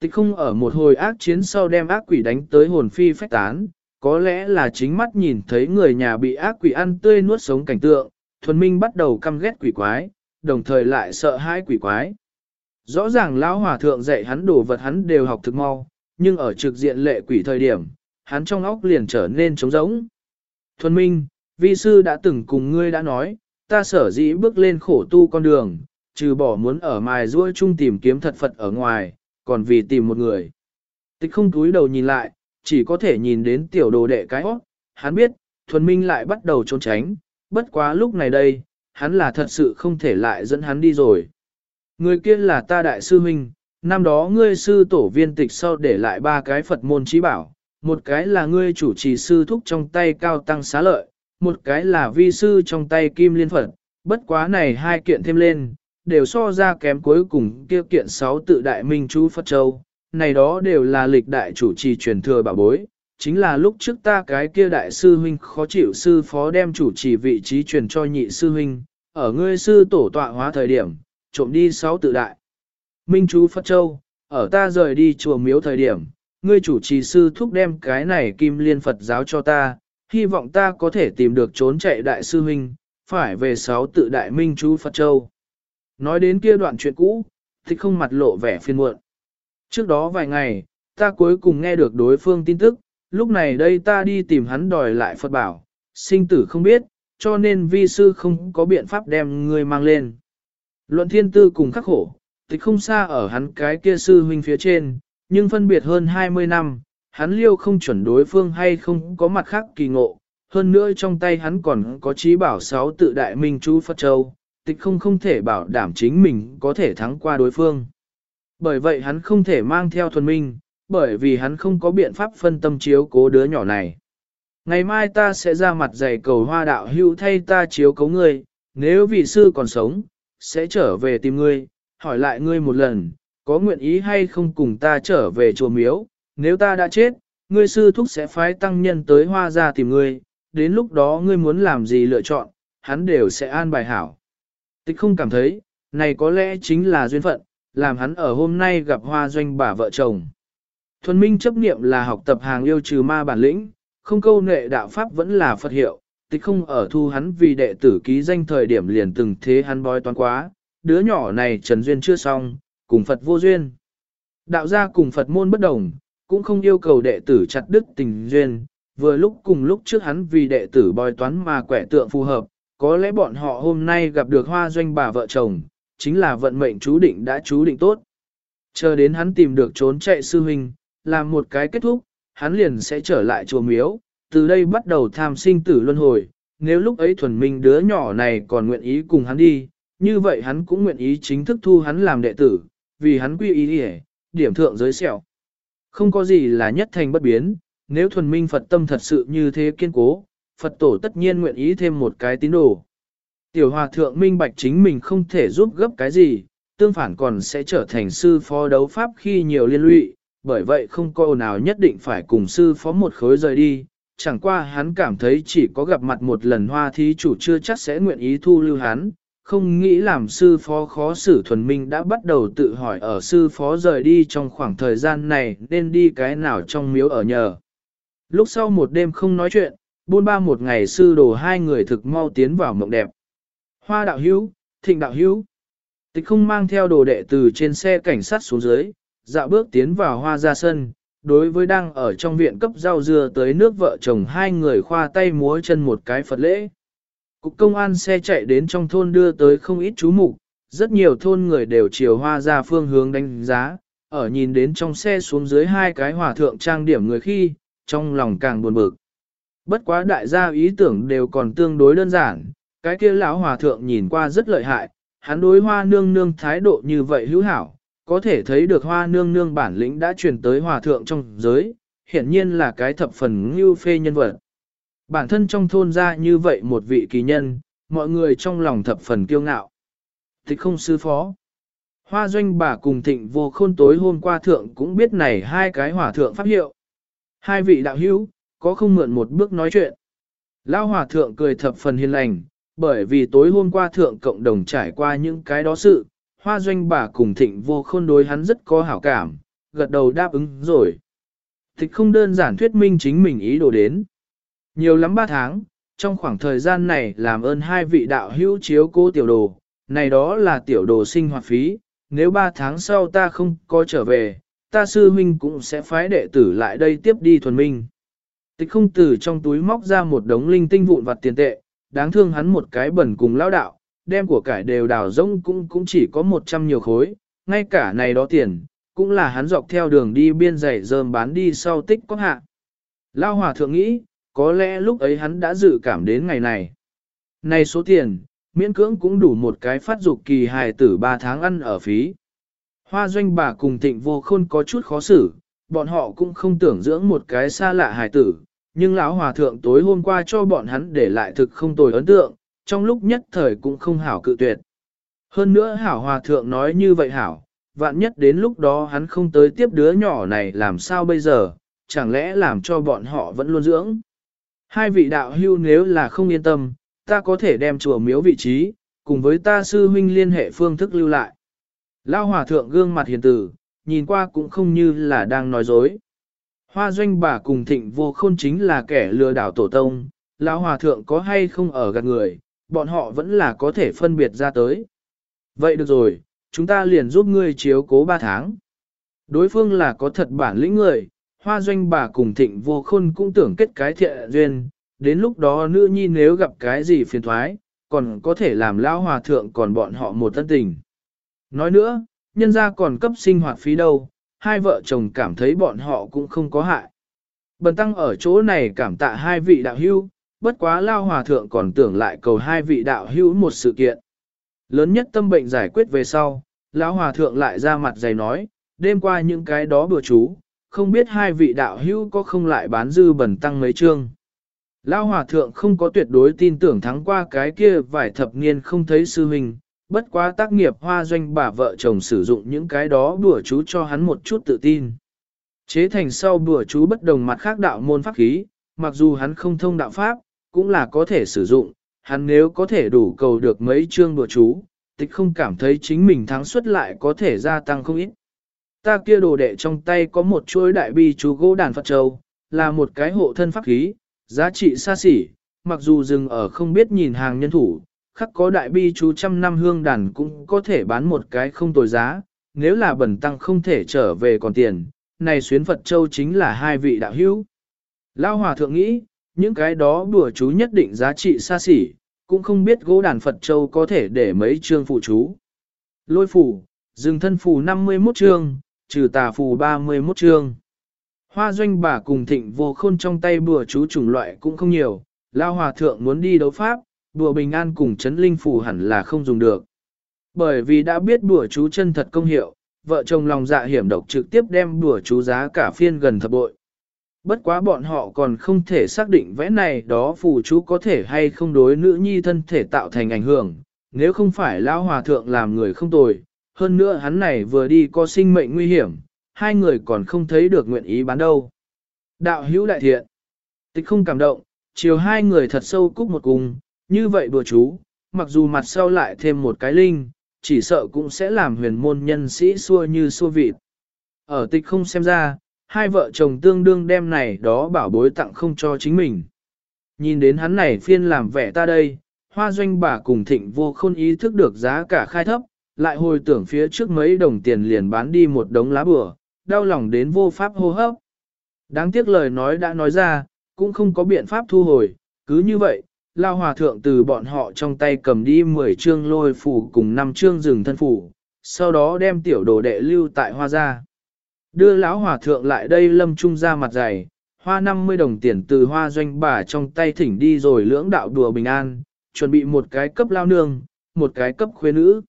Tịch không ở một hồi ác chiến sau đem ác quỷ đánh tới hồn phi phách tán, có lẽ là chính mắt nhìn thấy người nhà bị ác quỷ ăn tươi nuốt sống cảnh tượng, thuần minh bắt đầu căm ghét quỷ quái, đồng thời lại sợ hãi quỷ quái. Rõ ràng lão hòa thượng dạy hắn đồ vật hắn đều học thực mau, nhưng ở trực diện lệ quỷ thời điểm, hắn trong óc liền trở nên trống rỗng. Thuần minh, vi sư đã từng cùng ngươi đã nói, ta sở dĩ bước lên khổ tu con đường, trừ bỏ muốn ở mài ruôi chung tìm kiếm thật Phật ở ngoài, còn vì tìm một người. Tịch không túi đầu nhìn lại, chỉ có thể nhìn đến tiểu đồ đệ cái hót, hắn biết, thuần minh lại bắt đầu trốn tránh, bất quá lúc này đây, hắn là thật sự không thể lại dẫn hắn đi rồi. Người kia là ta đại sư huynh, năm đó ngươi sư tổ viên tịch sau để lại ba cái Phật môn trí bảo, một cái là ngươi chủ trì sư thúc trong tay cao tăng xá lợi, một cái là vi sư trong tay kim liên Phật, bất quá này hai kiện thêm lên, đều so ra kém cuối cùng kia kiện sáu tự đại minh chú Phật Châu, này đó đều là lịch đại chủ trì truyền thừa bảo bối, chính là lúc trước ta cái kia đại sư huynh khó chịu sư phó đem chủ trì vị trí truyền cho nhị sư huynh, ở ngươi sư tổ tọa hóa thời điểm, trộm đi sáu tự đại. Minh chú Phật Châu, ở ta rời đi chùa miếu thời điểm, ngươi chủ trì sư thúc đem cái này kim liên Phật giáo cho ta, hy vọng ta có thể tìm được trốn chạy đại sư huynh, phải về sáu tự đại Minh chú Phật Châu. Nói đến kia đoạn chuyện cũ, thích không mặt lộ vẻ phiền muộn. Trước đó vài ngày, ta cuối cùng nghe được đối phương tin tức, lúc này đây ta đi tìm hắn đòi lại Phật bảo, sinh tử không biết, cho nên vi sư không có biện pháp đem người mang lên. Luận thiên tư cùng khắc khổ, tịch không xa ở hắn cái kia sư huynh phía trên, nhưng phân biệt hơn 20 năm, hắn liêu không chuẩn đối phương hay không có mặt khác kỳ ngộ, hơn nữa trong tay hắn còn có trí bảo sáu tự đại minh chú Phật Châu, tịch không không thể bảo đảm chính mình có thể thắng qua đối phương. Bởi vậy hắn không thể mang theo thuần minh, bởi vì hắn không có biện pháp phân tâm chiếu cố đứa nhỏ này. Ngày mai ta sẽ ra mặt giày cầu hoa đạo hưu thay ta chiếu cố ngươi, nếu vị sư còn sống, sẽ trở về tìm ngươi, hỏi lại ngươi một lần, có nguyện ý hay không cùng ta trở về chùa miếu, nếu ta đã chết, ngươi sư thúc sẽ phái tăng nhân tới hoa ra tìm ngươi, đến lúc đó ngươi muốn làm gì lựa chọn, hắn đều sẽ an bài hảo. Tịch không cảm thấy, này có lẽ chính là duyên phận, làm hắn ở hôm nay gặp hoa doanh bà vợ chồng. Thuần minh chấp niệm là học tập hàng yêu trừ ma bản lĩnh, không câu nệ đạo pháp vẫn là Phật hiệu, tịch không ở thu hắn vì đệ tử ký danh thời điểm liền từng thế hắn bói toán quá, đứa nhỏ này trần duyên chưa xong, cùng Phật vô duyên. Đạo gia cùng Phật môn bất đồng, cũng không yêu cầu đệ tử chặt đức tình duyên, vừa lúc cùng lúc trước hắn vì đệ tử bói toán mà quẻ tượng phù hợp, có lẽ bọn họ hôm nay gặp được hoa doanh bà vợ chồng, chính là vận mệnh chú định đã chú định tốt. Chờ đến hắn tìm được trốn chạy sư huynh, làm một cái kết thúc, hắn liền sẽ trở lại chùa miếu, từ đây bắt đầu tham sinh tử luân hồi. Nếu lúc ấy thuần minh đứa nhỏ này còn nguyện ý cùng hắn đi, như vậy hắn cũng nguyện ý chính thức thu hắn làm đệ tử, vì hắn quy ý đi điểm thượng giới sẹo. Không có gì là nhất thành bất biến, nếu thuần minh Phật tâm thật sự như thế kiên cố, Phật tổ tất nhiên nguyện ý thêm một cái tín đồ. Tiểu hòa thượng minh bạch chính mình không thể giúp gấp cái gì, tương phản còn sẽ trở thành sư phó đấu pháp khi nhiều liên lụy, bởi vậy không có nào nhất định phải cùng sư phó một khối rời đi, chẳng qua hắn cảm thấy chỉ có gặp mặt một lần hoa thí chủ chưa chắc sẽ nguyện ý thu lưu hắn, không nghĩ làm sư phó khó xử thuần minh đã bắt đầu tự hỏi ở sư phó rời đi trong khoảng thời gian này nên đi cái nào trong miếu ở nhờ. Lúc sau một đêm không nói chuyện, buôn ba một ngày sư đồ hai người thực mau tiến vào mộng đẹp. Hoa đạo hữu, thịnh đạo hữu. Tịch không mang theo đồ đệ từ trên xe cảnh sát xuống dưới, dạo bước tiến vào hoa ra sân, đối với đang ở trong viện cấp rau dưa tới nước vợ chồng hai người khoa tay múa chân một cái Phật lễ. Cục công an xe chạy đến trong thôn đưa tới không ít chú mục rất nhiều thôn người đều chiều hoa ra phương hướng đánh giá, ở nhìn đến trong xe xuống dưới hai cái hòa thượng trang điểm người khi, trong lòng càng buồn bực. Bất quá đại gia ý tưởng đều còn tương đối đơn giản, cái kia lão hòa thượng nhìn qua rất lợi hại, hắn đối hoa nương nương thái độ như vậy hữu hảo, có thể thấy được hoa nương nương bản lĩnh đã truyền tới hòa thượng trong giới, hiển nhiên là cái thập phần ngưu phê nhân vật. Bản thân trong thôn ra như vậy một vị kỳ nhân, mọi người trong lòng thập phần kiêu ngạo. Thích không sư phó. Hoa doanh bà cùng thịnh vô khôn tối hôm qua thượng cũng biết này hai cái hòa thượng pháp hiệu. Hai vị đạo hữu, có không mượn một bước nói chuyện. Lao hòa thượng cười thập phần hiền lành, bởi vì tối hôm qua thượng cộng đồng trải qua những cái đó sự, hoa doanh bà cùng thịnh vô khôn đối hắn rất có hảo cảm, gật đầu đáp ứng rồi. Tịch không đơn giản thuyết minh chính mình ý đồ đến. Nhiều lắm ba tháng, trong khoảng thời gian này làm ơn hai vị đạo hữu chiếu cô tiểu đồ, này đó là tiểu đồ sinh hoạt phí, nếu ba tháng sau ta không có trở về, ta sư huynh cũng sẽ phái đệ tử lại đây tiếp đi thuần minh. Tịch không từ trong túi móc ra một đống linh tinh vụn vặt tiền tệ, đáng thương hắn một cái bẩn cùng lão đạo, đem của cải đều đào rỗng cũng cũng chỉ có một trăm nhiều khối, ngay cả này đó tiền, cũng là hắn dọc theo đường đi biên giày dơm bán đi sau tích có hạ. Lao hòa thượng nghĩ, có lẽ lúc ấy hắn đã dự cảm đến ngày này. Này số tiền, miễn cưỡng cũng đủ một cái phát dục kỳ hài tử 3 tháng ăn ở phí. Hoa doanh bà cùng thịnh vô khôn có chút khó xử, bọn họ cũng không tưởng dưỡng một cái xa lạ hài tử, nhưng lão hòa thượng tối hôm qua cho bọn hắn để lại thực không tồi ấn tượng, trong lúc nhất thời cũng không hảo cự tuyệt. Hơn nữa hảo hòa thượng nói như vậy hảo, vạn nhất đến lúc đó hắn không tới tiếp đứa nhỏ này làm sao bây giờ, chẳng lẽ làm cho bọn họ vẫn luôn dưỡng. Hai vị đạo hưu nếu là không yên tâm, ta có thể đem chùa miếu vị trí, cùng với ta sư huynh liên hệ phương thức lưu lại. Lao hòa thượng gương mặt hiền tử, nhìn qua cũng không như là đang nói dối. Hoa doanh bà cùng thịnh vô khôn chính là kẻ lừa đảo tổ tông, lão hòa thượng có hay không ở gần người, bọn họ vẫn là có thể phân biệt ra tới. Vậy được rồi, chúng ta liền giúp ngươi chiếu cố 3 tháng. Đối phương là có thật bản lĩnh người, hoa doanh bà cùng thịnh vô khôn cũng tưởng kết cái thiện duyên, đến lúc đó nữ nhi nếu gặp cái gì phiền thoái, còn có thể làm lão hòa thượng còn bọn họ một thân tình. Nói nữa, nhân gia còn cấp sinh hoạt phí đâu, hai vợ chồng cảm thấy bọn họ cũng không có hại. Bần tăng ở chỗ này cảm tạ hai vị đạo hữu, bất quá lao hòa thượng còn tưởng lại cầu hai vị đạo hữu một sự kiện. Lớn nhất tâm bệnh giải quyết về sau, lão hòa thượng lại ra mặt dày nói, đêm qua những cái đó bừa chú, không biết hai vị đạo hữu có không lại bán dư bần tăng mấy chương. Lão hòa thượng không có tuyệt đối tin tưởng thắng qua cái kia vài thập niên không thấy sư huynh, bất quá tác nghiệp hoa doanh bà vợ chồng sử dụng những cái đó bùa chú cho hắn một chút tự tin. Chế thành sau bùa chú bất đồng mặt khác đạo môn pháp khí, mặc dù hắn không thông đạo pháp, cũng là có thể sử dụng, hắn nếu có thể đủ cầu được mấy chương bùa chú, tịch không cảm thấy chính mình thắng suất lại có thể gia tăng không ít. Ta kia đồ đệ trong tay có một chuỗi đại bi chú gỗ đàn Phật Châu, là một cái hộ thân pháp khí, giá trị xa xỉ, mặc dù dừng ở không biết nhìn hàng nhân thủ, khắc có đại bi chú trăm năm hương đàn cũng có thể bán một cái không tồi giá, nếu là bẩn tăng không thể trở về còn tiền, này xuyến Phật Châu chính là hai vị đạo hữu. Lao Hòa Thượng nghĩ, những cái đó bùa chú nhất định giá trị xa xỉ, cũng không biết gỗ đàn Phật Châu có thể để mấy chương phụ chú. Lôi phủ, dừng thân phủ 51 chương, trừ tà phủ 31 chương. Hoa doanh bà cùng thịnh vô khôn trong tay bùa chú chủng loại cũng không nhiều, Lao Hòa Thượng muốn đi đấu pháp, bùa bình an cùng chấn linh phù hẳn là không dùng được. Bởi vì đã biết bùa chú chân thật công hiệu, vợ chồng lòng dạ hiểm độc trực tiếp đem bùa chú giá cả phiên gần thập bội. Bất quá bọn họ còn không thể xác định vẽ này đó phù chú có thể hay không đối nữ nhi thân thể tạo thành ảnh hưởng, nếu không phải lão hòa thượng làm người không tồi, hơn nữa hắn này vừa đi có sinh mệnh nguy hiểm, hai người còn không thấy được nguyện ý bán đâu. Đạo hữu đại thiện, tịch không cảm động, chiều hai người thật sâu cúc một cùng, như vậy bùa chú, mặc dù mặt sau lại thêm một cái linh, chỉ sợ cũng sẽ làm huyền môn nhân sĩ xua như xua vịt. Ở tịch không xem ra, hai vợ chồng tương đương đem này đó bảo bối tặng không cho chính mình. Nhìn đến hắn này phiên làm vẻ ta đây, hoa doanh bà cùng thịnh vô khôn ý thức được giá cả khai thấp, lại hồi tưởng phía trước mấy đồng tiền liền bán đi một đống lá bừa, đau lòng đến vô pháp hô hấp. Đáng tiếc lời nói đã nói ra, cũng không có biện pháp thu hồi, cứ như vậy, Lao Hòa Thượng từ bọn họ trong tay cầm đi 10 chương lôi phủ cùng 5 chương rừng thân phủ, sau đó đem tiểu đồ đệ lưu tại hoa gia. Đưa lão Hòa Thượng lại đây lâm trung ra mặt dày, hoa 50 đồng tiền từ hoa doanh bà trong tay thỉnh đi rồi lưỡng đạo đùa bình an, chuẩn bị một cái cấp lao nương, một cái cấp khuê nữ.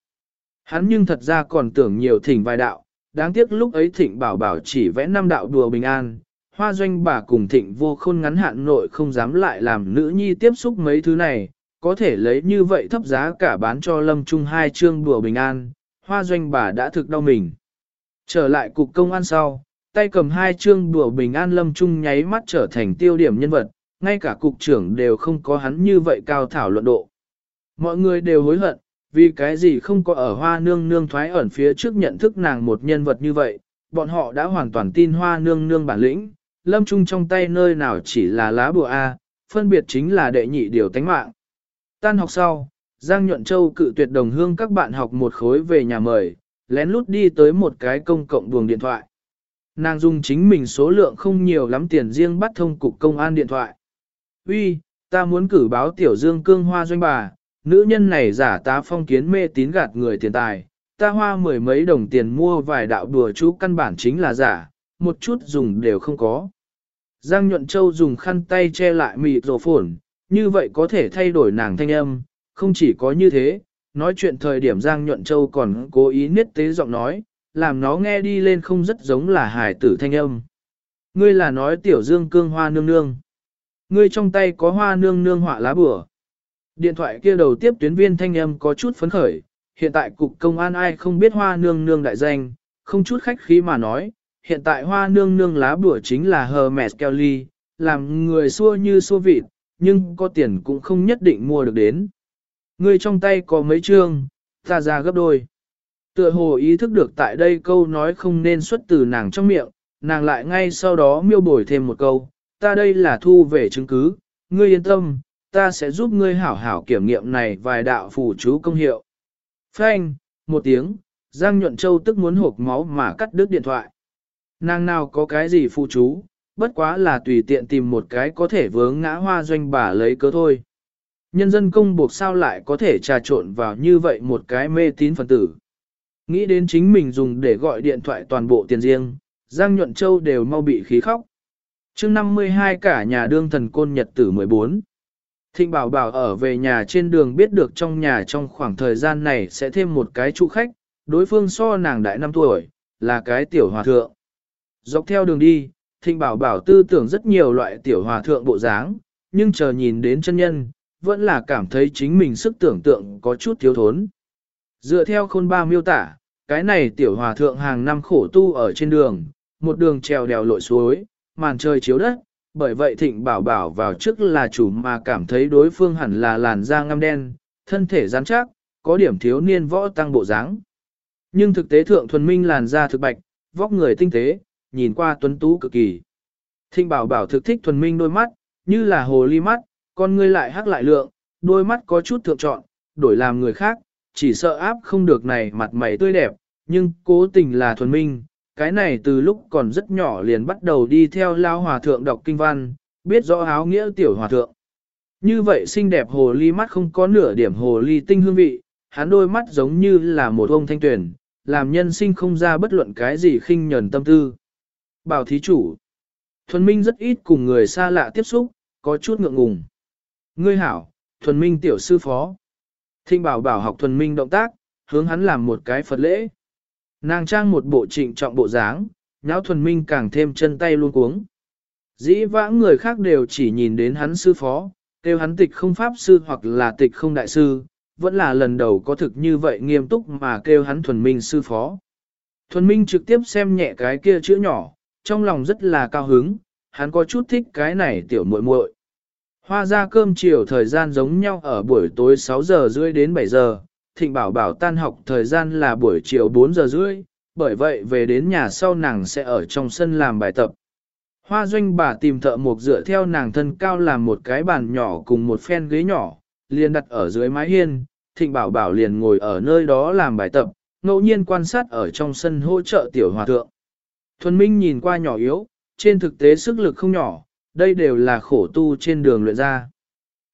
Hắn nhưng thật ra còn tưởng nhiều thỉnh vài đạo, đáng tiếc lúc ấy thịnh bảo bảo chỉ vẽ năm đạo đùa bình an, hoa doanh bà cùng thịnh vô khôn ngắn hạn nội không dám lại làm nữ nhi tiếp xúc mấy thứ này, có thể lấy như vậy thấp giá cả bán cho lâm trung hai chương đùa bình an, hoa doanh bà đã thực đau mình. Trở lại cục công an sau, tay cầm hai chương đùa bình an lâm trung nháy mắt trở thành tiêu điểm nhân vật, ngay cả cục trưởng đều không có hắn như vậy cao thảo luận độ. Mọi người đều hối hận, vì cái gì không có ở hoa nương nương thoái ẩn phía trước nhận thức nàng một nhân vật như vậy, bọn họ đã hoàn toàn tin hoa nương nương bản lĩnh, lâm trung trong tay nơi nào chỉ là lá bùa A, phân biệt chính là đệ nhị điều tánh mạng. Tan học sau, Giang Nhuận Châu cự tuyệt đồng hương các bạn học một khối về nhà mời, lén lút đi tới một cái công cộng buồng điện thoại. Nàng dùng chính mình số lượng không nhiều lắm tiền riêng bắt thông cục công an điện thoại. Uy, ta muốn cử báo tiểu dương cương hoa doanh bà, nữ nhân này giả tá phong kiến mê tín gạt người tiền tài, ta hoa mười mấy đồng tiền mua vài đạo đùa chú căn bản chính là giả, một chút dùng đều không có. Giang Nhuận Châu dùng khăn tay che lại mịt rổ phổn, như vậy có thể thay đổi nàng thanh âm, không chỉ có như thế, nói chuyện thời điểm Giang Nhuận Châu còn cố ý niết tế giọng nói, làm nó nghe đi lên không rất giống là hải tử thanh âm. Ngươi là nói tiểu dương cương hoa nương nương. Ngươi trong tay có hoa nương nương họa lá bửa. Điện thoại kia đầu tiếp tuyến viên thanh âm có chút phấn khởi, hiện tại cục công an ai không biết hoa nương nương đại danh, không chút khách khí mà nói, hiện tại hoa nương nương lá bửa chính là Hermes Kelly, làm người xua như xua vịt, nhưng có tiền cũng không nhất định mua được đến. người trong tay có mấy chương, ta ra gấp đôi. Tựa hồ ý thức được tại đây câu nói không nên xuất từ nàng trong miệng, nàng lại ngay sau đó miêu bổi thêm một câu, ta đây là thu về chứng cứ, ngươi yên tâm, ta sẽ giúp ngươi hảo hảo kiểm nghiệm này vài đạo phù chú công hiệu. Phanh, một tiếng, Giang Nhuận Châu tức muốn hộp máu mà cắt đứt điện thoại. Nàng nào có cái gì phụ chú, bất quá là tùy tiện tìm một cái có thể vướng ngã hoa doanh bà lấy cớ thôi. Nhân dân công buộc sao lại có thể trà trộn vào như vậy một cái mê tín phần tử. Nghĩ đến chính mình dùng để gọi điện thoại toàn bộ tiền riêng, Giang Nhuận Châu đều mau bị khí khóc. chương 52 cả nhà đương thần côn nhật tử 14. Thịnh bảo bảo ở về nhà trên đường biết được trong nhà trong khoảng thời gian này sẽ thêm một cái trụ khách, đối phương so nàng đại năm tuổi, là cái tiểu hòa thượng. Dọc theo đường đi, thịnh bảo bảo tư tưởng rất nhiều loại tiểu hòa thượng bộ dáng, nhưng chờ nhìn đến chân nhân, vẫn là cảm thấy chính mình sức tưởng tượng có chút thiếu thốn. Dựa theo khôn ba miêu tả, cái này tiểu hòa thượng hàng năm khổ tu ở trên đường, một đường trèo đèo lội suối, màn trời chiếu đất, bởi vậy thịnh bảo bảo vào trước là chủ mà cảm thấy đối phương hẳn là làn da ngăm đen, thân thể rắn chắc, có điểm thiếu niên võ tăng bộ dáng. Nhưng thực tế thượng thuần minh làn da thực bạch, vóc người tinh tế, nhìn qua tuấn tú cực kỳ. Thịnh bảo bảo thực thích thuần minh đôi mắt, như là hồ ly mắt, con ngươi lại hắc lại lượng, đôi mắt có chút thượng trọn, đổi làm người khác, chỉ sợ áp không được này mặt mày tươi đẹp, nhưng cố tình là thuần minh, cái này từ lúc còn rất nhỏ liền bắt đầu đi theo lao hòa thượng đọc kinh văn, biết rõ áo nghĩa tiểu hòa thượng. Như vậy xinh đẹp hồ ly mắt không có nửa điểm hồ ly tinh hương vị, hắn đôi mắt giống như là một ông thanh tuyển, làm nhân sinh không ra bất luận cái gì khinh nhẫn tâm tư. Bảo thí chủ, thuần minh rất ít cùng người xa lạ tiếp xúc, có chút ngượng ngùng. Ngươi hảo, thuần minh tiểu sư phó. Thinh bảo bảo học thuần minh động tác, hướng hắn làm một cái Phật lễ. Nàng trang một bộ trịnh trọng bộ dáng, nháo thuần minh càng thêm chân tay luôn cuống. Dĩ vãng người khác đều chỉ nhìn đến hắn sư phó, kêu hắn tịch không pháp sư hoặc là tịch không đại sư, vẫn là lần đầu có thực như vậy nghiêm túc mà kêu hắn thuần minh sư phó. Thuần minh trực tiếp xem nhẹ cái kia chữ nhỏ, trong lòng rất là cao hứng, hắn có chút thích cái này tiểu muội muội. Hoa ra cơm chiều thời gian giống nhau ở buổi tối 6 giờ rưỡi đến 7 giờ, thịnh bảo bảo tan học thời gian là buổi chiều 4 giờ rưỡi, bởi vậy về đến nhà sau nàng sẽ ở trong sân làm bài tập. Hoa doanh bà tìm thợ mộc dựa theo nàng thân cao làm một cái bàn nhỏ cùng một phen ghế nhỏ, liền đặt ở dưới mái hiên, thịnh bảo bảo liền ngồi ở nơi đó làm bài tập, ngẫu nhiên quan sát ở trong sân hỗ trợ tiểu hòa thượng. Thuần Minh nhìn qua nhỏ yếu, trên thực tế sức lực không nhỏ, đây đều là khổ tu trên đường luyện ra.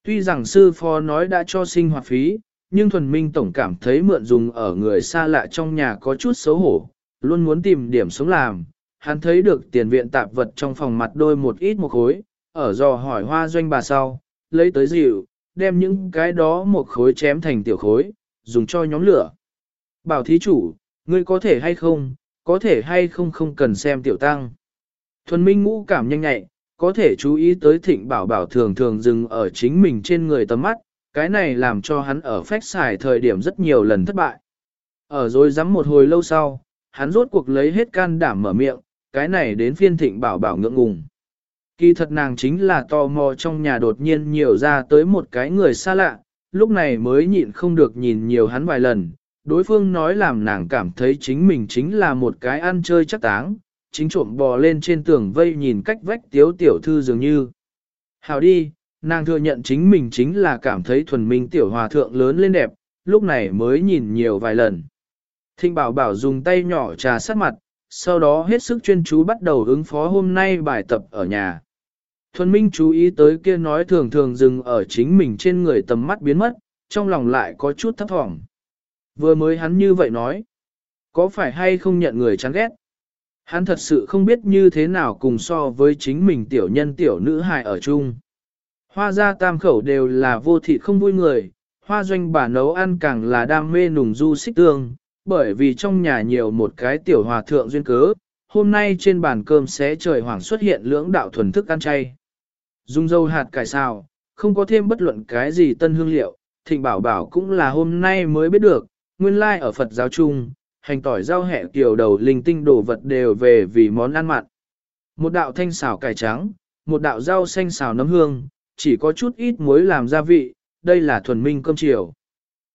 Tuy rằng sư phó nói đã cho sinh hoạt phí, nhưng thuần minh tổng cảm thấy mượn dùng ở người xa lạ trong nhà có chút xấu hổ, luôn muốn tìm điểm sống làm. Hắn thấy được tiền viện tạp vật trong phòng mặt đôi một ít một khối, ở dò hỏi hoa doanh bà sau, lấy tới dịu, đem những cái đó một khối chém thành tiểu khối, dùng cho nhóm lửa. Bảo thí chủ, ngươi có thể hay không, có thể hay không không cần xem tiểu tăng. Thuần minh ngũ cảm nhanh nhạy, có thể chú ý tới thịnh bảo bảo thường thường dừng ở chính mình trên người tầm mắt, cái này làm cho hắn ở phách xài thời điểm rất nhiều lần thất bại. Ở rồi dám một hồi lâu sau, hắn rốt cuộc lấy hết can đảm mở miệng, cái này đến phiên thịnh bảo bảo ngượng ngùng. Kỳ thật nàng chính là tò mò trong nhà đột nhiên nhiều ra tới một cái người xa lạ, lúc này mới nhịn không được nhìn nhiều hắn vài lần, đối phương nói làm nàng cảm thấy chính mình chính là một cái ăn chơi chắc táng, chính trộm bò lên trên tường vây nhìn cách vách tiếu tiểu thư dường như. Hào đi, nàng thừa nhận chính mình chính là cảm thấy thuần minh tiểu hòa thượng lớn lên đẹp, lúc này mới nhìn nhiều vài lần. Thịnh bảo bảo dùng tay nhỏ trà sát mặt, sau đó hết sức chuyên chú bắt đầu ứng phó hôm nay bài tập ở nhà. Thuần Minh chú ý tới kia nói thường thường dừng ở chính mình trên người tầm mắt biến mất, trong lòng lại có chút thấp thỏm. Vừa mới hắn như vậy nói, có phải hay không nhận người chán ghét? Hắn thật sự không biết như thế nào cùng so với chính mình tiểu nhân tiểu nữ hài ở chung. Hoa gia tam khẩu đều là vô thị không vui người, hoa doanh bà nấu ăn càng là đam mê nùng du xích tương, bởi vì trong nhà nhiều một cái tiểu hòa thượng duyên cớ, hôm nay trên bàn cơm sẽ trời hoàng xuất hiện lưỡng đạo thuần thức ăn chay. Dung dâu hạt cải xào, không có thêm bất luận cái gì tân hương liệu, thịnh bảo bảo cũng là hôm nay mới biết được, nguyên lai ở Phật giáo chung, hành tỏi rau hẹ kiểu đầu linh tinh đồ vật đều về vì món ăn mặn. Một đạo thanh xào cải trắng, một đạo rau xanh xào nấm hương, chỉ có chút ít muối làm gia vị, đây là thuần minh cơm chiều.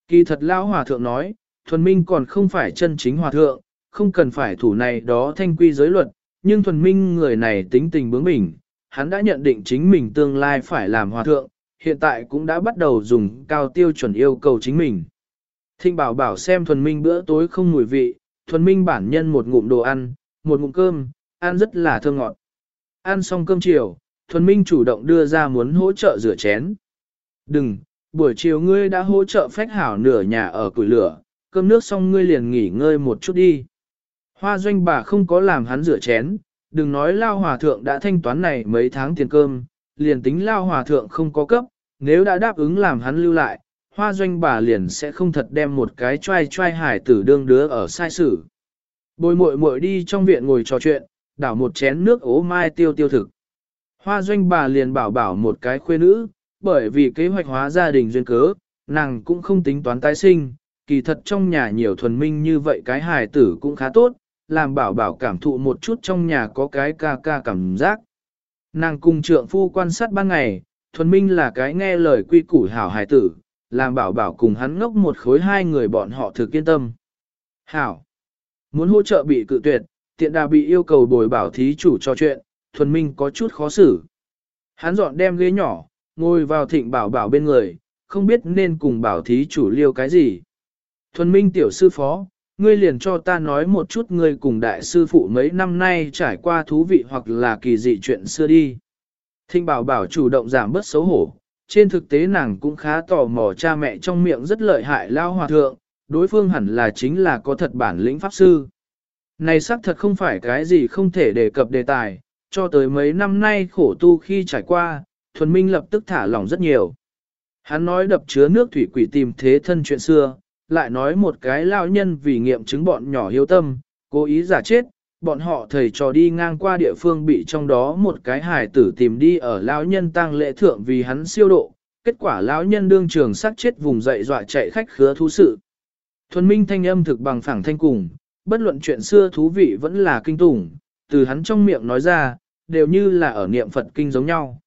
Kỳ thật lão hòa thượng nói, thuần minh còn không phải chân chính hòa thượng, không cần phải thủ này đó thanh quy giới luật, nhưng thuần minh người này tính tình bướng bỉnh, hắn đã nhận định chính mình tương lai phải làm hòa thượng, hiện tại cũng đã bắt đầu dùng cao tiêu chuẩn yêu cầu chính mình. Thinh bảo bảo xem thuần minh bữa tối không mùi vị, thuần minh bản nhân một ngụm đồ ăn, một ngụm cơm, ăn rất là thơm ngọt. Ăn xong cơm chiều, thuần minh chủ động đưa ra muốn hỗ trợ rửa chén. Đừng, buổi chiều ngươi đã hỗ trợ phách hảo nửa nhà ở củi lửa, cơm nước xong ngươi liền nghỉ ngơi một chút đi. Hoa doanh bà không có làm hắn rửa chén, đừng nói lao hòa thượng đã thanh toán này mấy tháng tiền cơm, liền tính lao hòa thượng không có cấp, nếu đã đáp ứng làm hắn lưu lại, hoa doanh bà liền sẽ không thật đem một cái trai trai hải tử đương đứa ở sai sử. Bồi muội muội đi trong viện ngồi trò chuyện, đảo một chén nước ố mai tiêu tiêu thực. Hoa doanh bà liền bảo bảo một cái khuê nữ, bởi vì kế hoạch hóa gia đình duyên cớ, nàng cũng không tính toán tái sinh, kỳ thật trong nhà nhiều thuần minh như vậy cái hài tử cũng khá tốt, làm bảo bảo cảm thụ một chút trong nhà có cái ca ca cảm giác. Nàng cùng trượng phu quan sát ban ngày, thuần minh là cái nghe lời quy củ hảo hài tử, làm bảo bảo cùng hắn ngốc một khối hai người bọn họ thực yên tâm. Hảo, muốn hỗ trợ bị cự tuyệt, tiện đà bị yêu cầu bồi bảo thí chủ cho chuyện, thuần minh có chút khó xử. Hắn dọn đem ghế nhỏ, ngồi vào thịnh bảo bảo bên người, không biết nên cùng bảo thí chủ liêu cái gì. Thuần minh tiểu sư phó, ngươi liền cho ta nói một chút ngươi cùng đại sư phụ mấy năm nay trải qua thú vị hoặc là kỳ dị chuyện xưa đi. Thịnh bảo bảo chủ động giảm bớt xấu hổ, trên thực tế nàng cũng khá tò mò cha mẹ trong miệng rất lợi hại lao hòa thượng, đối phương hẳn là chính là có thật bản lĩnh pháp sư. Này xác thật không phải cái gì không thể đề cập đề tài, cho tới mấy năm nay khổ tu khi trải qua, thuần minh lập tức thả lỏng rất nhiều. Hắn nói đập chứa nước thủy quỷ tìm thế thân chuyện xưa, lại nói một cái lao nhân vì nghiệm chứng bọn nhỏ hiếu tâm, cố ý giả chết, bọn họ thầy trò đi ngang qua địa phương bị trong đó một cái hài tử tìm đi ở lão nhân tang lễ thượng vì hắn siêu độ, kết quả lão nhân đương trường sát chết vùng dậy dọa chạy khách khứa thú sự. Thuần minh thanh âm thực bằng phẳng thanh cùng, bất luận chuyện xưa thú vị vẫn là kinh tủng, từ hắn trong miệng nói ra, đều như là ở niệm Phật kinh giống nhau.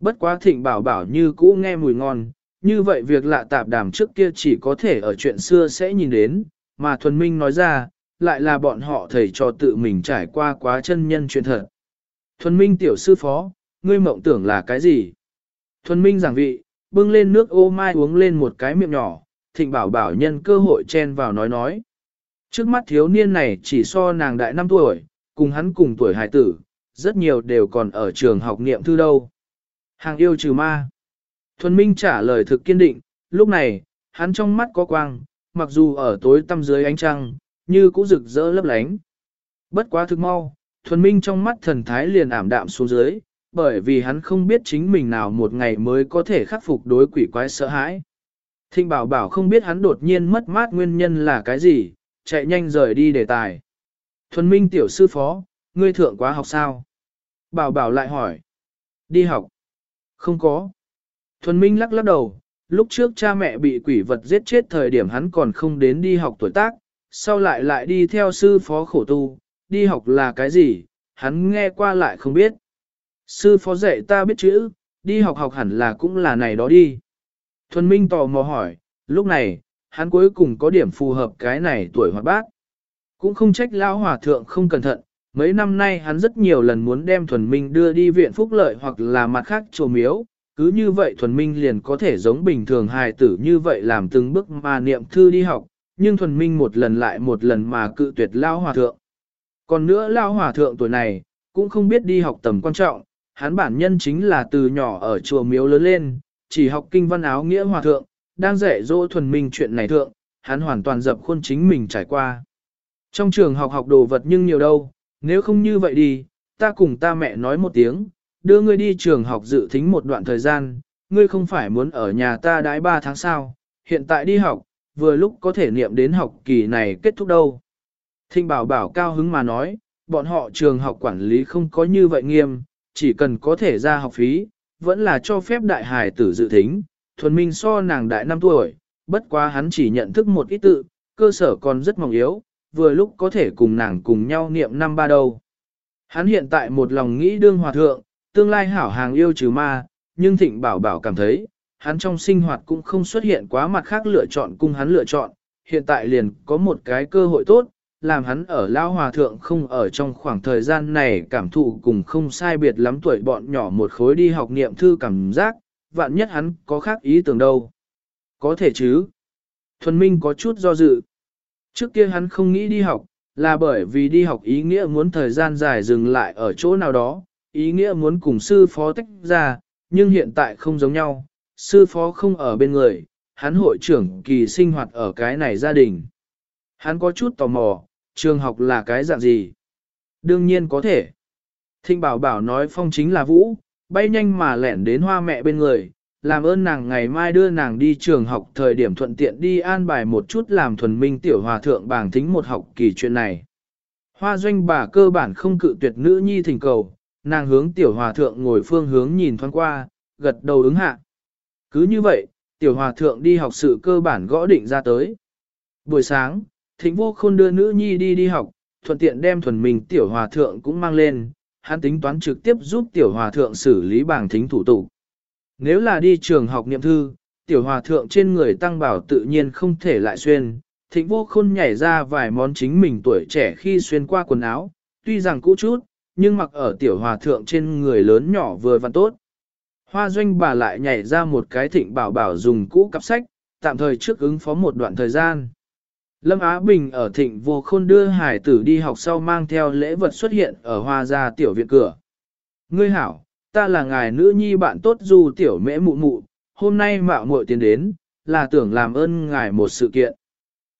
Bất quá thịnh bảo bảo như cũ nghe mùi ngon, như vậy việc lạ tạp đàm trước kia chỉ có thể ở chuyện xưa sẽ nhìn đến, mà thuần minh nói ra, lại là bọn họ thầy cho tự mình trải qua quá chân nhân chuyện thật. Thuần minh tiểu sư phó, ngươi mộng tưởng là cái gì? Thuần minh giảng vị, bưng lên nước ô mai uống lên một cái miệng nhỏ, thịnh bảo bảo nhân cơ hội chen vào nói nói. Trước mắt thiếu niên này chỉ so nàng đại 5 tuổi, cùng hắn cùng tuổi hải tử, rất nhiều đều còn ở trường học niệm thư đâu. Hàng yêu trừ ma. Thuần Minh trả lời thực kiên định, lúc này, hắn trong mắt có quang, mặc dù ở tối tăm dưới ánh trăng, như cũ rực rỡ lấp lánh. Bất quá thực mau, Thuần Minh trong mắt thần thái liền ảm đạm xuống dưới, bởi vì hắn không biết chính mình nào một ngày mới có thể khắc phục đối quỷ quái sợ hãi. Thịnh bảo bảo không biết hắn đột nhiên mất mát nguyên nhân là cái gì, chạy nhanh rời đi đề tài. Thuần Minh tiểu sư phó, ngươi thượng quá học sao? Bảo bảo lại hỏi. Đi học. Không có. Thuần Minh lắc lắc đầu, lúc trước cha mẹ bị quỷ vật giết chết thời điểm hắn còn không đến đi học tuổi tác, sau lại lại đi theo sư phó khổ tu, đi học là cái gì, hắn nghe qua lại không biết. Sư phó dạy ta biết chữ, đi học học hẳn là cũng là này đó đi. Thuần Minh tò mò hỏi, lúc này, hắn cuối cùng có điểm phù hợp cái này tuổi hoạt bát. Cũng không trách lão hòa thượng không cẩn thận, mấy năm nay hắn rất nhiều lần muốn đem thuần minh đưa đi viện phúc lợi hoặc là mặt khác chùa miếu, cứ như vậy thuần minh liền có thể giống bình thường hài tử như vậy làm từng bước mà niệm thư đi học, nhưng thuần minh một lần lại một lần mà cự tuyệt lao hòa thượng. Còn nữa lao hòa thượng tuổi này, cũng không biết đi học tầm quan trọng, hắn bản nhân chính là từ nhỏ ở chùa miếu lớn lên, chỉ học kinh văn áo nghĩa hòa thượng, đang dạy dỗ thuần minh chuyện này thượng, hắn hoàn toàn dập khuôn chính mình trải qua. Trong trường học học đồ vật nhưng nhiều đâu, nếu không như vậy đi, ta cùng ta mẹ nói một tiếng, đưa ngươi đi trường học dự thính một đoạn thời gian, ngươi không phải muốn ở nhà ta đãi 3 tháng sao, hiện tại đi học, vừa lúc có thể niệm đến học kỳ này kết thúc đâu. Thinh bảo bảo cao hứng mà nói, bọn họ trường học quản lý không có như vậy nghiêm, chỉ cần có thể ra học phí, vẫn là cho phép đại hài tử dự thính, thuần minh so nàng đại 5 tuổi, bất quá hắn chỉ nhận thức một ít tự, cơ sở còn rất mỏng yếu, vừa lúc có thể cùng nàng cùng nhau niệm năm ba đầu. Hắn hiện tại một lòng nghĩ đương hòa thượng, tương lai hảo hàng yêu trừ ma, nhưng thịnh bảo bảo cảm thấy, hắn trong sinh hoạt cũng không xuất hiện quá mặt khác lựa chọn cung hắn lựa chọn, hiện tại liền có một cái cơ hội tốt, làm hắn ở lao hòa thượng không ở trong khoảng thời gian này cảm thụ cùng không sai biệt lắm tuổi bọn nhỏ một khối đi học niệm thư cảm giác, vạn nhất hắn có khác ý tưởng đâu. Có thể chứ. Thuần Minh có chút do dự. Trước kia hắn không nghĩ đi học, là bởi vì đi học ý nghĩa muốn thời gian dài dừng lại ở chỗ nào đó, ý nghĩa muốn cùng sư phó tách ra, nhưng hiện tại không giống nhau, sư phó không ở bên người, hắn hội trưởng kỳ sinh hoạt ở cái này gia đình. Hắn có chút tò mò, trường học là cái dạng gì? Đương nhiên có thể. Thinh bảo bảo nói phong chính là vũ, bay nhanh mà lẻn đến hoa mẹ bên người, làm ơn nàng ngày mai đưa nàng đi trường học thời điểm thuận tiện đi an bài một chút làm thuần minh tiểu hòa thượng bảng thính một học kỳ chuyện này. Hoa doanh bà cơ bản không cự tuyệt nữ nhi thỉnh cầu, nàng hướng tiểu hòa thượng ngồi phương hướng nhìn thoáng qua, gật đầu ứng hạ. Cứ như vậy, tiểu hòa thượng đi học sự cơ bản gõ định ra tới. Buổi sáng, thịnh vô khôn đưa nữ nhi đi đi học, thuận tiện đem thuần mình tiểu hòa thượng cũng mang lên, hắn tính toán trực tiếp giúp tiểu hòa thượng xử lý bảng thính thủ tục. Nếu là đi trường học niệm thư, tiểu hòa thượng trên người tăng bảo tự nhiên không thể lại xuyên, thịnh vô khôn nhảy ra vài món chính mình tuổi trẻ khi xuyên qua quần áo, tuy rằng cũ chút, nhưng mặc ở tiểu hòa thượng trên người lớn nhỏ vừa vặn tốt. Hoa doanh bà lại nhảy ra một cái thịnh bảo bảo dùng cũ cặp sách, tạm thời trước ứng phó một đoạn thời gian. Lâm Á Bình ở thịnh vô khôn đưa hải tử đi học sau mang theo lễ vật xuất hiện ở hoa gia tiểu viện cửa. Ngươi hảo, ta là ngài nữ nhi bạn tốt du tiểu mễ mụ mụ, hôm nay mạo muội tiến đến, là tưởng làm ơn ngài một sự kiện.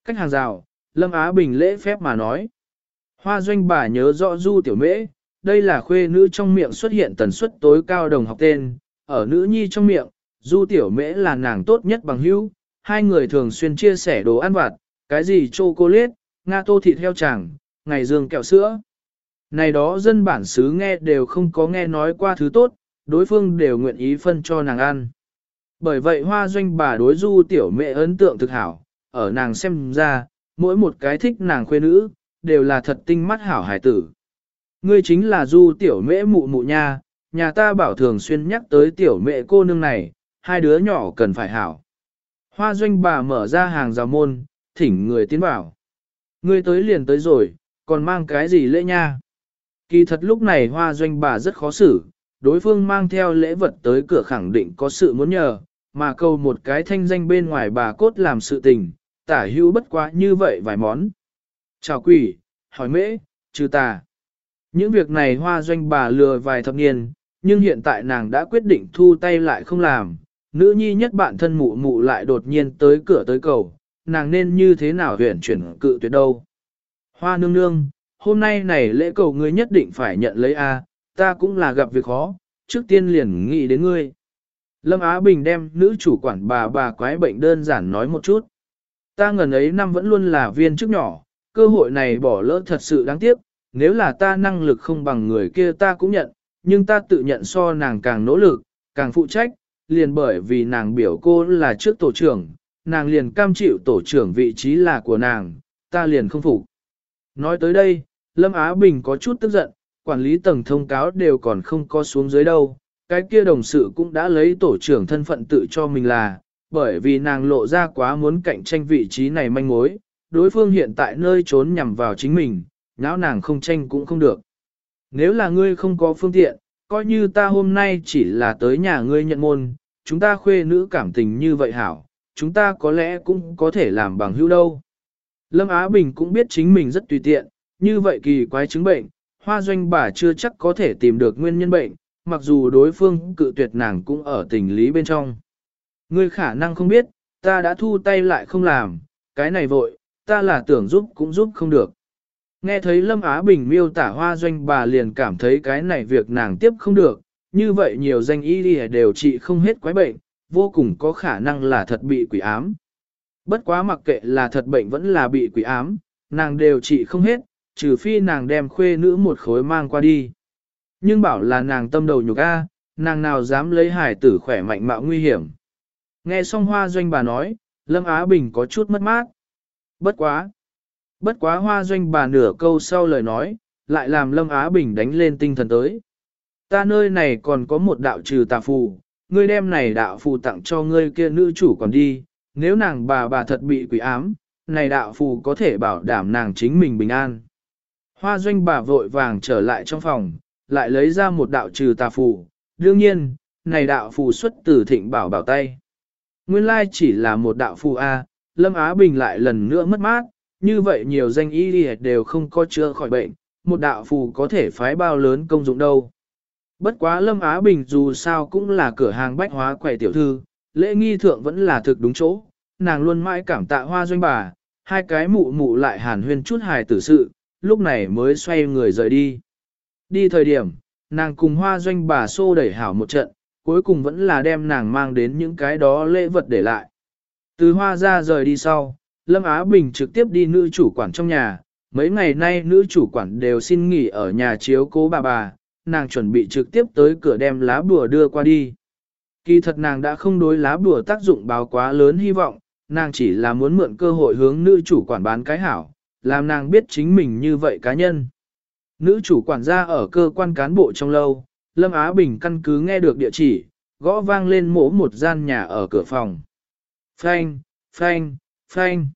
Cách hàng rào, Lâm Á Bình lễ phép mà nói. Hoa doanh bà nhớ rõ du tiểu mễ, đây là khuê nữ trong miệng xuất hiện tần suất tối cao đồng học tên, ở nữ nhi trong miệng, du tiểu mễ là nàng tốt nhất bằng hữu, hai người thường xuyên chia sẻ đồ ăn vặt, cái gì chocolate, nga tô thịt heo chẳng, ngày dương kẹo sữa. Này đó dân bản xứ nghe đều không có nghe nói qua thứ tốt, đối phương đều nguyện ý phân cho nàng ăn. Bởi vậy hoa doanh bà đối du tiểu mẹ ấn tượng thực hảo, ở nàng xem ra, mỗi một cái thích nàng khuê nữ, đều là thật tinh mắt hảo hải tử. Ngươi chính là du tiểu mễ mụ mụ nha, nhà ta bảo thường xuyên nhắc tới tiểu mẹ cô nương này, hai đứa nhỏ cần phải hảo. Hoa doanh bà mở ra hàng rào môn, thỉnh người tiến vào. người tới liền tới rồi, còn mang cái gì lễ nha? Kỳ thật lúc này hoa doanh bà rất khó xử, đối phương mang theo lễ vật tới cửa khẳng định có sự muốn nhờ, mà câu một cái thanh danh bên ngoài bà cốt làm sự tình, tả hữu bất quá như vậy vài món. Chào quỷ, hỏi mễ, trừ tà. Những việc này hoa doanh bà lừa vài thập niên, nhưng hiện tại nàng đã quyết định thu tay lại không làm. Nữ nhi nhất bạn thân mụ mụ lại đột nhiên tới cửa tới cầu, nàng nên như thế nào huyển chuyển cự tuyệt đâu. Hoa nương nương, hôm nay này lễ cầu ngươi nhất định phải nhận lấy A, ta cũng là gặp việc khó, trước tiên liền nghĩ đến ngươi. Lâm Á Bình đem nữ chủ quản bà bà quái bệnh đơn giản nói một chút. Ta ngần ấy năm vẫn luôn là viên chức nhỏ, cơ hội này bỏ lỡ thật sự đáng tiếc, nếu là ta năng lực không bằng người kia ta cũng nhận, nhưng ta tự nhận so nàng càng nỗ lực, càng phụ trách, liền bởi vì nàng biểu cô là trước tổ trưởng, nàng liền cam chịu tổ trưởng vị trí là của nàng, ta liền không phục. Nói tới đây, Lâm Á Bình có chút tức giận, quản lý tầng thông cáo đều còn không có xuống dưới đâu, cái kia đồng sự cũng đã lấy tổ trưởng thân phận tự cho mình là, bởi vì nàng lộ ra quá muốn cạnh tranh vị trí này manh mối, đối phương hiện tại nơi trốn nhằm vào chính mình, nháo nàng không tranh cũng không được. Nếu là ngươi không có phương tiện, coi như ta hôm nay chỉ là tới nhà ngươi nhận môn, chúng ta khuê nữ cảm tình như vậy hảo, chúng ta có lẽ cũng có thể làm bằng hữu đâu. Lâm Á Bình cũng biết chính mình rất tùy tiện, như vậy kỳ quái chứng bệnh, hoa doanh bà chưa chắc có thể tìm được nguyên nhân bệnh, mặc dù đối phương cự tuyệt nàng cũng ở tình lý bên trong. Ngươi khả năng không biết, ta đã thu tay lại không làm, cái này vội, ta là tưởng giúp cũng giúp không được. Nghe thấy Lâm Á Bình miêu tả hoa doanh bà liền cảm thấy cái này việc nàng tiếp không được, như vậy nhiều danh y đều trị không hết quái bệnh, vô cùng có khả năng là thật bị quỷ ám. Bất quá mặc kệ là thật bệnh vẫn là bị quỷ ám, nàng đều trị không hết, trừ phi nàng đem khuê nữ một khối mang qua đi. Nhưng bảo là nàng tâm đầu nhục A, nàng nào dám lấy hải tử khỏe mạnh mạo nguy hiểm. Nghe xong hoa doanh bà nói, Lâm Á Bình có chút mất mát. Bất quá. Bất quá hoa doanh bà nửa câu sau lời nói, lại làm Lâm Á Bình đánh lên tinh thần tới. Ta nơi này còn có một đạo trừ tà phù, ngươi đem này đạo phù tặng cho ngươi kia nữ chủ còn đi, nếu nàng bà bà thật bị quỷ ám, này đạo phù có thể bảo đảm nàng chính mình bình an. Hoa doanh bà vội vàng trở lại trong phòng, lại lấy ra một đạo trừ tà phù, đương nhiên, này đạo phù xuất từ thịnh bảo bảo tay. Nguyên lai chỉ là một đạo phù A, Lâm Á Bình lại lần nữa mất mát, như vậy nhiều danh y đều không có chữa khỏi bệnh, một đạo phù có thể phái bao lớn công dụng đâu. Bất quá Lâm Á Bình dù sao cũng là cửa hàng bách hóa quầy tiểu thư, lễ nghi thượng vẫn là thực đúng chỗ, nàng luôn mãi cảm tạ hoa doanh bà, hai cái mụ mụ lại hàn huyên chút hài tử sự, lúc này mới xoay người rời đi. Đi thời điểm, nàng cùng hoa doanh bà xô đẩy hảo một trận, cuối cùng vẫn là đem nàng mang đến những cái đó lễ vật để lại. Từ hoa ra rời đi sau, Lâm Á Bình trực tiếp đi nữ chủ quản trong nhà, mấy ngày nay nữ chủ quản đều xin nghỉ ở nhà chiếu cố bà bà, nàng chuẩn bị trực tiếp tới cửa đem lá bùa đưa qua đi. Kỳ thật nàng đã không đối lá bùa tác dụng báo quá lớn hy vọng, nàng chỉ là muốn mượn cơ hội hướng nữ chủ quản bán cái hảo, làm nàng biết chính mình như vậy cá nhân. Nữ chủ quản gia ở cơ quan cán bộ trong lâu, Lâm Á Bình căn cứ nghe được địa chỉ, gõ vang lên mỗ một gian nhà ở cửa phòng. Phanh, phanh, phanh.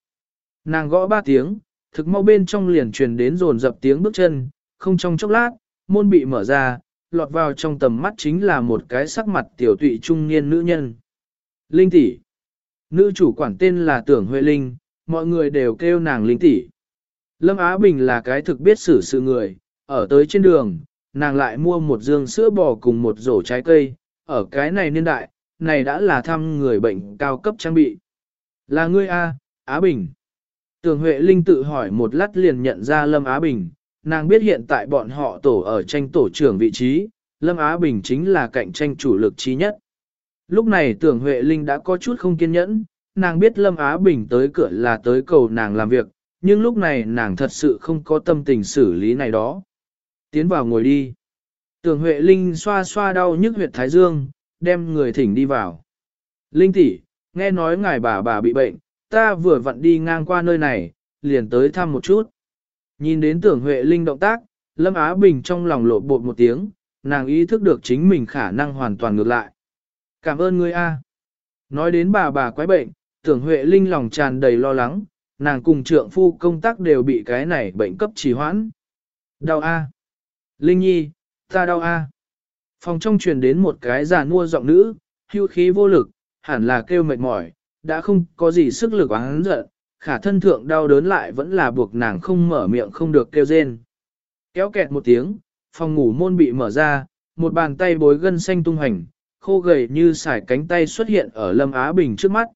Nàng gõ ba tiếng, thực mau bên trong liền truyền đến rồn dập tiếng bước chân, không trong chốc lát, môn bị mở ra, lọt vào trong tầm mắt chính là một cái sắc mặt tiểu tụy trung niên nữ nhân. Linh tỷ. Nữ chủ quản tên là Tưởng Huệ Linh, mọi người đều kêu nàng Linh tỷ. Lâm Á Bình là cái thực biết xử sự người, ở tới trên đường, nàng lại mua một dương sữa bò cùng một rổ trái cây, ở cái này niên đại, này đã là thăm người bệnh cao cấp trang bị. Là ngươi A, Á Bình. Tường Huệ Linh tự hỏi một lát liền nhận ra Lâm Á Bình, nàng biết hiện tại bọn họ tổ ở tranh tổ trưởng vị trí, Lâm Á Bình chính là cạnh tranh chủ lực trí nhất. Lúc này tưởng Huệ Linh đã có chút không kiên nhẫn, nàng biết Lâm Á Bình tới cửa là tới cầu nàng làm việc, nhưng lúc này nàng thật sự không có tâm tình xử lý này đó. Tiến vào ngồi đi. Tưởng Huệ Linh xoa xoa đau nhức huyệt Thái Dương, đem người thỉnh đi vào. Linh tỷ, nghe nói ngài bà bà bị bệnh, ta vừa vặn đi ngang qua nơi này, liền tới thăm một chút. Nhìn đến tưởng Huệ Linh động tác, Lâm Á Bình trong lòng lộ bột một tiếng, nàng ý thức được chính mình khả năng hoàn toàn ngược lại. Cảm ơn ngươi a. Nói đến bà bà quái bệnh, tưởng Huệ Linh lòng tràn đầy lo lắng, nàng cùng trượng phu công tác đều bị cái này bệnh cấp trì hoãn. Đau a. Linh Nhi, ta đau a. Phòng trong truyền đến một cái già nua giọng nữ, hưu khí vô lực, hẳn là kêu mệt mỏi, đã không có gì sức lực oán giận, khả thân thượng đau đớn lại vẫn là buộc nàng không mở miệng không được kêu rên. Kéo kẹt một tiếng, phòng ngủ môn bị mở ra, một bàn tay bối gân xanh tung hành, khô gầy như sải cánh tay xuất hiện ở Lâm Á Bình trước mắt.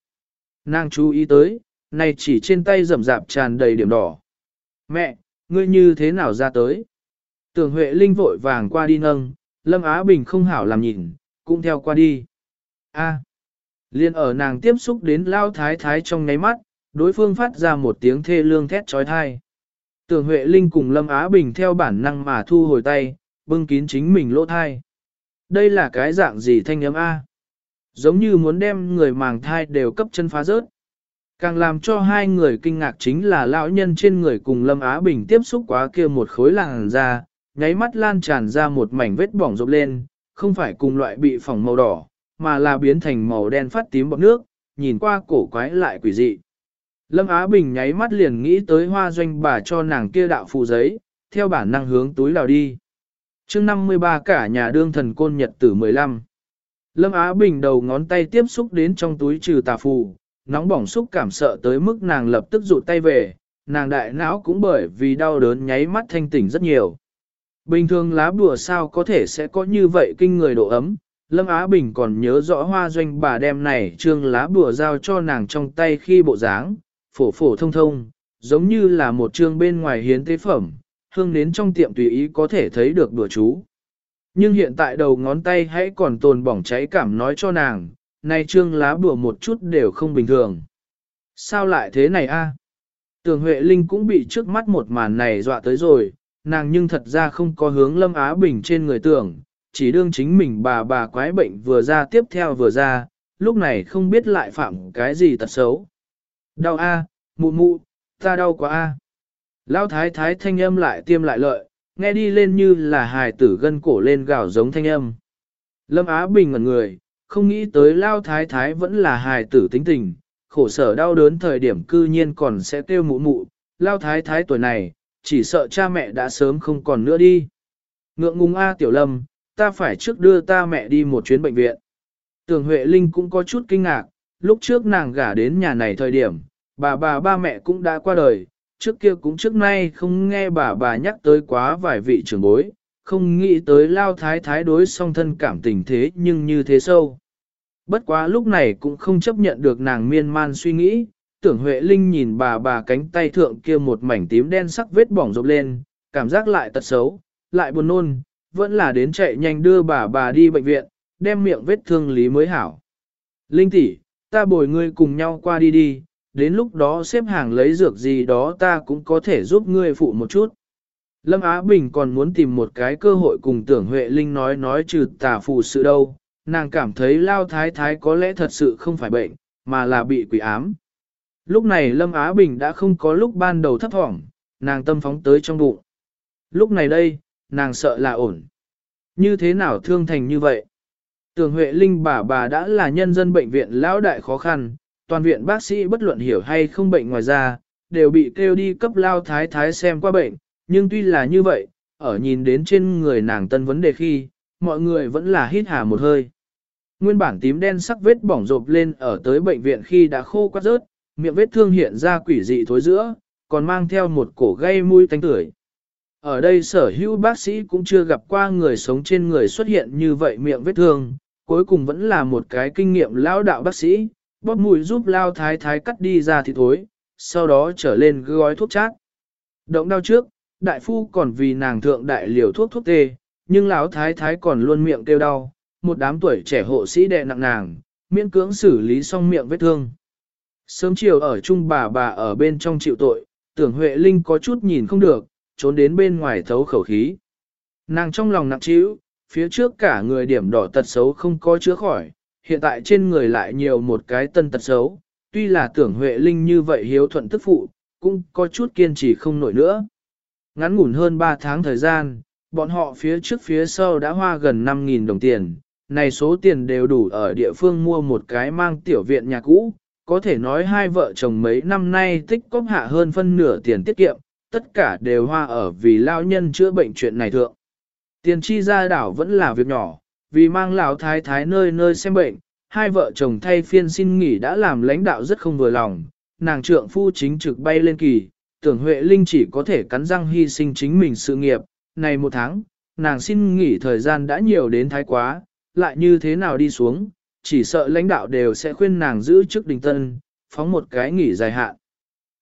Nàng chú ý tới, này chỉ trên tay rậm rạp tràn đầy điểm đỏ. Mẹ, ngươi như thế nào ra tới? Tưởng Huệ Linh vội vàng qua đi nâng, Lâm Á Bình không hảo làm nhìn, cũng theo qua đi. A. Liên ở nàng tiếp xúc đến lao thái thái trong nháy mắt, đối phương phát ra một tiếng thê lương thét trói thai. Tưởng Huệ Linh cùng Lâm Á Bình theo bản năng mà thu hồi tay, bưng kín chính mình lỗ thai. Đây là cái dạng gì thanh âm A? Giống như muốn đem người màng thai đều cấp chân phá rớt. Càng làm cho hai người kinh ngạc chính là lão nhân trên người cùng Lâm Á Bình tiếp xúc quá kia một khối làng ra, nháy mắt lan tràn ra một mảnh vết bỏng rộp lên, không phải cùng loại bị phỏng màu đỏ, mà là biến thành màu đen phát tím bọt nước, nhìn qua cổ quái lại quỷ dị. Lâm Á Bình nháy mắt liền nghĩ tới hoa doanh bà cho nàng kia đạo phù giấy, theo bản năng hướng túi lào đi. chương 53 cả nhà đương thần côn nhật tử 15. Lâm Á Bình đầu ngón tay tiếp xúc đến trong túi trừ tà phù, nóng bỏng xúc cảm sợ tới mức nàng lập tức rụt tay về, nàng đại não cũng bởi vì đau đớn nháy mắt thanh tỉnh rất nhiều. Bình thường lá bùa sao có thể sẽ có như vậy kinh người độ ấm, Lâm Á Bình còn nhớ rõ hoa doanh bà đem này trương lá bùa giao cho nàng trong tay khi bộ dáng, phổ phổ thông thông, giống như là một trương bên ngoài hiến tế phẩm, hương đến trong tiệm tùy ý có thể thấy được bùa chú. Nhưng hiện tại đầu ngón tay hãy còn tồn bỏng cháy cảm nói cho nàng, này trương lá bùa một chút đều không bình thường. Sao lại thế này a? Tường Huệ Linh cũng bị trước mắt một màn này dọa tới rồi, nàng nhưng thật ra không có hướng Lâm Á Bình trên người tưởng, chỉ đương chính mình bà bà quái bệnh vừa ra tiếp theo vừa ra, lúc này không biết lại phạm cái gì tật xấu. Đau a, mụ mụ, ta đau quá a. Lão thái thái thanh âm lại tiêm lại lợi, nghe đi lên như là hài tử gân cổ lên gào giống thanh âm. Lâm Á Bình ngẩn người, không nghĩ tới Lao thái thái vẫn là hài tử tính tình, khổ sở đau đớn thời điểm cư nhiên còn sẽ kêu mụ mụ, Lao thái thái tuổi này, chỉ sợ cha mẹ đã sớm không còn nữa đi. Ngượng ngùng A Tiểu Lâm, ta phải trước đưa ta mẹ đi một chuyến bệnh viện. Tường Huệ Linh cũng có chút kinh ngạc, lúc trước nàng gả đến nhà này thời điểm, bà bà ba mẹ cũng đã qua đời, trước kia cũng trước nay không nghe bà bà nhắc tới quá vài vị trưởng bối, không nghĩ tới lao thái thái đối song thân cảm tình thế nhưng như thế sâu. Bất quá lúc này cũng không chấp nhận được nàng miên man suy nghĩ, tưởng Huệ Linh nhìn bà bà cánh tay thượng kia một mảnh tím đen sắc vết bỏng rộp lên, cảm giác lại tật xấu, lại buồn nôn, vẫn là đến chạy nhanh đưa bà bà đi bệnh viện, đem miệng vết thương lý mới hảo. Linh tỷ, ta bồi ngươi cùng nhau qua đi đi, đến lúc đó xếp hàng lấy dược gì đó ta cũng có thể giúp ngươi phụ một chút. Lâm Á Bình còn muốn tìm một cái cơ hội cùng tưởng Huệ Linh nói nói trừ tà phù sự đâu, nàng cảm thấy lao thái thái có lẽ thật sự không phải bệnh, mà là bị quỷ ám. Lúc này Lâm Á Bình đã không có lúc ban đầu thấp thỏm, nàng tâm phóng tới trong bụng. Lúc này đây, nàng sợ là ổn. Như thế nào thương thành như vậy? Tường Huệ Linh bà bà đã là nhân dân bệnh viện lão đại khó khăn, toàn viện bác sĩ bất luận hiểu hay không bệnh ngoài ra, đều bị kêu đi cấp lao thái thái xem qua bệnh, nhưng tuy là như vậy, ở nhìn đến trên người nàng tân vấn đề khi, mọi người vẫn là hít hà một hơi. Nguyên bản tím đen sắc vết bỏng rộp lên ở tới bệnh viện khi đã khô quát rớt, miệng vết thương hiện ra quỷ dị thối giữa, còn mang theo một cổ gây mũi tanh tưởi. Ở đây sở hữu bác sĩ cũng chưa gặp qua người sống trên người xuất hiện như vậy miệng vết thương, cuối cùng vẫn là một cái kinh nghiệm lão đạo bác sĩ, bóp mùi giúp lao thái thái cắt đi ra thịt thối, sau đó trở lên gói thuốc chát. Động đau trước, đại phu còn vì nàng thượng đại liều thuốc thuốc tê, nhưng lão thái thái còn luôn miệng kêu đau, một đám tuổi trẻ hộ sĩ đè nặng nàng, miễn cưỡng xử lý xong miệng vết thương. Sớm chiều ở chung bà bà ở bên trong chịu tội, tưởng Huệ Linh có chút nhìn không được, trốn đến bên ngoài thấu khẩu khí. Nàng trong lòng nặng trĩu, phía trước cả người điểm đỏ tật xấu không có chữa khỏi, hiện tại trên người lại nhiều một cái tân tật xấu, tuy là tưởng Huệ Linh như vậy hiếu thuận tức phụ, cũng có chút kiên trì không nổi nữa. Ngắn ngủn hơn 3 tháng thời gian, bọn họ phía trước phía sau đã hoa gần 5.000 đồng tiền, này số tiền đều đủ ở địa phương mua một cái mang tiểu viện nhà cũ, có thể nói hai vợ chồng mấy năm nay tích cóp hạ hơn phân nửa tiền tiết kiệm, tất cả đều hoa ở vì lao nhân chữa bệnh chuyện này thượng. Tiền chi ra đảo vẫn là việc nhỏ, vì mang lão thái thái nơi nơi xem bệnh, hai vợ chồng thay phiên xin nghỉ đã làm lãnh đạo rất không vừa lòng, nàng trượng phu chính trực bay lên kỳ, tưởng Huệ Linh chỉ có thể cắn răng hy sinh chính mình sự nghiệp, này một tháng, nàng xin nghỉ thời gian đã nhiều đến thái quá, lại như thế nào đi xuống, chỉ sợ lãnh đạo đều sẽ khuyên nàng giữ chức đình tân, phóng một cái nghỉ dài hạn.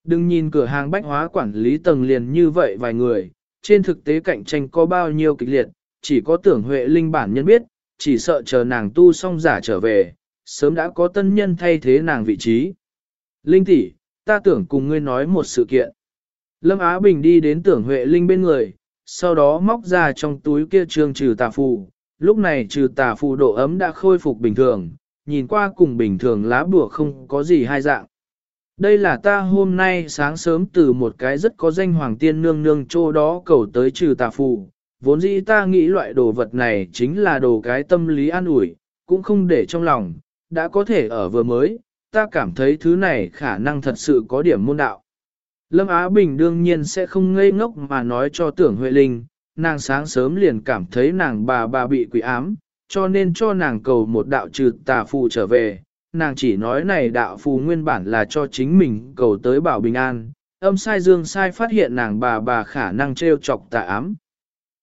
Đừng nhìn cửa hàng bách hóa quản lý tầng liền như vậy vài người, trên thực tế cạnh tranh có bao nhiêu kịch liệt, chỉ có tưởng Huệ Linh bản nhân biết, chỉ sợ chờ nàng tu xong giả trở về, sớm đã có tân nhân thay thế nàng vị trí. Linh tỷ, ta tưởng cùng ngươi nói một sự kiện. Lâm Á Bình đi đến tưởng Huệ Linh bên người, sau đó móc ra trong túi kia trương trừ tà phù. Lúc này trừ tà phù độ ấm đã khôi phục bình thường, nhìn qua cùng bình thường lá bùa không có gì hai dạng. Đây là ta hôm nay sáng sớm từ một cái rất có danh hoàng tiên nương nương chỗ đó cầu tới trừ tà phù. Vốn dĩ ta nghĩ loại đồ vật này chính là đồ cái tâm lý an ủi, cũng không để trong lòng, đã có thể ở vừa mới, ta cảm thấy thứ này khả năng thật sự có điểm môn đạo. Lâm Á Bình đương nhiên sẽ không ngây ngốc mà nói cho tưởng Huệ Linh, nàng sáng sớm liền cảm thấy nàng bà bà bị quỷ ám, cho nên cho nàng cầu một đạo trừ tà phù trở về. Nàng chỉ nói này đạo phù nguyên bản là cho chính mình cầu tới bảo bình an, âm sai dương sai phát hiện nàng bà bà khả năng trêu chọc tà ám.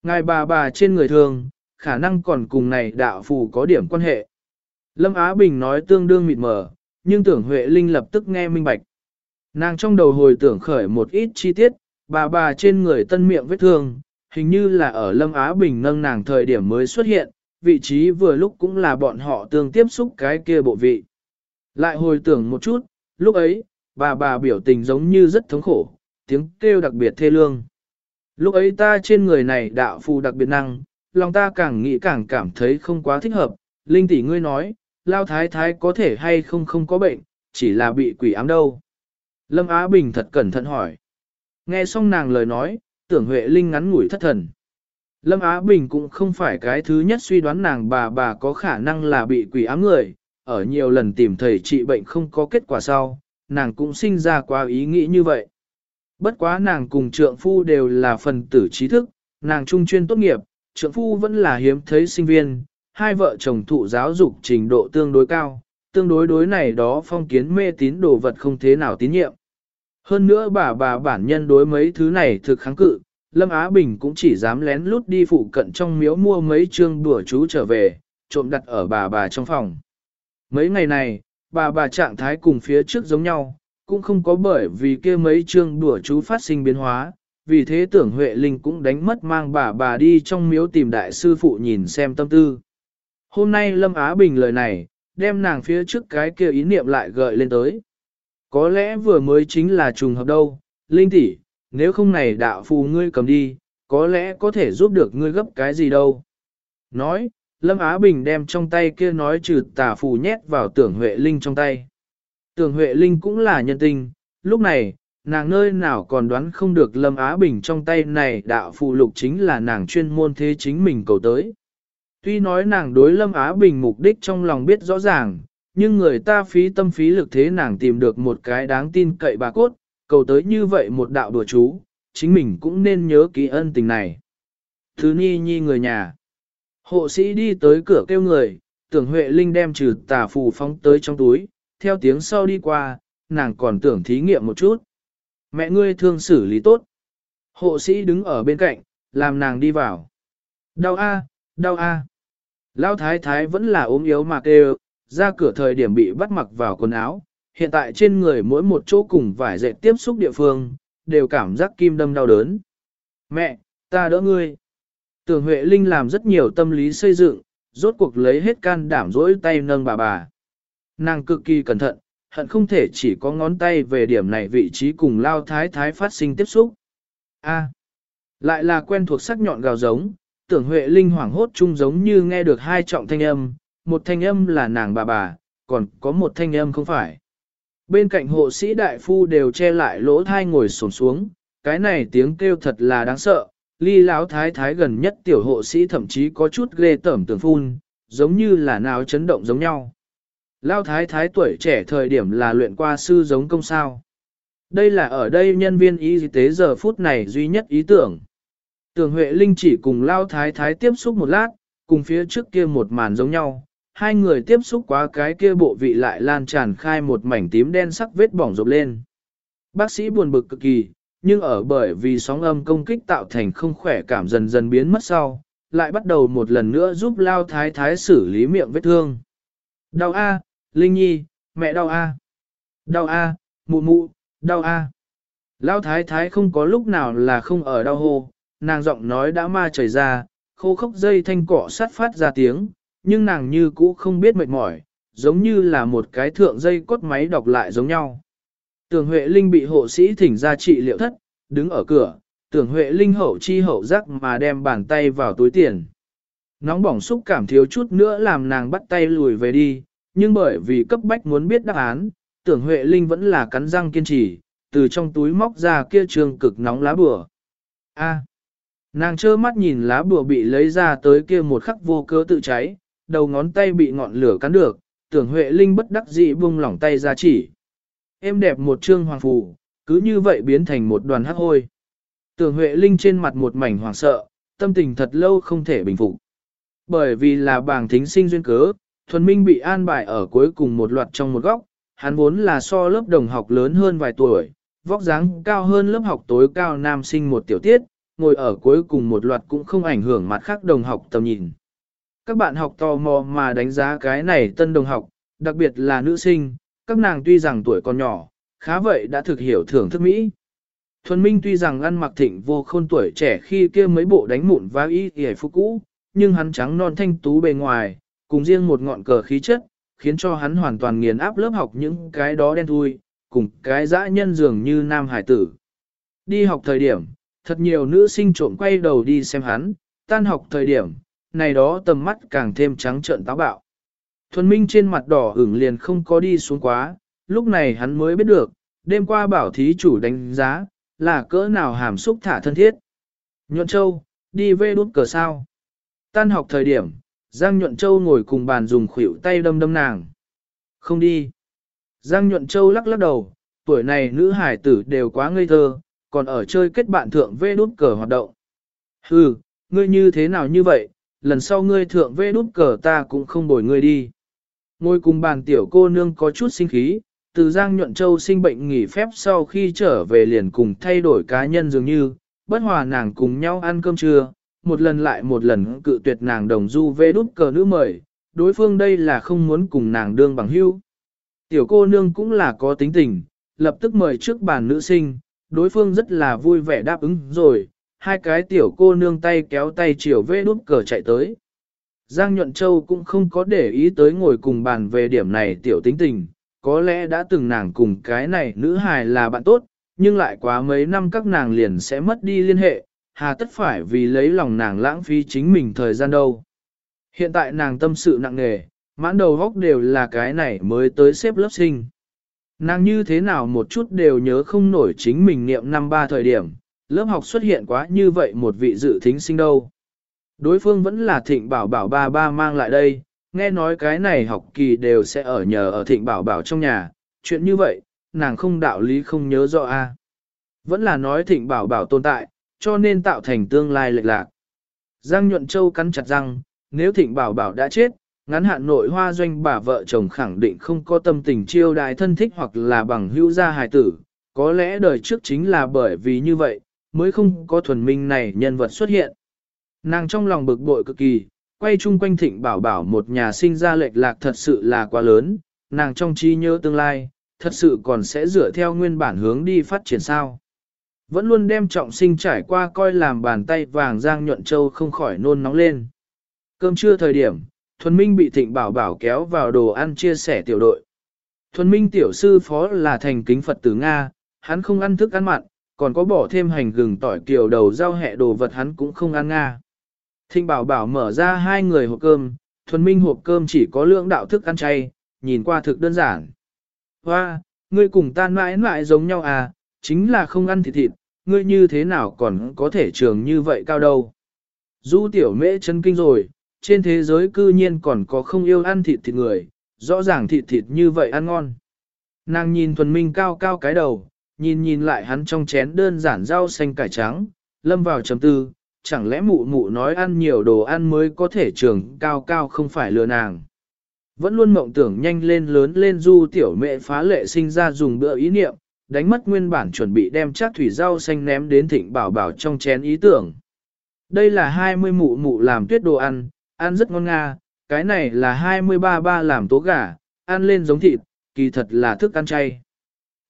Ngài bà bà trên người thường, khả năng còn cùng này đạo phù có điểm quan hệ. Lâm Á Bình nói tương đương mịt mờ, nhưng tưởng Huệ Linh lập tức nghe minh bạch. Nàng trong đầu hồi tưởng khởi một ít chi tiết, bà bà trên người tân miệng vết thương, hình như là ở Lâm Á Bình nâng nàng thời điểm mới xuất hiện, vị trí vừa lúc cũng là bọn họ tương tiếp xúc cái kia bộ vị. Lại hồi tưởng một chút, lúc ấy, bà bà biểu tình giống như rất thống khổ, tiếng kêu đặc biệt thê lương. Lúc ấy ta trên người này đạo phù đặc biệt năng, lòng ta càng nghĩ càng cảm thấy không quá thích hợp, Linh tỷ ngươi nói, lao thái thái có thể hay không không có bệnh, chỉ là bị quỷ ám đâu. Lâm Á Bình thật cẩn thận hỏi. Nghe xong nàng lời nói, tưởng Huệ Linh ngắn ngủi thất thần. Lâm Á Bình cũng không phải cái thứ nhất suy đoán nàng bà bà có khả năng là bị quỷ ám người, ở nhiều lần tìm thầy trị bệnh không có kết quả sau, nàng cũng sinh ra qua ý nghĩ như vậy. Bất quá nàng cùng trượng phu đều là phần tử trí thức, nàng trung chuyên tốt nghiệp, trượng phu vẫn là hiếm thấy sinh viên, hai vợ chồng thụ giáo dục trình độ tương đối cao, tương đối đối này đó phong kiến mê tín đồ vật không thế nào tín nhiệm. Hơn nữa bà bà bản nhân đối mấy thứ này thực kháng cự, Lâm Á Bình cũng chỉ dám lén lút đi phụ cận trong miếu mua mấy chương đùa chú trở về, trộm đặt ở bà bà trong phòng. Mấy ngày này, bà bà trạng thái cùng phía trước giống nhau, cũng không có bởi vì kia mấy chương đùa chú phát sinh biến hóa, vì thế tưởng Huệ Linh cũng đánh mất mang bà bà đi trong miếu tìm đại sư phụ nhìn xem tâm tư. Hôm nay Lâm Á Bình lời này, đem nàng phía trước cái kia ý niệm lại gợi lên tới. Có lẽ vừa mới chính là trùng hợp đâu, Linh tỷ, nếu không này đạo phù ngươi cầm đi, có lẽ có thể giúp được ngươi gấp cái gì đâu. Nói, Lâm Á Bình đem trong tay kia nói trừ tà phù nhét vào tưởng Huệ Linh trong tay. Tưởng Huệ Linh cũng là nhân tình, lúc này, nàng nơi nào còn đoán không được Lâm Á Bình trong tay này đạo phù lục chính là nàng chuyên môn thế chính mình cầu tới. Tuy nói nàng đối Lâm Á Bình mục đích trong lòng biết rõ ràng, nhưng người ta phí tâm phí lực thế nàng tìm được một cái đáng tin cậy bà cốt, cầu tới như vậy một đạo đùa chú, chính mình cũng nên nhớ kỹ ân tình này. Thứ ni nhi người nhà. Hộ sĩ đi tới cửa kêu người, tưởng Huệ Linh đem trừ tà phù phóng tới trong túi, theo tiếng sau đi qua, nàng còn tưởng thí nghiệm một chút. Mẹ ngươi thương xử lý tốt. Hộ sĩ đứng ở bên cạnh, làm nàng đi vào. Đau a, đau a. Lão thái thái vẫn là ốm yếu mà kêu, ra cửa thời điểm bị bắt mặc vào quần áo, hiện tại trên người mỗi một chỗ cùng vải dệt tiếp xúc địa phương, đều cảm giác kim đâm đau đớn. Mẹ, ta đỡ ngươi. Tưởng Huệ Linh làm rất nhiều tâm lý xây dựng, rốt cuộc lấy hết can đảm dỗi tay nâng bà bà. Nàng cực kỳ cẩn thận, hận không thể chỉ có ngón tay về điểm này vị trí cùng lao thái thái phát sinh tiếp xúc. A, lại là quen thuộc sắc nhọn gào giống, tưởng Huệ Linh hoảng hốt chung giống như nghe được hai trọng thanh âm, một thanh âm là nàng bà bà, còn có một thanh âm không phải. Bên cạnh hộ sĩ đại phu đều che lại lỗ thai ngồi sổm xuống, cái này tiếng kêu thật là đáng sợ, ly lão thái thái gần nhất tiểu hộ sĩ thậm chí có chút ghê tởm tưởng phun, giống như là nào chấn động giống nhau. Lão thái thái tuổi trẻ thời điểm là luyện qua sư giống công sao. Đây là ở đây nhân viên y tế giờ phút này duy nhất ý tưởng. Tưởng Huệ Linh chỉ cùng Lao Thái Thái tiếp xúc một lát, cùng phía trước kia một màn giống nhau. Hai người tiếp xúc quá cái kia bộ vị lại lan tràn khai một mảnh tím đen sắc vết bỏng rộp lên. Bác sĩ buồn bực cực kỳ, nhưng ở bởi vì sóng âm công kích tạo thành không khỏe cảm dần dần biến mất sau, lại bắt đầu một lần nữa giúp Lao Thái Thái xử lý miệng vết thương. Đau A, Linh Nhi, mẹ đau A. Đau A, mụ mụ, đau A. Lao Thái Thái không có lúc nào là không ở đau hô, nàng giọng nói đã ma trời ra, khô khốc dây thanh cọ sát phát ra tiếng, nhưng nàng như cũ không biết mệt mỏi, giống như là một cái thượng dây cốt máy đọc lại giống nhau. Tưởng Huệ Linh bị hộ sĩ thỉnh ra trị liệu thất, đứng ở cửa, tưởng Huệ Linh hậu chi hậu giác mà đem bàn tay vào túi tiền. Nóng bỏng xúc cảm thiếu chút nữa làm nàng bắt tay lùi về đi, nhưng bởi vì cấp bách muốn biết đáp án, tưởng Huệ Linh vẫn là cắn răng kiên trì, từ trong túi móc ra kia trường cực nóng lá bùa. A. Nàng trơ mắt nhìn lá bùa bị lấy ra tới kia một khắc vô cớ tự cháy, đầu ngón tay bị ngọn lửa cắn được, tưởng Huệ Linh bất đắc dĩ buông lỏng tay ra chỉ. Em đẹp một trương hoàng phù, cứ như vậy biến thành một đoàn hắc hôi. Tưởng Huệ Linh trên mặt một mảnh hoảng sợ, tâm tình thật lâu không thể bình phục. Bởi vì là bảng thính sinh duyên cớ, Thuần Minh bị an bài ở cuối cùng một loạt trong một góc, hắn vốn là so lớp đồng học lớn hơn vài tuổi, vóc dáng cao hơn lớp học tối cao nam sinh một tiểu tiết, ngồi ở cuối cùng một loạt cũng không ảnh hưởng mặt khác đồng học tầm nhìn. Các bạn học tò mò mà đánh giá cái này tân đồng học, đặc biệt là nữ sinh, các nàng tuy rằng tuổi còn nhỏ, khá vậy đã thực hiểu thưởng thức Mỹ. Thuần Minh tuy rằng ăn mặc thịnh vô khôn tuổi trẻ khi kia mấy bộ đánh mụn và y hề phục cũ, nhưng hắn trắng non thanh tú bề ngoài, cùng riêng một ngọn cờ khí chất, khiến cho hắn hoàn toàn nghiền áp lớp học những cái đó đen thui, cùng cái dã nhân dường như nam hải tử. Đi học thời điểm, thật nhiều nữ sinh trộm quay đầu đi xem hắn, tan học thời điểm, này đó tầm mắt càng thêm trắng trợn táo bạo. Thuần Minh trên mặt đỏ ửng liền không có đi xuống quá, lúc này hắn mới biết được, đêm qua bảo thí chủ đánh giá, là cỡ nào hàm xúc thả thân thiết. Nhuận Châu, đi về đút cờ sao. Tan học thời điểm, Giang Nhuận Châu ngồi cùng bàn dùng khuỷu tay đâm đâm nàng. Không đi. Giang Nhuận Châu lắc lắc đầu, tuổi này nữ hải tử đều quá ngây thơ, còn ở chơi kết bạn thượng vê đút cờ hoạt động. Hừ, ngươi như thế nào như vậy, lần sau ngươi thượng vê đút cờ ta cũng không bồi ngươi đi. Ngồi cùng bàn tiểu cô nương có chút sinh khí, từ Giang Nhuận Châu sinh bệnh nghỉ phép sau khi trở về liền cùng thay đổi cá nhân dường như, bất hòa nàng cùng nhau ăn cơm trưa, một lần lại một lần cự tuyệt nàng đồng du vê đút cờ nữ mời, đối phương đây là không muốn cùng nàng đương bằng hữu. Tiểu cô nương cũng là có tính tình, lập tức mời trước bàn nữ sinh, đối phương rất là vui vẻ đáp ứng rồi, hai cái tiểu cô nương tay kéo tay chiều vê đút cờ chạy tới. Giang Nhuận Châu cũng không có để ý tới ngồi cùng bàn về điểm này tiểu tính tình, có lẽ đã từng nàng cùng cái này nữ hài là bạn tốt, nhưng lại quá mấy năm các nàng liền sẽ mất đi liên hệ, hà tất phải vì lấy lòng nàng lãng phí chính mình thời gian đâu. Hiện tại nàng tâm sự nặng nề, mãn đầu góc đều là cái này mới tới xếp lớp sinh. Nàng như thế nào một chút đều nhớ không nổi chính mình niệm năm ba thời điểm, lớp học xuất hiện quá như vậy một vị dự thính sinh đâu. Đối phương vẫn là thịnh bảo bảo ba ba mang lại đây, nghe nói cái này học kỳ đều sẽ ở nhờ ở thịnh bảo bảo trong nhà, chuyện như vậy, nàng không đạo lý không nhớ rõ a. Vẫn là nói thịnh bảo bảo tồn tại, cho nên tạo thành tương lai lệch lạc. Giang Nhuận Châu cắn chặt răng, nếu thịnh bảo bảo đã chết, ngắn hạn nội hoa doanh bà vợ chồng khẳng định không có tâm tình chiêu đại thân thích hoặc là bằng hữu gia hài tử, có lẽ đời trước chính là bởi vì như vậy, mới không có thuần minh này nhân vật xuất hiện. Nàng trong lòng bực bội cực kỳ, quay chung quanh thịnh bảo bảo một nhà sinh ra lệch lạc thật sự là quá lớn, nàng trong trí nhớ tương lai, thật sự còn sẽ dựa theo nguyên bản hướng đi phát triển sao. Vẫn luôn đem trọng sinh trải qua coi làm bàn tay vàng Giang Nhuận Châu không khỏi nôn nóng lên. Cơm trưa thời điểm, Thuần Minh bị Thịnh Bảo Bảo kéo vào đồ ăn chia sẻ tiểu đội. Thuần Minh tiểu sư phó là thành kính Phật tử Nga, hắn không ăn thức ăn mặn, còn có bỏ thêm hành gừng tỏi kiều đầu rau hẹ đồ vật hắn cũng không ăn Nga. Thịnh Bảo Bảo mở ra hai người hộp cơm, Thuần Minh hộp cơm chỉ có lượng đạo thức ăn chay, nhìn qua thực đơn giản. Hoa, ngươi cùng tan mãi mãi giống nhau à, chính là không ăn thịt thịt, ngươi như thế nào còn có thể trường như vậy cao đâu. Du tiểu mễ chân kinh rồi, trên thế giới cư nhiên còn có không yêu ăn thịt thịt người, rõ ràng thịt thịt như vậy ăn ngon. Nàng nhìn thuần minh cao cao cái đầu, nhìn nhìn lại hắn trong chén đơn giản rau xanh cải trắng, lâm vào chấm tư, chẳng lẽ mụ mụ nói ăn nhiều đồ ăn mới có thể trường cao cao không phải lừa nàng. Vẫn luôn mộng tưởng nhanh lên lớn lên du tiểu mẹ phá lệ sinh ra dùng bữa ý niệm, đánh mất nguyên bản chuẩn bị đem chắc thủy rau xanh ném đến thịnh bảo bảo trong chén ý tưởng. Đây là 20 mụ mụ làm tuyết đồ ăn, ăn rất ngon nga, cái này là 23 ba làm tố gà, ăn lên giống thịt, kỳ thật là thức ăn chay.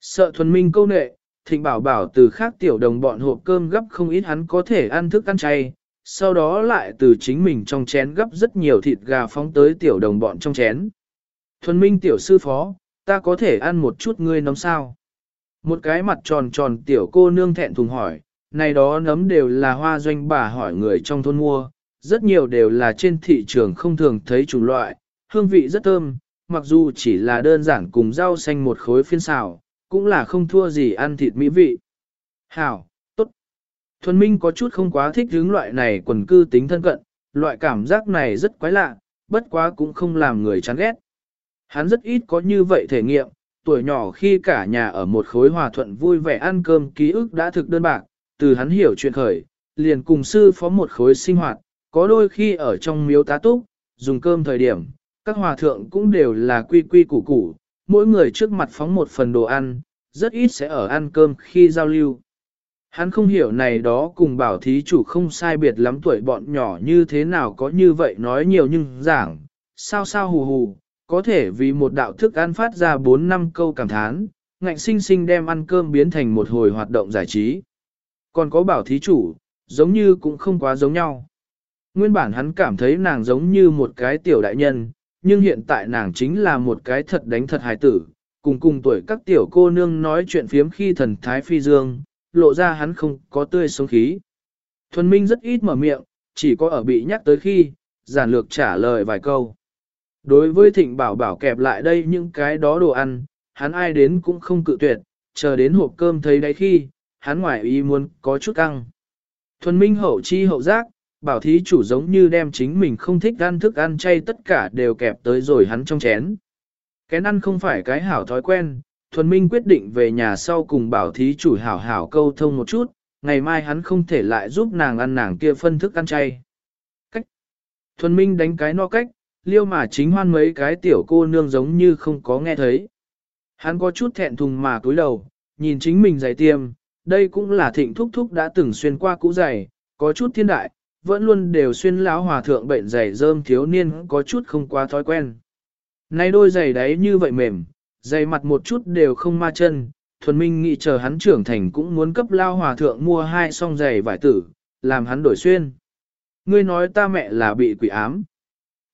Sợ thuần minh câu nệ, thịnh bảo bảo từ khác tiểu đồng bọn hộp cơm gấp không ít hắn có thể ăn thức ăn chay, sau đó lại từ chính mình trong chén gấp rất nhiều thịt gà phóng tới tiểu đồng bọn trong chén. Thuần minh tiểu sư phó, ta có thể ăn một chút ngươi nấm sao? Một cái mặt tròn tròn tiểu cô nương thẹn thùng hỏi, này đó nấm đều là hoa doanh bà hỏi người trong thôn mua, rất nhiều đều là trên thị trường không thường thấy chủng loại, hương vị rất thơm, mặc dù chỉ là đơn giản cùng rau xanh một khối phiên xào, cũng là không thua gì ăn thịt mỹ vị. Hảo, tốt. Thuần Minh có chút không quá thích hướng loại này quần cư tính thân cận, loại cảm giác này rất quái lạ, bất quá cũng không làm người chán ghét. hắn rất ít có như vậy thể nghiệm, tuổi nhỏ khi cả nhà ở một khối hòa thuận vui vẻ ăn cơm ký ức đã thực đơn bạc, từ hắn hiểu chuyện khởi, liền cùng sư phó một khối sinh hoạt, có đôi khi ở trong miếu tá túc, dùng cơm thời điểm, các hòa thượng cũng đều là quy quy củ củ, mỗi người trước mặt phóng một phần đồ ăn, rất ít sẽ ở ăn cơm khi giao lưu. Hắn không hiểu này đó cùng bảo thí chủ không sai biệt lắm tuổi bọn nhỏ như thế nào có như vậy nói nhiều nhưng giảng, sao sao hù hù, có thể vì một đạo thức ăn phát ra 4 năm câu cảm thán, ngạnh sinh sinh đem ăn cơm biến thành một hồi hoạt động giải trí. Còn có bảo thí chủ, giống như cũng không quá giống nhau. Nguyên bản hắn cảm thấy nàng giống như một cái tiểu đại nhân, nhưng hiện tại nàng chính là một cái thật đánh thật hài tử, cùng cùng tuổi các tiểu cô nương nói chuyện phiếm khi thần thái phi dương, lộ ra hắn không có tươi sống khí. Thuần Minh rất ít mở miệng, chỉ có ở bị nhắc tới khi, giản lược trả lời vài câu. Đối với thịnh bảo bảo kẹp lại đây những cái đó đồ ăn, hắn ai đến cũng không cự tuyệt, chờ đến hộp cơm thấy đấy khi, hắn ngoài ý muốn có chút căng. Thuần Minh hậu chi hậu giác, bảo thí chủ giống như đem chính mình không thích ăn thức ăn chay tất cả đều kẹp tới rồi hắn trong chén. Kén ăn không phải cái hảo thói quen, Thuần Minh quyết định về nhà sau cùng bảo thí chủ hảo hảo câu thông một chút, ngày mai hắn không thể lại giúp nàng ăn nàng kia phân thức ăn chay. Cách. Thuần Minh đánh cái no cách, liêu mà chính hoan mấy cái tiểu cô nương giống như không có nghe thấy. Hắn có chút thẹn thùng mà cúi đầu, nhìn chính mình giày tiêm, đây cũng là thịnh thúc thúc đã từng xuyên qua cũ giày, có chút thiên đại, vẫn luôn đều xuyên lão hòa thượng bệnh giày rơm thiếu niên có chút không quá thói quen. Nay đôi giày đấy như vậy mềm, giày mặt một chút đều không ma chân, thuần minh nghĩ chờ hắn trưởng thành cũng muốn cấp lao hòa thượng mua hai song giày vải tử, làm hắn đổi xuyên. Ngươi nói ta mẹ là bị quỷ ám.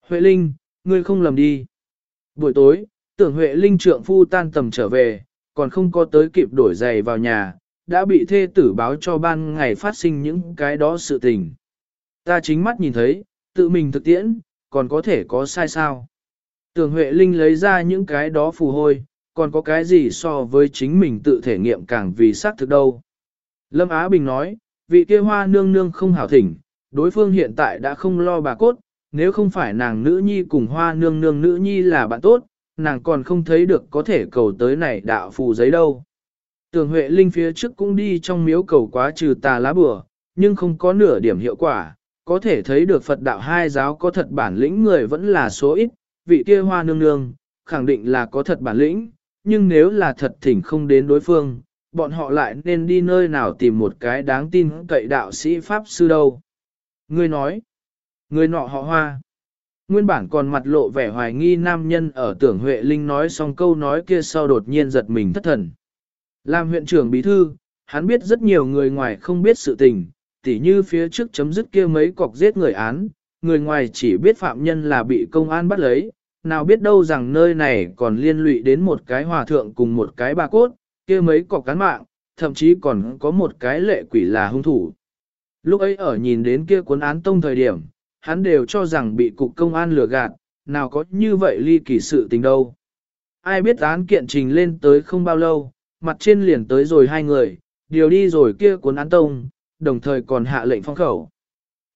Huệ Linh, ngươi không lầm đi. Buổi tối, tưởng Huệ Linh trượng phu tan tầm trở về, còn không có tới kịp đổi giày vào nhà, đã bị thê tử báo cho ban ngày phát sinh những cái đó sự tình. Ta chính mắt nhìn thấy, tự mình thực tiễn, còn có thể có sai sao. Tưởng Huệ Linh lấy ra những cái đó phù hôi, còn có cái gì so với chính mình tự thể nghiệm càng vì xác thực đâu. Lâm Á Bình nói, vị kia hoa nương nương không hảo thỉnh, đối phương hiện tại đã không lo bà cốt, nếu không phải nàng nữ nhi cùng hoa nương nương nữ nhi là bạn tốt, nàng còn không thấy được có thể cầu tới này đạo phù giấy đâu. Tưởng Huệ Linh phía trước cũng đi trong miếu cầu quá trừ tà lá bừa, nhưng không có nửa điểm hiệu quả, có thể thấy được Phật đạo hai giáo có thật bản lĩnh người vẫn là số ít, vị kia hoa nương nương, khẳng định là có thật bản lĩnh, nhưng nếu là thật thỉnh không đến đối phương, bọn họ lại nên đi nơi nào tìm một cái đáng tin cậy đạo sĩ Pháp sư đâu. Người nói, người nọ họ hoa. Nguyên bản còn mặt lộ vẻ hoài nghi nam nhân ở tưởng Huệ Linh nói xong câu nói kia sau đột nhiên giật mình thất thần. Làm huyện trưởng bí thư, hắn biết rất nhiều người ngoài không biết sự tình, tỉ như phía trước chấm dứt kia mấy cọc giết người án, người ngoài chỉ biết phạm nhân là bị công an bắt lấy, nào biết đâu rằng nơi này còn liên lụy đến một cái hòa thượng cùng một cái bà cốt, kia mấy cọc cán mạng, thậm chí còn có một cái lệ quỷ là hung thủ. Lúc ấy ở nhìn đến kia cuốn án tông thời điểm, hắn đều cho rằng bị cục công an lừa gạt, nào có như vậy ly kỳ sự tình đâu. Ai biết án kiện trình lên tới không bao lâu, mặt trên liền tới rồi hai người, điều đi rồi kia cuốn án tông, đồng thời còn hạ lệnh phong khẩu.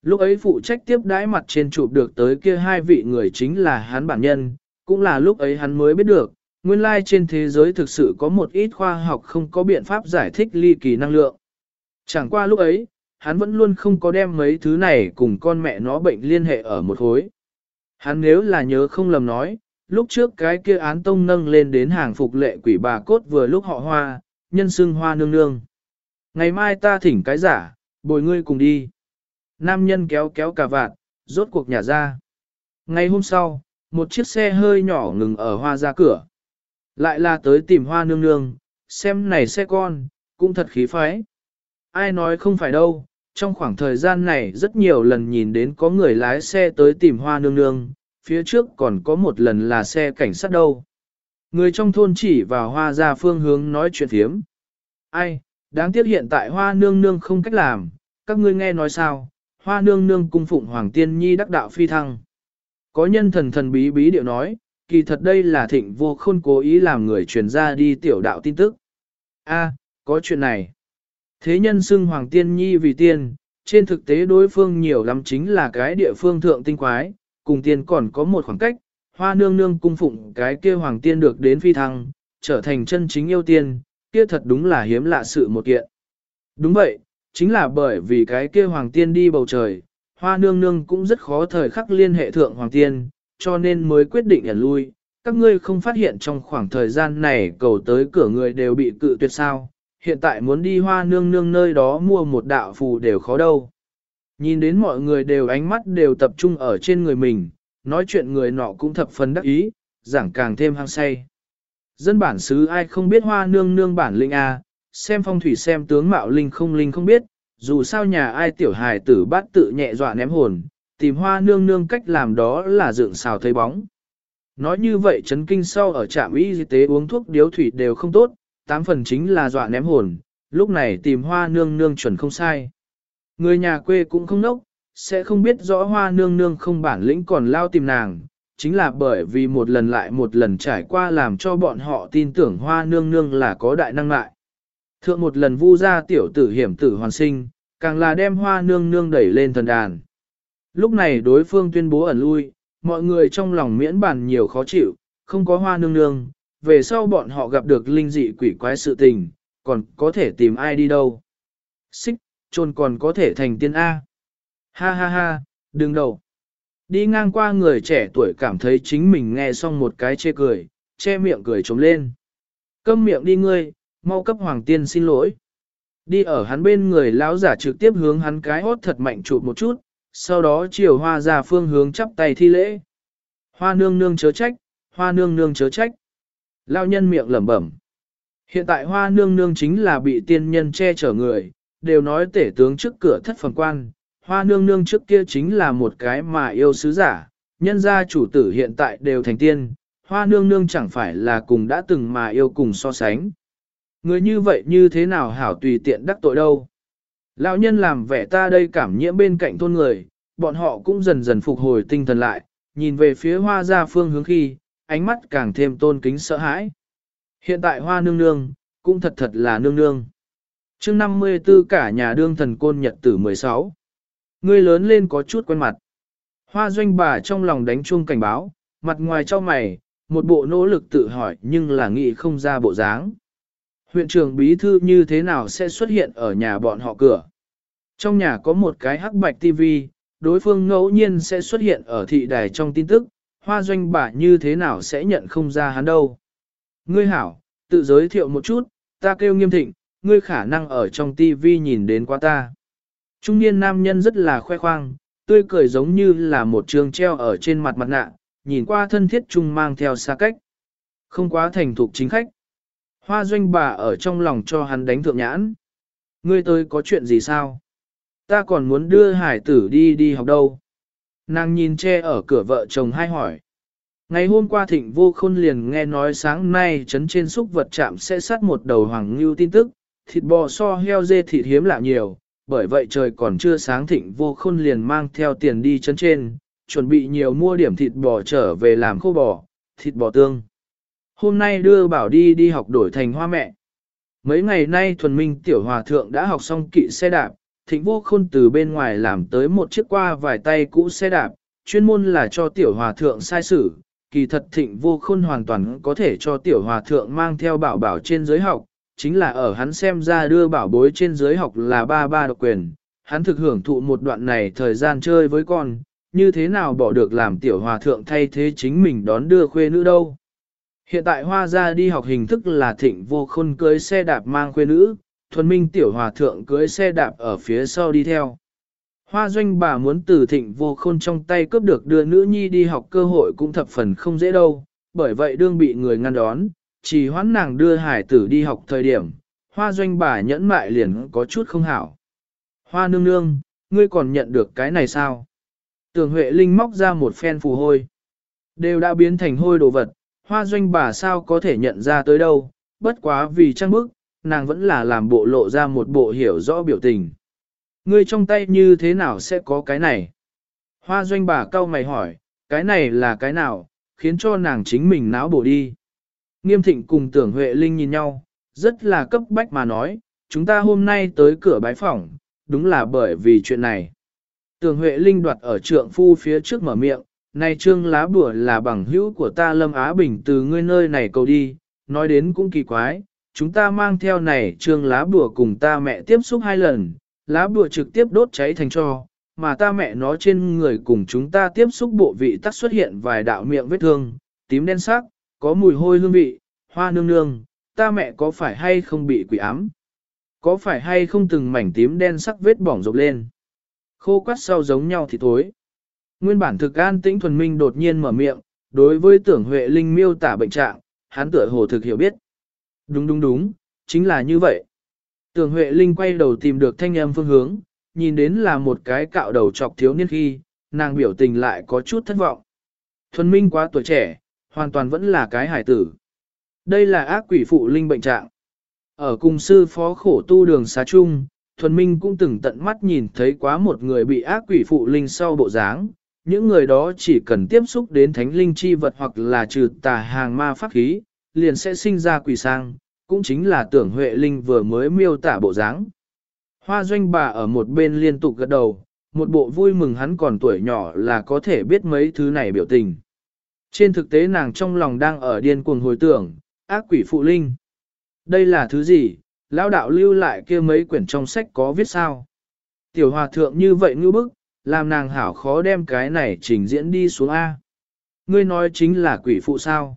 Lúc ấy phụ trách tiếp đãi mặt trên chụp được tới kia hai vị người chính là hắn bản nhân, cũng là lúc ấy hắn mới biết được, nguyên lai trên thế giới thực sự có một ít khoa học không có biện pháp giải thích ly kỳ năng lượng. Chẳng qua lúc ấy, hắn vẫn luôn không có đem mấy thứ này cùng con mẹ nó bệnh liên hệ ở một hối. Hắn nếu là nhớ không lầm nói, lúc trước cái kia án tông nâng lên đến hàng phục lệ quỷ bà cốt vừa lúc họ hoa, nhân xưng hoa nương nương. Ngày mai ta thỉnh cái giả, bồi ngươi cùng đi. Nam nhân kéo kéo cà vạt, rốt cuộc nhà ra. Ngày hôm sau, một chiếc xe hơi nhỏ ngừng ở hoa ra cửa. Lại là tới tìm hoa nương nương, xem này xe con, cũng thật khí phái. Ai nói không phải đâu, trong khoảng thời gian này rất nhiều lần nhìn đến có người lái xe tới tìm hoa nương nương, phía trước còn có một lần là xe cảnh sát đâu. Người trong thôn chỉ vào hoa ra phương hướng nói chuyện thiếm. Ai, đáng tiếc hiện tại hoa nương nương không cách làm, các ngươi nghe nói sao, hoa nương nương cung phụng hoàng tiên nhi đắc đạo phi thăng. Có nhân thần thần bí bí điệu nói, kỳ thật đây là thịnh vô khôn cố ý làm người truyền ra đi tiểu đạo tin tức. A, à, có chuyện này. Thế nhân xưng hoàng tiên nhi vì tiên, trên thực tế đối phương nhiều lắm chính là cái địa phương thượng tinh quái, cùng tiên còn có một khoảng cách, hoa nương nương cung phụng cái kia hoàng tiên được đến phi thăng, trở thành chân chính yêu tiên, kia thật đúng là hiếm lạ sự một kiện. Đúng vậy, chính là bởi vì cái kia hoàng tiên đi bầu trời, hoa nương nương cũng rất khó thời khắc liên hệ thượng hoàng tiên, cho nên mới quyết định ẩn lui. Các ngươi không phát hiện trong khoảng thời gian này cầu tới cửa người đều bị cự tuyệt sao, hiện tại muốn đi hoa nương nương nơi đó mua một đạo phù đều khó đâu. Nhìn đến mọi người đều ánh mắt đều tập trung ở trên người mình, nói chuyện người nọ cũng thập phần đắc ý, giảng càng thêm hăng say. Dân bản xứ ai không biết hoa nương nương bản linh A, à, xem phong thủy xem tướng mạo linh không linh không biết, dù sao nhà ai tiểu hài tử bát tự nhẹ dọa ném hồn, tìm hoa nương nương cách làm đó là dựng xào thấy bóng. Nói như vậy chấn kinh sau ở trạm y tế uống thuốc điếu thủy đều không tốt, tám phần chính là dọa ném hồn, lúc này tìm hoa nương nương chuẩn không sai. Người nhà quê cũng không nốc, sẽ không biết rõ hoa nương nương không bản lĩnh còn lao tìm nàng, chính là bởi vì một lần lại một lần trải qua làm cho bọn họ tin tưởng hoa nương nương là có đại năng lại. Thượng một lần vu ra tiểu tử hiểm tử hoàn sinh, càng là đem hoa nương nương đẩy lên thần đàn. Lúc này đối phương tuyên bố ẩn lui, mọi người trong lòng miễn bàn nhiều khó chịu, không có hoa nương nương, về sau bọn họ gặp được linh dị quỷ quái sự tình, còn có thể tìm ai đi đâu. Xích, trồn còn có thể thành tiên A. Ha ha ha, đừng đầu. Đi ngang qua người trẻ tuổi cảm thấy chính mình nghe xong một cái chê cười, che miệng cười trống lên. Câm miệng đi ngươi, mau cấp hoàng tiên xin lỗi. Đi ở hắn bên người lão giả trực tiếp hướng hắn cái hốt thật mạnh chụp một chút, sau đó chiều hoa ra phương hướng chắp tay thi lễ. Hoa nương nương chớ trách, hoa nương nương chớ trách. Lao nhân miệng lẩm bẩm. Hiện tại hoa nương nương chính là bị tiên nhân che chở người, đều nói tể tướng trước cửa thất phần quan, hoa nương nương trước kia chính là một cái mà yêu sứ giả, nhân gia chủ tử hiện tại đều thành tiên, hoa nương nương chẳng phải là cùng đã từng mà yêu cùng so sánh. Người như vậy như thế nào hảo tùy tiện đắc tội đâu. Lão nhân làm vẻ ta đây cảm nhiễm bên cạnh thôn người, bọn họ cũng dần dần phục hồi tinh thần lại, nhìn về phía hoa ra phương hướng khi, ánh mắt càng thêm tôn kính sợ hãi. Hiện tại hoa nương nương, cũng thật thật là nương nương. chương 54 cả nhà đương thần côn nhật tử 16. Ngươi lớn lên có chút quen mặt. Hoa doanh bà trong lòng đánh chuông cảnh báo, mặt ngoài cho mày, một bộ nỗ lực tự hỏi nhưng là nghĩ không ra bộ dáng. Huyện trưởng bí thư như thế nào sẽ xuất hiện ở nhà bọn họ cửa? Trong nhà có một cái hắc bạch tivi, đối phương ngẫu nhiên sẽ xuất hiện ở thị đài trong tin tức, hoa doanh bà như thế nào sẽ nhận không ra hắn đâu. Ngươi hảo, tự giới thiệu một chút, ta kêu nghiêm thịnh, ngươi khả năng ở trong tivi nhìn đến qua ta. Trung niên nam nhân rất là khoe khoang, tươi cười giống như là một trường treo ở trên mặt mặt nạ, nhìn qua thân thiết trung mang theo xa cách. Không quá thành thục chính khách. Hoa doanh bà ở trong lòng cho hắn đánh thượng nhãn. Ngươi tới có chuyện gì sao? Ta còn muốn đưa hải tử đi đi học đâu? Nàng nhìn che ở cửa vợ chồng hai hỏi. Ngày hôm qua thịnh vô khôn liền nghe nói sáng nay trấn trên xúc vật chạm sẽ sát một đầu hoàng ngưu tin tức, thịt bò so heo dê thịt hiếm lạ nhiều, bởi vậy trời còn chưa sáng thịnh vô khôn liền mang theo tiền đi trấn trên, chuẩn bị nhiều mua điểm thịt bò trở về làm khô bò, thịt bò tương. Hôm nay đưa bảo đi đi học đổi thành hoa mẹ. Mấy ngày nay thuần minh tiểu hòa thượng đã học xong kỵ xe đạp, thịnh vô khôn từ bên ngoài làm tới một chiếc qua vài tay cũ xe đạp, chuyên môn là cho tiểu hòa thượng sai sử. Kỳ thật thịnh vô khôn hoàn toàn có thể cho tiểu hòa thượng mang theo bảo bảo trên giới học, chính là ở hắn xem ra đưa bảo bối trên giới học là ba ba độc quyền. Hắn thực hưởng thụ một đoạn này thời gian chơi với con, như thế nào bỏ được làm tiểu hòa thượng thay thế chính mình đón đưa khuê nữ đâu. Hiện tại hoa ra đi học hình thức là thịnh vô khôn cưới xe đạp mang khuê nữ, thuần minh tiểu hòa thượng cưới xe đạp ở phía sau đi theo. Hoa doanh bà muốn từ thịnh vô khôn trong tay cướp được đưa nữ nhi đi học cơ hội cũng thập phần không dễ đâu, bởi vậy đương bị người ngăn đón, chỉ hoãn nàng đưa hải tử đi học thời điểm, hoa doanh bà nhẫn mại liền có chút không hảo. Hoa nương nương, ngươi còn nhận được cái này sao? Tường Huệ Linh móc ra một phen phù hôi. Đều đã biến thành hôi đồ vật, hoa doanh bà sao có thể nhận ra tới đâu, bất quá vì trăng bức, nàng vẫn là làm bộ lộ ra một bộ hiểu rõ biểu tình. Ngươi trong tay như thế nào sẽ có cái này? Hoa doanh bà cau mày hỏi, cái này là cái nào, khiến cho nàng chính mình náo bổ đi. Nghiêm thịnh cùng tưởng Huệ Linh nhìn nhau, rất là cấp bách mà nói, chúng ta hôm nay tới cửa bái phỏng, đúng là bởi vì chuyện này. Tưởng Huệ Linh đoạt ở trượng phu phía trước mở miệng, này trương lá bùa là bằng hữu của ta Lâm Á Bình từ ngươi nơi này cầu đi, nói đến cũng kỳ quái, chúng ta mang theo này trương lá bùa cùng ta mẹ tiếp xúc hai lần, lá bùa trực tiếp đốt cháy thành cho, mà ta mẹ nó trên người cùng chúng ta tiếp xúc bộ vị tắc xuất hiện vài đạo miệng vết thương, tím đen sắc, có mùi hôi hương vị, hoa nương nương, ta mẹ có phải hay không bị quỷ ám? Có phải hay không từng mảnh tím đen sắc vết bỏng rộp lên? Khô quắt sau giống nhau thì thối. Nguyên bản thực an tĩnh thuần minh đột nhiên mở miệng, đối với tưởng Huệ Linh miêu tả bệnh trạng, hắn tựa hồ thực hiểu biết. Đúng đúng đúng, chính là như vậy. Tưởng Huệ Linh quay đầu tìm được thanh âm phương hướng, nhìn đến là một cái cạo đầu chọc thiếu niên khi, nàng biểu tình lại có chút thất vọng. Thuần minh quá tuổi trẻ, hoàn toàn vẫn là cái hải tử. Đây là ác quỷ phụ linh bệnh trạng. Ở cùng sư phó khổ tu đường xá chung, Thuần Minh cũng từng tận mắt nhìn thấy quá một người bị ác quỷ phụ linh sau bộ dáng. Những người đó chỉ cần tiếp xúc đến thánh linh chi vật hoặc là trừ tà hàng ma pháp khí, liền sẽ sinh ra quỷ sang, cũng chính là tưởng Huệ Linh vừa mới miêu tả bộ dáng. Hoa doanh bà ở một bên liên tục gật đầu, một bộ vui mừng hắn còn tuổi nhỏ là có thể biết mấy thứ này biểu tình. Trên thực tế nàng trong lòng đang ở điên cuồng hồi tưởng, ác quỷ phụ linh. Đây là thứ gì, lão đạo lưu lại kia mấy quyển trong sách có viết sao? Tiểu hòa thượng như vậy ngư bức, làm nàng hảo khó đem cái này trình diễn đi xuống A. Ngươi nói chính là quỷ phụ sao?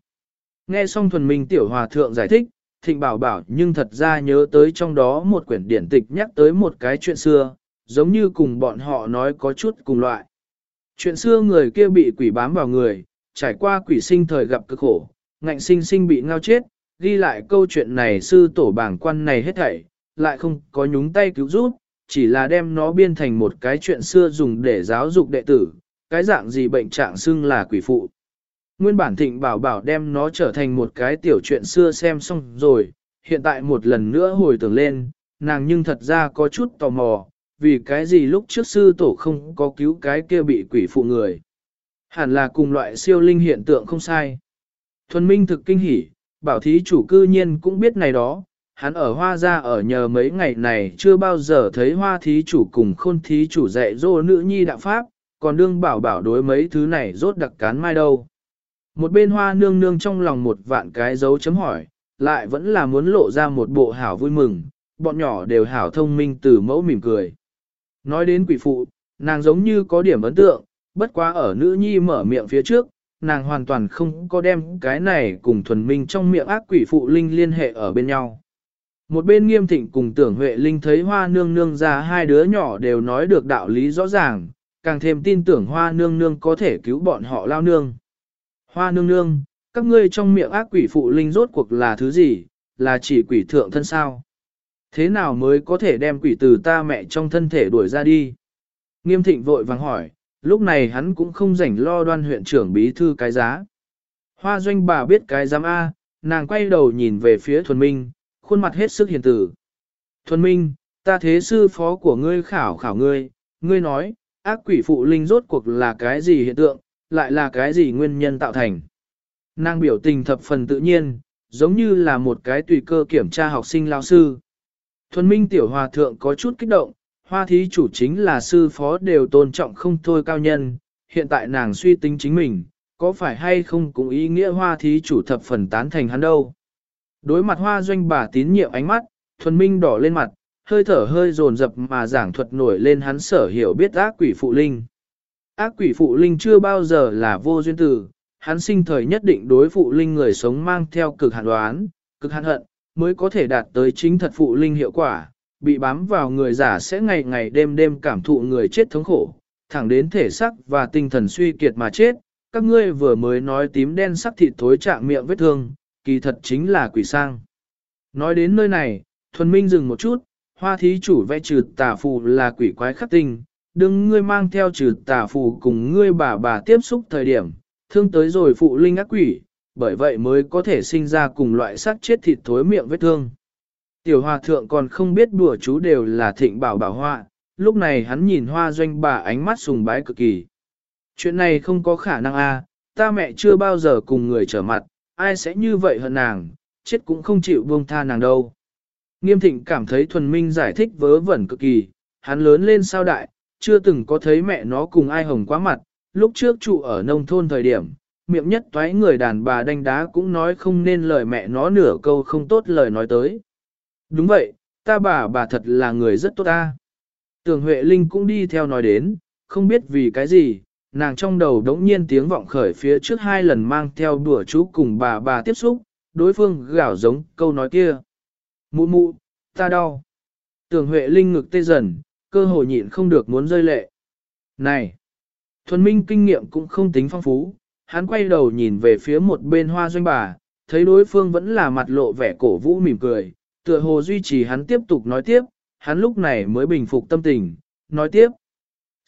Nghe xong thuần minh tiểu hòa thượng giải thích, thịnh bảo bảo nhưng thật ra nhớ tới trong đó một quyển điển tịch nhắc tới một cái chuyện xưa, giống như cùng bọn họ nói có chút cùng loại. Chuyện xưa người kia bị quỷ bám vào người, trải qua quỷ sinh thời gặp cực khổ, ngạnh sinh sinh bị ngao chết, ghi lại câu chuyện này sư tổ bảng quan này hết thảy, lại không có nhúng tay cứu giúp, chỉ là đem nó biên thành một cái chuyện xưa dùng để giáo dục đệ tử, cái dạng gì bệnh trạng xưng là quỷ phụ. Nguyên bản thịnh bảo bảo đem nó trở thành một cái tiểu chuyện xưa xem xong rồi, hiện tại một lần nữa hồi tưởng lên, nàng nhưng thật ra có chút tò mò, vì cái gì lúc trước sư tổ không có cứu cái kia bị quỷ phụ người. Hẳn là cùng loại siêu linh hiện tượng không sai. Thuần Minh thực kinh hỉ, bảo thí chủ cư nhiên cũng biết này đó, hắn ở hoa gia ở nhờ mấy ngày này chưa bao giờ thấy hoa thí chủ cùng khôn thí chủ dạy dỗ nữ nhi đạo pháp, còn đương bảo bảo đối mấy thứ này rốt đặc cán mai đâu. Một bên hoa nương nương trong lòng một vạn cái dấu chấm hỏi, lại vẫn là muốn lộ ra một bộ hảo vui mừng, bọn nhỏ đều hảo thông minh từ mẫu mỉm cười. Nói đến quỷ phụ, nàng giống như có điểm ấn tượng, bất quá ở nữ nhi mở miệng phía trước, nàng hoàn toàn không có đem cái này cùng thuần minh trong miệng ác quỷ phụ linh liên hệ ở bên nhau. Một bên nghiêm thịnh cùng tưởng Huệ Linh thấy hoa nương nương ra hai đứa nhỏ đều nói được đạo lý rõ ràng, càng thêm tin tưởng hoa nương nương có thể cứu bọn họ lao nương. Hoa nương nương, các ngươi trong miệng ác quỷ phụ linh rốt cuộc là thứ gì, là chỉ quỷ thượng thân sao? Thế nào mới có thể đem quỷ từ ta mẹ trong thân thể đuổi ra đi? Nghiêm thịnh vội vàng hỏi, lúc này hắn cũng không rảnh lo đoan huyện trưởng bí thư cái giá. Hoa doanh bà biết cái giám A, nàng quay đầu nhìn về phía thuần minh, khuôn mặt hết sức hiền tử. Thuần minh, ta thế sư phó của ngươi khảo khảo ngươi, ngươi nói, ác quỷ phụ linh rốt cuộc là cái gì hiện tượng, lại là cái gì nguyên nhân tạo thành. Nàng biểu tình thập phần tự nhiên, giống như là một cái tùy cơ kiểm tra học sinh lao sư. Thuần minh tiểu hòa thượng có chút kích động, hoa thí chủ chính là sư phó đều tôn trọng không thôi cao nhân, hiện tại nàng suy tính chính mình, có phải hay không cũng ý nghĩa hoa thí chủ thập phần tán thành hắn đâu. Đối mặt hoa doanh bà tín nhiệm ánh mắt, thuần minh đỏ lên mặt, hơi thở hơi dồn dập mà giảng thuật nổi lên hắn sở hiểu biết ác quỷ phụ linh. Ác quỷ phụ linh chưa bao giờ là vô duyên tử, hắn sinh thời nhất định đối phụ linh người sống mang theo cực hạn đoán, cực hạn hận, mới có thể đạt tới chính thật phụ linh hiệu quả, bị bám vào người giả sẽ ngày ngày đêm đêm cảm thụ người chết thống khổ, thẳng đến thể xác và tinh thần suy kiệt mà chết. Các ngươi vừa mới nói tím đen sắc thịt thối trạng miệng vết thương, kỳ thật chính là quỷ sang. Nói đến nơi này, thuần minh dừng một chút, hoa thí chủ vẽ trừ tà phù là quỷ quái khắc tinh, đừng ngươi mang theo trừ tà phù cùng ngươi bà bà tiếp xúc thời điểm, thương tới rồi phụ linh ác quỷ, bởi vậy mới có thể sinh ra cùng loại xác chết thịt thối miệng vết thương. Tiểu hòa thượng còn không biết đùa chú đều là thịnh bảo bảo hoa, lúc này hắn nhìn hoa doanh bà ánh mắt sùng bái cực kỳ. Chuyện này không có khả năng a, ta mẹ chưa bao giờ cùng người trở mặt, ai sẽ như vậy hơn nàng, chết cũng không chịu buông tha nàng đâu. Nghiêm thịnh cảm thấy thuần minh giải thích vớ vẩn cực kỳ, hắn lớn lên sao đại, chưa từng có thấy mẹ nó cùng ai hồng quá mặt, lúc trước trụ ở nông thôn thời điểm, miệng nhất toái người đàn bà đánh đá cũng nói không nên lời mẹ nó nửa câu không tốt lời nói tới. Đúng vậy, ta bà bà thật là người rất tốt ta. Tưởng Huệ Linh cũng đi theo nói đến, không biết vì cái gì, nàng trong đầu đống nhiên tiếng vọng khởi phía trước hai lần mang theo đùa chú cùng bà bà tiếp xúc, đối phương gào giống câu nói kia. Mụ mụ, ta đau. Tưởng Huệ Linh ngực tê dần, cơ hội nhịn không được muốn rơi lệ. Này! Thuần Minh kinh nghiệm cũng không tính phong phú, hắn quay đầu nhìn về phía một bên hoa doanh bà, thấy đối phương vẫn là mặt lộ vẻ cổ vũ mỉm cười, tựa hồ duy trì hắn tiếp tục nói tiếp, hắn lúc này mới bình phục tâm tình, nói tiếp.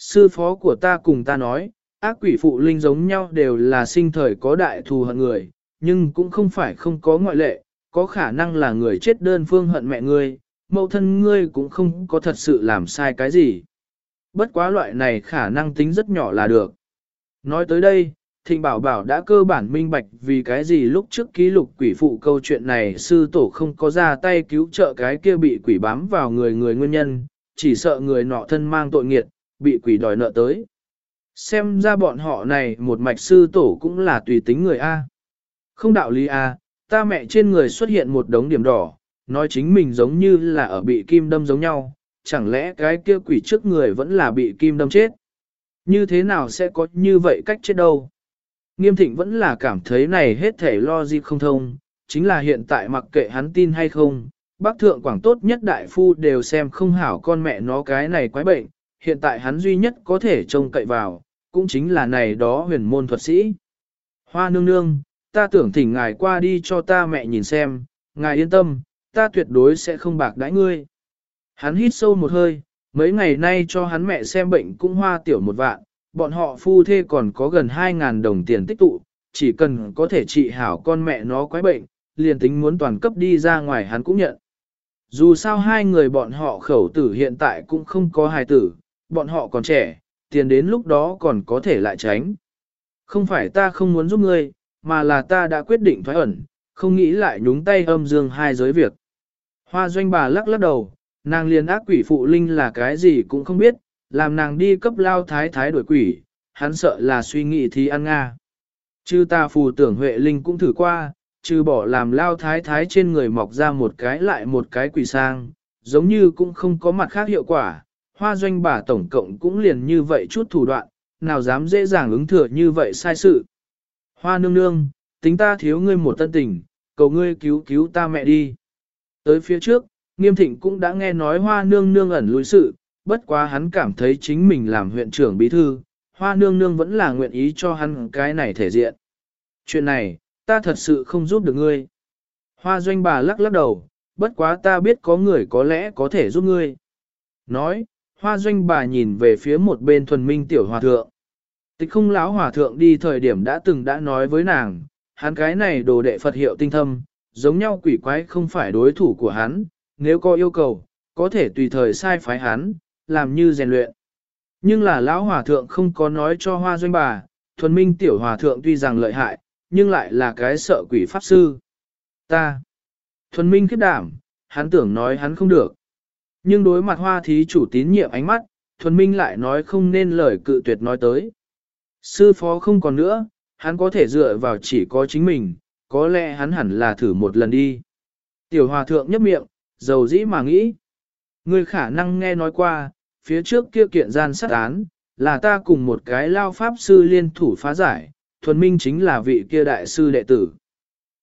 Sư phó của ta cùng ta nói, ác quỷ phụ linh giống nhau đều là sinh thời có đại thù hận người, nhưng cũng không phải không có ngoại lệ, có khả năng là người chết đơn phương hận mẹ ngươi, mẫu thân ngươi cũng không có thật sự làm sai cái gì. Bất quá loại này khả năng tính rất nhỏ là được. Nói tới đây, Thịnh Bảo Bảo đã cơ bản minh bạch vì cái gì lúc trước ký lục quỷ phụ câu chuyện này sư tổ không có ra tay cứu trợ cái kia bị quỷ bám vào người người nguyên nhân, chỉ sợ người nọ thân mang tội nghiệt, bị quỷ đòi nợ tới. Xem ra bọn họ này một mạch sư tổ cũng là tùy tính người A. Không đạo lý A, ta mẹ trên người xuất hiện một đống điểm đỏ, nói chính mình giống như là ở bị kim đâm giống nhau, chẳng lẽ cái kia quỷ trước người vẫn là bị kim đâm chết? Như thế nào sẽ có như vậy cách chết đâu? Nghiêm thịnh vẫn là cảm thấy này hết thể lo gì không thông, chính là hiện tại mặc kệ hắn tin hay không, bác thượng quảng tốt nhất đại phu đều xem không hảo con mẹ nó cái này quái bệnh, hiện tại hắn duy nhất có thể trông cậy vào, cũng chính là này đó huyền môn thuật sĩ. Hoa nương nương, ta tưởng thỉnh ngài qua đi cho ta mẹ nhìn xem, ngài yên tâm, ta tuyệt đối sẽ không bạc đãi ngươi. Hắn hít sâu một hơi, mấy ngày nay cho hắn mẹ xem bệnh cũng hoa tiểu một vạn, bọn họ phu thê còn có gần 2.000 đồng tiền tích tụ, chỉ cần có thể trị hảo con mẹ nó quái bệnh, liền tính muốn toàn cấp đi ra ngoài hắn cũng nhận. Dù sao hai người bọn họ khẩu tử hiện tại cũng không có hài tử, bọn họ còn trẻ, tiền đến lúc đó còn có thể lại tránh. Không phải ta không muốn giúp ngươi, mà là ta đã quyết định thoái ẩn, không nghĩ lại nhúng tay âm dương hai giới việc. Hoa doanh bà lắc lắc đầu, nàng liền ác quỷ phụ linh là cái gì cũng không biết, làm nàng đi cấp lao thái thái đuổi quỷ, hắn sợ là suy nghĩ thì ăn nga. Chư ta phù tưởng Huệ Linh cũng thử qua, trừ bỏ làm lao thái thái trên người mọc ra một cái lại một cái quỷ sang, giống như cũng không có mặt khác hiệu quả, hoa doanh bà tổng cộng cũng liền như vậy chút thủ đoạn, nào dám dễ dàng ứng thừa như vậy sai sự. Hoa nương nương, tính ta thiếu ngươi một tân tình, cầu ngươi cứu cứu ta mẹ đi. Tới phía trước, nghiêm thịnh cũng đã nghe nói hoa nương nương ẩn lùi sự, bất quá hắn cảm thấy chính mình làm huyện trưởng bí thư, hoa nương nương vẫn là nguyện ý cho hắn cái này thể diện. Chuyện này, ta thật sự không giúp được ngươi. Hoa doanh bà lắc lắc đầu, bất quá ta biết có người có lẽ có thể giúp ngươi. Nói, hoa doanh bà nhìn về phía một bên thuần minh tiểu hòa thượng. Tịch không lão hòa thượng đi thời điểm đã từng đã nói với nàng, hắn cái này đồ đệ Phật hiệu tinh thâm, giống nhau quỷ quái không phải đối thủ của hắn, nếu có yêu cầu, có thể tùy thời sai phái hắn, làm như rèn luyện. Nhưng là lão hòa thượng không có nói cho hoa doanh bà, thuần minh tiểu hòa thượng tuy rằng lợi hại, nhưng lại là cái sợ quỷ pháp sư. Ta, thuần minh khiếp đảm, hắn tưởng nói hắn không được. Nhưng đối mặt hoa thí chủ tín nhiệm ánh mắt, thuần minh lại nói không nên lời cự tuyệt nói tới. Sư phó không còn nữa, hắn có thể dựa vào chỉ có chính mình, có lẽ hắn hẳn là thử một lần đi. Tiểu hòa thượng nhấp miệng, dầu dĩ mà nghĩ. Người khả năng nghe nói qua, phía trước kia kiện gian sát án, là ta cùng một cái lao pháp sư liên thủ phá giải, thuần minh chính là vị kia đại sư đệ tử.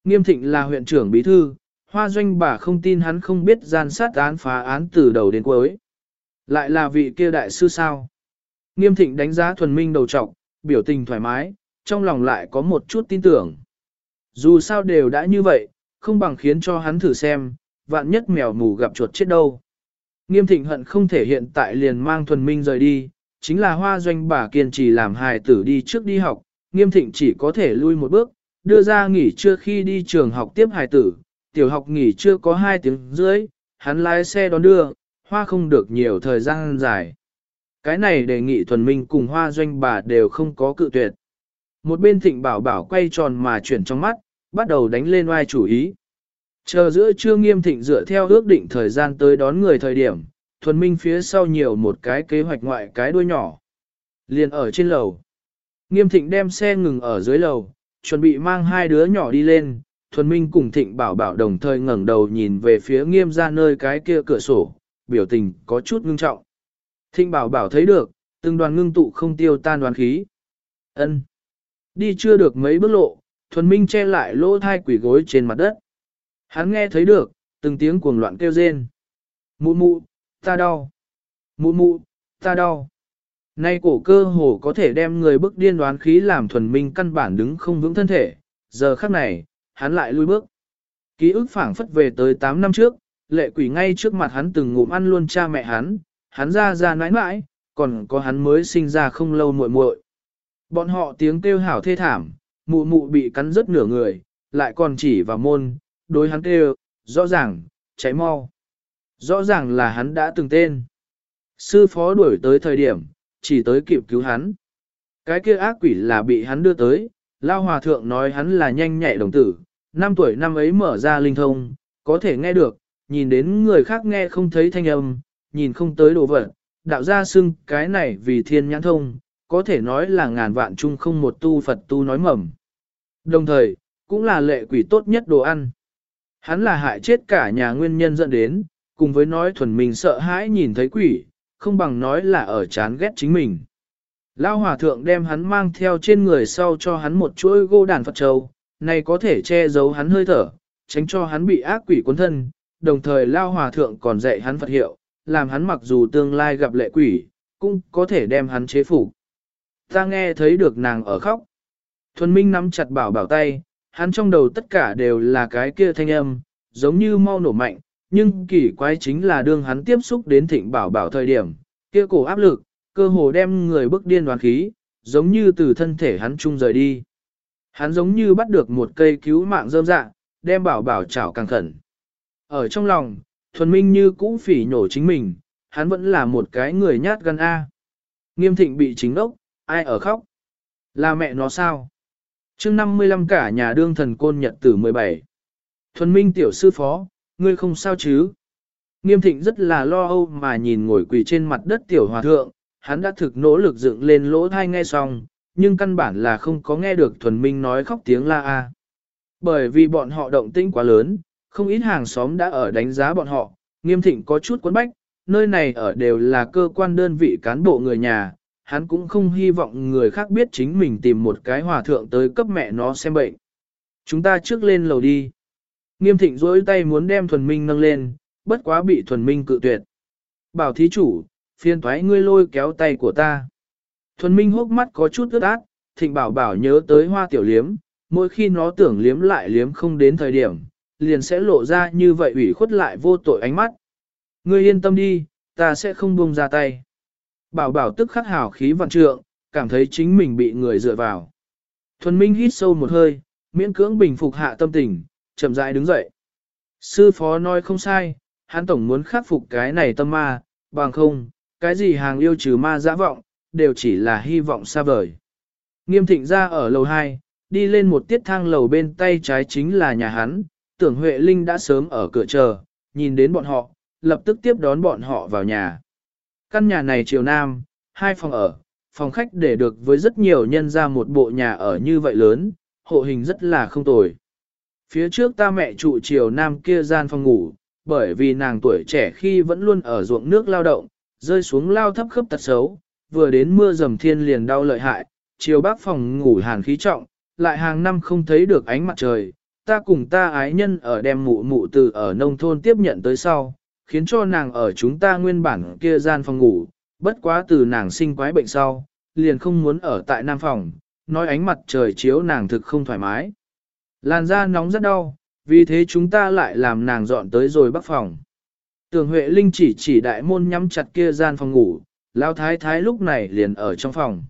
Nghiêm thịnh là huyện trưởng bí thư, hoa doanh bà không tin hắn không biết gian sát án phá án từ đầu đến cuối. Lại là vị kia đại sư sao? Nghiêm thịnh đánh giá thuần minh đầu trọc, biểu tình thoải mái, trong lòng lại có một chút tin tưởng. Dù sao đều đã như vậy, không bằng khiến cho hắn thử xem, vạn nhất mèo mù gặp chuột chết đâu. Nghiêm thịnh hận không thể hiện tại liền mang thuần minh rời đi, chính là hoa doanh bà kiên trì làm hài tử đi trước đi học, nghiêm thịnh chỉ có thể lui một bước, đưa ra nghỉ trưa khi đi trường học tiếp hài tử, tiểu học nghỉ chưa có hai tiếng rưỡi, hắn lái xe đón đưa, hoa không được nhiều thời gian dài. Cái này đề nghị thuần minh cùng hoa doanh bà đều không có cự tuyệt. Một bên thịnh bảo bảo quay tròn mà chuyển trong mắt, bắt đầu đánh lên oai chủ ý. Chờ giữa trưa nghiêm thịnh dựa theo ước định thời gian tới đón người thời điểm, thuần minh phía sau nhiều một cái kế hoạch ngoại cái đuôi nhỏ. Liền ở trên lầu. Nghiêm thịnh đem xe ngừng ở dưới lầu, chuẩn bị mang hai đứa nhỏ đi lên, thuần minh cùng thịnh bảo bảo đồng thời ngẩng đầu nhìn về phía nghiêm ra nơi cái kia cửa sổ, biểu tình có chút ngưng trọng. Thịnh bảo bảo thấy được, từng đoàn ngưng tụ không tiêu tan đoàn khí. ân Đi chưa được mấy bước lộ, thuần minh che lại lỗ thai quỷ gối trên mặt đất. Hắn nghe thấy được, từng tiếng cuồng loạn kêu rên. Mụ mụ, ta đau. Mụ mụ, ta đau. Nay cổ cơ hồ có thể đem người bức điên đoán khí làm thuần minh căn bản đứng không vững thân thể, giờ khắc này, hắn lại lui bước. Ký ức phảng phất về tới 8 năm trước, lệ quỷ ngay trước mặt hắn từng ngụm ăn luôn cha mẹ hắn, hắn ra ra nãi nãi, còn có hắn mới sinh ra không lâu muội muội. Bọn họ tiếng kêu hảo thê thảm, mụ mụ bị cắn rớt nửa người, lại còn chỉ vào môn, đối hắn kêu, rõ ràng, cháy mau. Rõ ràng là hắn đã từng tên. Sư phó đuổi tới thời điểm, chỉ tới kịp cứu hắn. Cái kia ác quỷ là bị hắn đưa tới, Lao Hòa Thượng nói hắn là nhanh nhạy đồng tử, năm tuổi năm ấy mở ra linh thông, có thể nghe được, nhìn đến người khác nghe không thấy thanh âm, nhìn không tới đồ vật, đạo gia xưng cái này vì thiên nhãn thông, có thể nói là ngàn vạn chung không một tu Phật tu nói mầm. Đồng thời, cũng là lệ quỷ tốt nhất đồ ăn. Hắn là hại chết cả nhà nguyên nhân dẫn đến, cùng với nói thuần mình sợ hãi nhìn thấy quỷ, không bằng nói là ở chán ghét chính mình. Lao hòa thượng đem hắn mang theo trên người sau cho hắn một chuỗi gô đàn Phật Châu, này có thể che giấu hắn hơi thở, tránh cho hắn bị ác quỷ cuốn thân, đồng thời Lao hòa thượng còn dạy hắn Phật hiệu, làm hắn mặc dù tương lai gặp lệ quỷ, cũng có thể đem hắn chế phục. Ta nghe thấy được nàng ở khóc. Thuần Minh nắm chặt bảo bảo tay, hắn trong đầu tất cả đều là cái kia thanh âm, giống như mau nổ mạnh, nhưng kỳ quái chính là đương hắn tiếp xúc đến thịnh bảo bảo thời điểm, kia cổ áp lực, cơ hồ đem người bức điên đoàn khí, giống như từ thân thể hắn chung rời đi. Hắn giống như bắt được một cây cứu mạng rơm dạ, đem bảo bảo chảo càng khẩn. Ở trong lòng, thuần minh như cũ phỉ nhổ chính mình, hắn vẫn là một cái người nhát gan A. Nghiêm thịnh bị chính đốc, ai ở khóc? Là mẹ nó sao? chương 55 cả nhà đương thần côn nhật tử 17. Thuần minh tiểu sư phó, ngươi không sao chứ? Nghiêm thịnh rất là lo âu mà nhìn ngồi quỳ trên mặt đất tiểu hòa thượng, hắn đã thực nỗ lực dựng lên lỗ thai nghe xong, nhưng căn bản là không có nghe được thuần minh nói khóc tiếng la a. Bởi vì bọn họ động tĩnh quá lớn, không ít hàng xóm đã ở đánh giá bọn họ, nghiêm thịnh có chút quấn bách, nơi này ở đều là cơ quan đơn vị cán bộ người nhà, hắn cũng không hy vọng người khác biết chính mình tìm một cái hòa thượng tới cấp mẹ nó xem bệnh. Chúng ta trước lên lầu đi. Nghiêm thịnh dối tay muốn đem thuần minh nâng lên, bất quá bị thuần minh cự tuyệt. Bảo thí chủ, phiên thoái ngươi lôi kéo tay của ta. Thuần minh hốc mắt có chút ướt át, thịnh bảo bảo nhớ tới hoa tiểu liếm, mỗi khi nó tưởng liếm lại liếm không đến thời điểm, liền sẽ lộ ra như vậy ủy khuất lại vô tội ánh mắt. Ngươi yên tâm đi, ta sẽ không buông ra tay. Bảo bảo tức khắc hào khí vạn trượng, cảm thấy chính mình bị người dựa vào. Thuần Minh hít sâu một hơi, miễn cưỡng bình phục hạ tâm tình, chậm rãi đứng dậy. Sư phó nói không sai, hắn tổng muốn khắc phục cái này tâm ma, bằng không, cái gì hàng yêu trừ ma dã vọng, đều chỉ là hy vọng xa vời. Nghiêm thịnh ra ở lầu 2, đi lên một tiết thang lầu bên tay trái chính là nhà hắn, tưởng Huệ Linh đã sớm ở cửa chờ, nhìn đến bọn họ, lập tức tiếp đón bọn họ vào nhà. Căn nhà này chiều nam, hai phòng ở, phòng khách để được với rất nhiều nhân ra một bộ nhà ở như vậy lớn, hộ hình rất là không tồi. Phía trước ta mẹ trụ chiều nam kia gian phòng ngủ, bởi vì nàng tuổi trẻ khi vẫn luôn ở ruộng nước lao động, rơi xuống lao thấp khớp tật xấu, vừa đến mưa dầm thiên liền đau lợi hại, chiều bác phòng ngủ hàn khí trọng, lại hàng năm không thấy được ánh mặt trời, ta cùng ta ái nhân ở đem mụ mụ từ ở nông thôn tiếp nhận tới sau, khiến cho nàng ở chúng ta nguyên bản kia gian phòng ngủ, bất quá từ nàng sinh quái bệnh sau, liền không muốn ở tại nam phòng, nói ánh mặt trời chiếu nàng thực không thoải mái. Làn da nóng rất đau, vì thế chúng ta lại làm nàng dọn tới rồi bắc phòng. Tường Huệ Linh chỉ chỉ đại môn nhắm chặt kia gian phòng ngủ, lao thái thái lúc này liền ở trong phòng.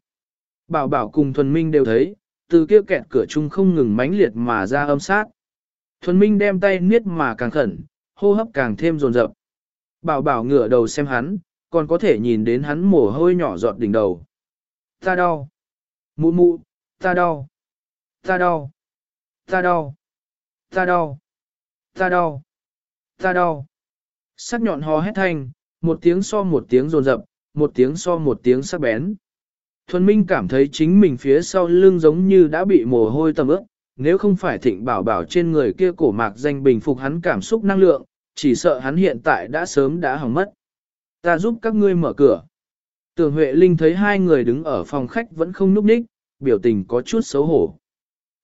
Bảo bảo cùng thuần minh đều thấy, từ kia kẹt cửa chung không ngừng mãnh liệt mà ra âm sát. Thuần minh đem tay niết mà càng khẩn, hô hấp càng thêm rồn rập. Bảo bảo ngửa đầu xem hắn, còn có thể nhìn đến hắn mồ hôi nhỏ giọt đỉnh đầu. Ta đau. Mụ mụ, ta đau. Ta đau. Ta đau. Ta đau. Ta đau. Ta đau. Sắc nhọn hò hét thanh, một tiếng so một tiếng rồn rập, một tiếng so một tiếng sắc bén. Thuần Minh cảm thấy chính mình phía sau lưng giống như đã bị mồ hôi tầm ướt, nếu không phải thịnh bảo bảo trên người kia cổ mạc danh bình phục hắn cảm xúc năng lượng, chỉ sợ hắn hiện tại đã sớm đã hỏng mất. Ta giúp các ngươi mở cửa. Tường Huệ Linh thấy hai người đứng ở phòng khách vẫn không núp ních, biểu tình có chút xấu hổ.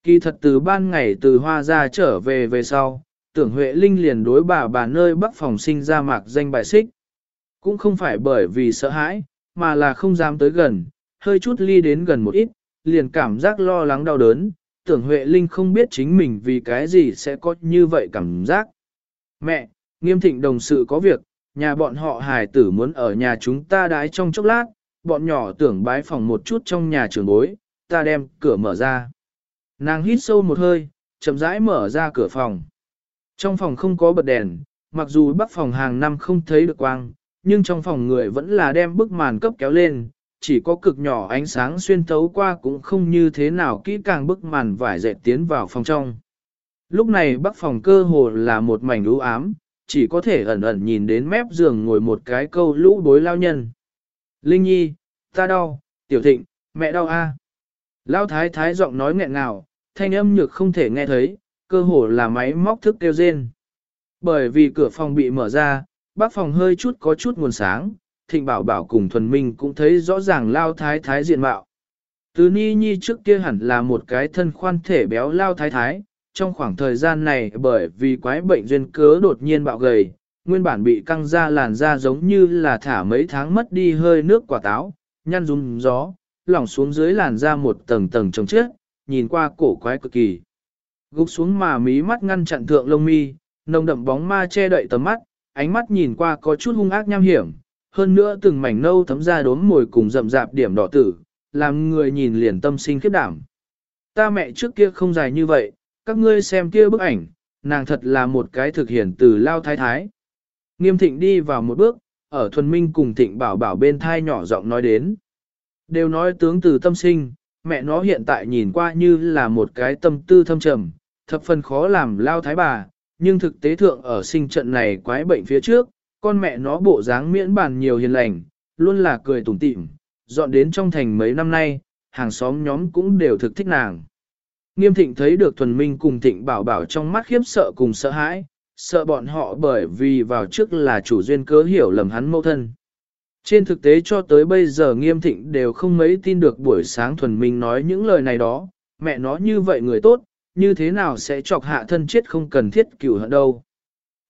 Kỳ thật từ ban ngày từ hoa ra trở về về sau, tưởng Huệ Linh liền đối bà bà nơi bắc phòng sinh ra mạc danh bài xích. Cũng không phải bởi vì sợ hãi, mà là không dám tới gần, hơi chút ly đến gần một ít, liền cảm giác lo lắng đau đớn, tưởng Huệ Linh không biết chính mình vì cái gì sẽ có như vậy cảm giác. Mẹ, nghiêm thịnh đồng sự có việc, nhà bọn họ hài tử muốn ở nhà chúng ta đái trong chốc lát, bọn nhỏ tưởng bái phòng một chút trong nhà trường bối, ta đem cửa mở ra. Nàng hít sâu một hơi, chậm rãi mở ra cửa phòng. Trong phòng không có bật đèn, mặc dù bắc phòng hàng năm không thấy được quang, nhưng trong phòng người vẫn là đem bức màn cấp kéo lên, chỉ có cực nhỏ ánh sáng xuyên thấu qua cũng không như thế nào kỹ càng bức màn vải dệt tiến vào phòng trong. Lúc này bắc phòng cơ hồ là một mảnh u ám, chỉ có thể ẩn ẩn nhìn đến mép giường ngồi một cái câu lũ bối lao nhân. Linh Nhi, ta đau, tiểu thịnh, mẹ đau a. Lao thái thái giọng nói nghẹn ngào, thanh âm nhược không thể nghe thấy, cơ hồ là máy móc thức kêu rên. Bởi vì cửa phòng bị mở ra, bác phòng hơi chút có chút nguồn sáng, thịnh bảo bảo cùng thuần minh cũng thấy rõ ràng lao thái thái diện mạo. Từ ni nhi trước kia hẳn là một cái thân khoan thể béo lao thái thái, trong khoảng thời gian này bởi vì quái bệnh duyên cớ đột nhiên bạo gầy, nguyên bản bị căng ra làn da giống như là thả mấy tháng mất đi hơi nước quả táo, nhăn rung gió, lỏng xuống dưới làn da một tầng tầng trồng chết, nhìn qua cổ quái cực kỳ. Gục xuống mà mí mắt ngăn chặn thượng lông mi, nồng đậm bóng ma che đậy tầm mắt, ánh mắt nhìn qua có chút hung ác nham hiểm, hơn nữa từng mảnh nâu thấm ra đốm mồi cùng rậm rạp điểm đỏ tử, làm người nhìn liền tâm sinh khiếp đảm. Ta mẹ trước kia không dài như vậy, các ngươi xem kia bức ảnh, nàng thật là một cái thực hiện từ lao thái thái. Nghiêm thịnh đi vào một bước, ở thuần minh cùng thịnh bảo bảo bên thai nhỏ giọng nói đến. Đều nói tướng từ tâm sinh, mẹ nó hiện tại nhìn qua như là một cái tâm tư thâm trầm, thập phần khó làm lao thái bà, nhưng thực tế thượng ở sinh trận này quái bệnh phía trước, con mẹ nó bộ dáng miễn bàn nhiều hiền lành, luôn là cười tủm tỉm, dọn đến trong thành mấy năm nay, hàng xóm nhóm cũng đều thực thích nàng. Nghiêm thịnh thấy được thuần minh cùng thịnh bảo bảo trong mắt khiếp sợ cùng sợ hãi, sợ bọn họ bởi vì vào trước là chủ duyên cớ hiểu lầm hắn mâu thân. Trên thực tế cho tới bây giờ nghiêm thịnh đều không mấy tin được buổi sáng thuần minh nói những lời này đó, mẹ nó như vậy người tốt, như thế nào sẽ chọc hạ thân chết không cần thiết cửu hận đâu.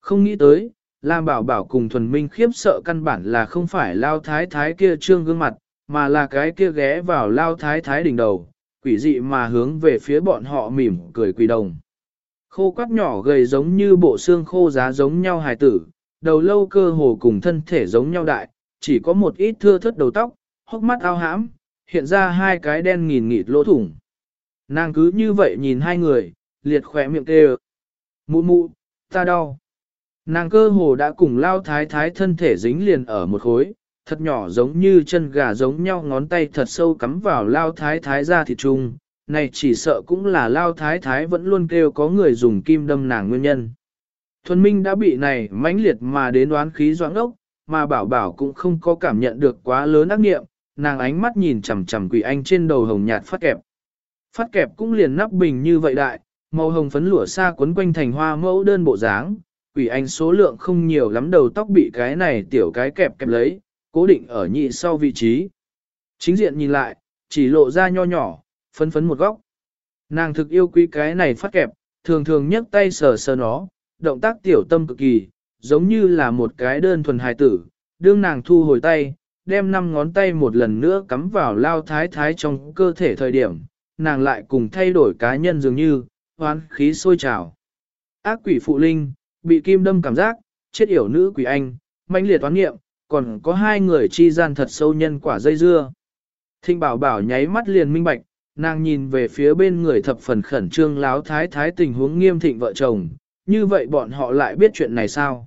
Không nghĩ tới, Lam Bảo Bảo cùng thuần minh khiếp sợ căn bản là không phải lao thái thái kia trương gương mặt, mà là cái kia ghé vào lao thái thái đỉnh đầu, quỷ dị mà hướng về phía bọn họ mỉm cười quỷ đồng. Khô quắc nhỏ gầy giống như bộ xương khô giá giống nhau hài tử, đầu lâu cơ hồ cùng thân thể giống nhau đại, chỉ có một ít thưa thớt đầu tóc, hốc mắt ao hãm, hiện ra hai cái đen nghìn nghịt lỗ thủng. Nàng cứ như vậy nhìn hai người, liệt khỏe miệng kêu. Mụ mụ, ta đau. Nàng cơ hồ đã cùng lao thái thái thân thể dính liền ở một khối, thật nhỏ giống như chân gà giống nhau ngón tay thật sâu cắm vào lao thái thái ra thịt trung. Này chỉ sợ cũng là lao thái thái vẫn luôn kêu có người dùng kim đâm nàng nguyên nhân. Thuần Minh đã bị này mãnh liệt mà đến đoán khí doãn ốc, mà bảo bảo cũng không có cảm nhận được quá lớn ác nghiệm, nàng ánh mắt nhìn chằm chằm quỷ anh trên đầu hồng nhạt phát kẹp. Phát kẹp cũng liền nắp bình như vậy đại, màu hồng phấn lụa xa quấn quanh thành hoa mẫu đơn bộ dáng, quỷ anh số lượng không nhiều lắm đầu tóc bị cái này tiểu cái kẹp kẹp lấy, cố định ở nhị sau vị trí. Chính diện nhìn lại, chỉ lộ ra nho nhỏ, phấn phấn một góc. Nàng thực yêu quý cái này phát kẹp, thường thường nhấc tay sờ sờ nó, động tác tiểu tâm cực kỳ, giống như là một cái đơn thuần hài tử, đương nàng thu hồi tay, đem năm ngón tay một lần nữa cắm vào lao thái thái trong cơ thể thời điểm, nàng lại cùng thay đổi cá nhân dường như, hoán khí sôi trào. Ác quỷ phụ linh, bị kim đâm cảm giác, chết yểu nữ quỷ anh, mãnh liệt toán nghiệm, còn có hai người chi gian thật sâu nhân quả dây dưa. Thinh bảo bảo nháy mắt liền minh bạch, nàng nhìn về phía bên người thập phần khẩn trương láo thái thái tình huống nghiêm thịnh vợ chồng, như vậy bọn họ lại biết chuyện này sao?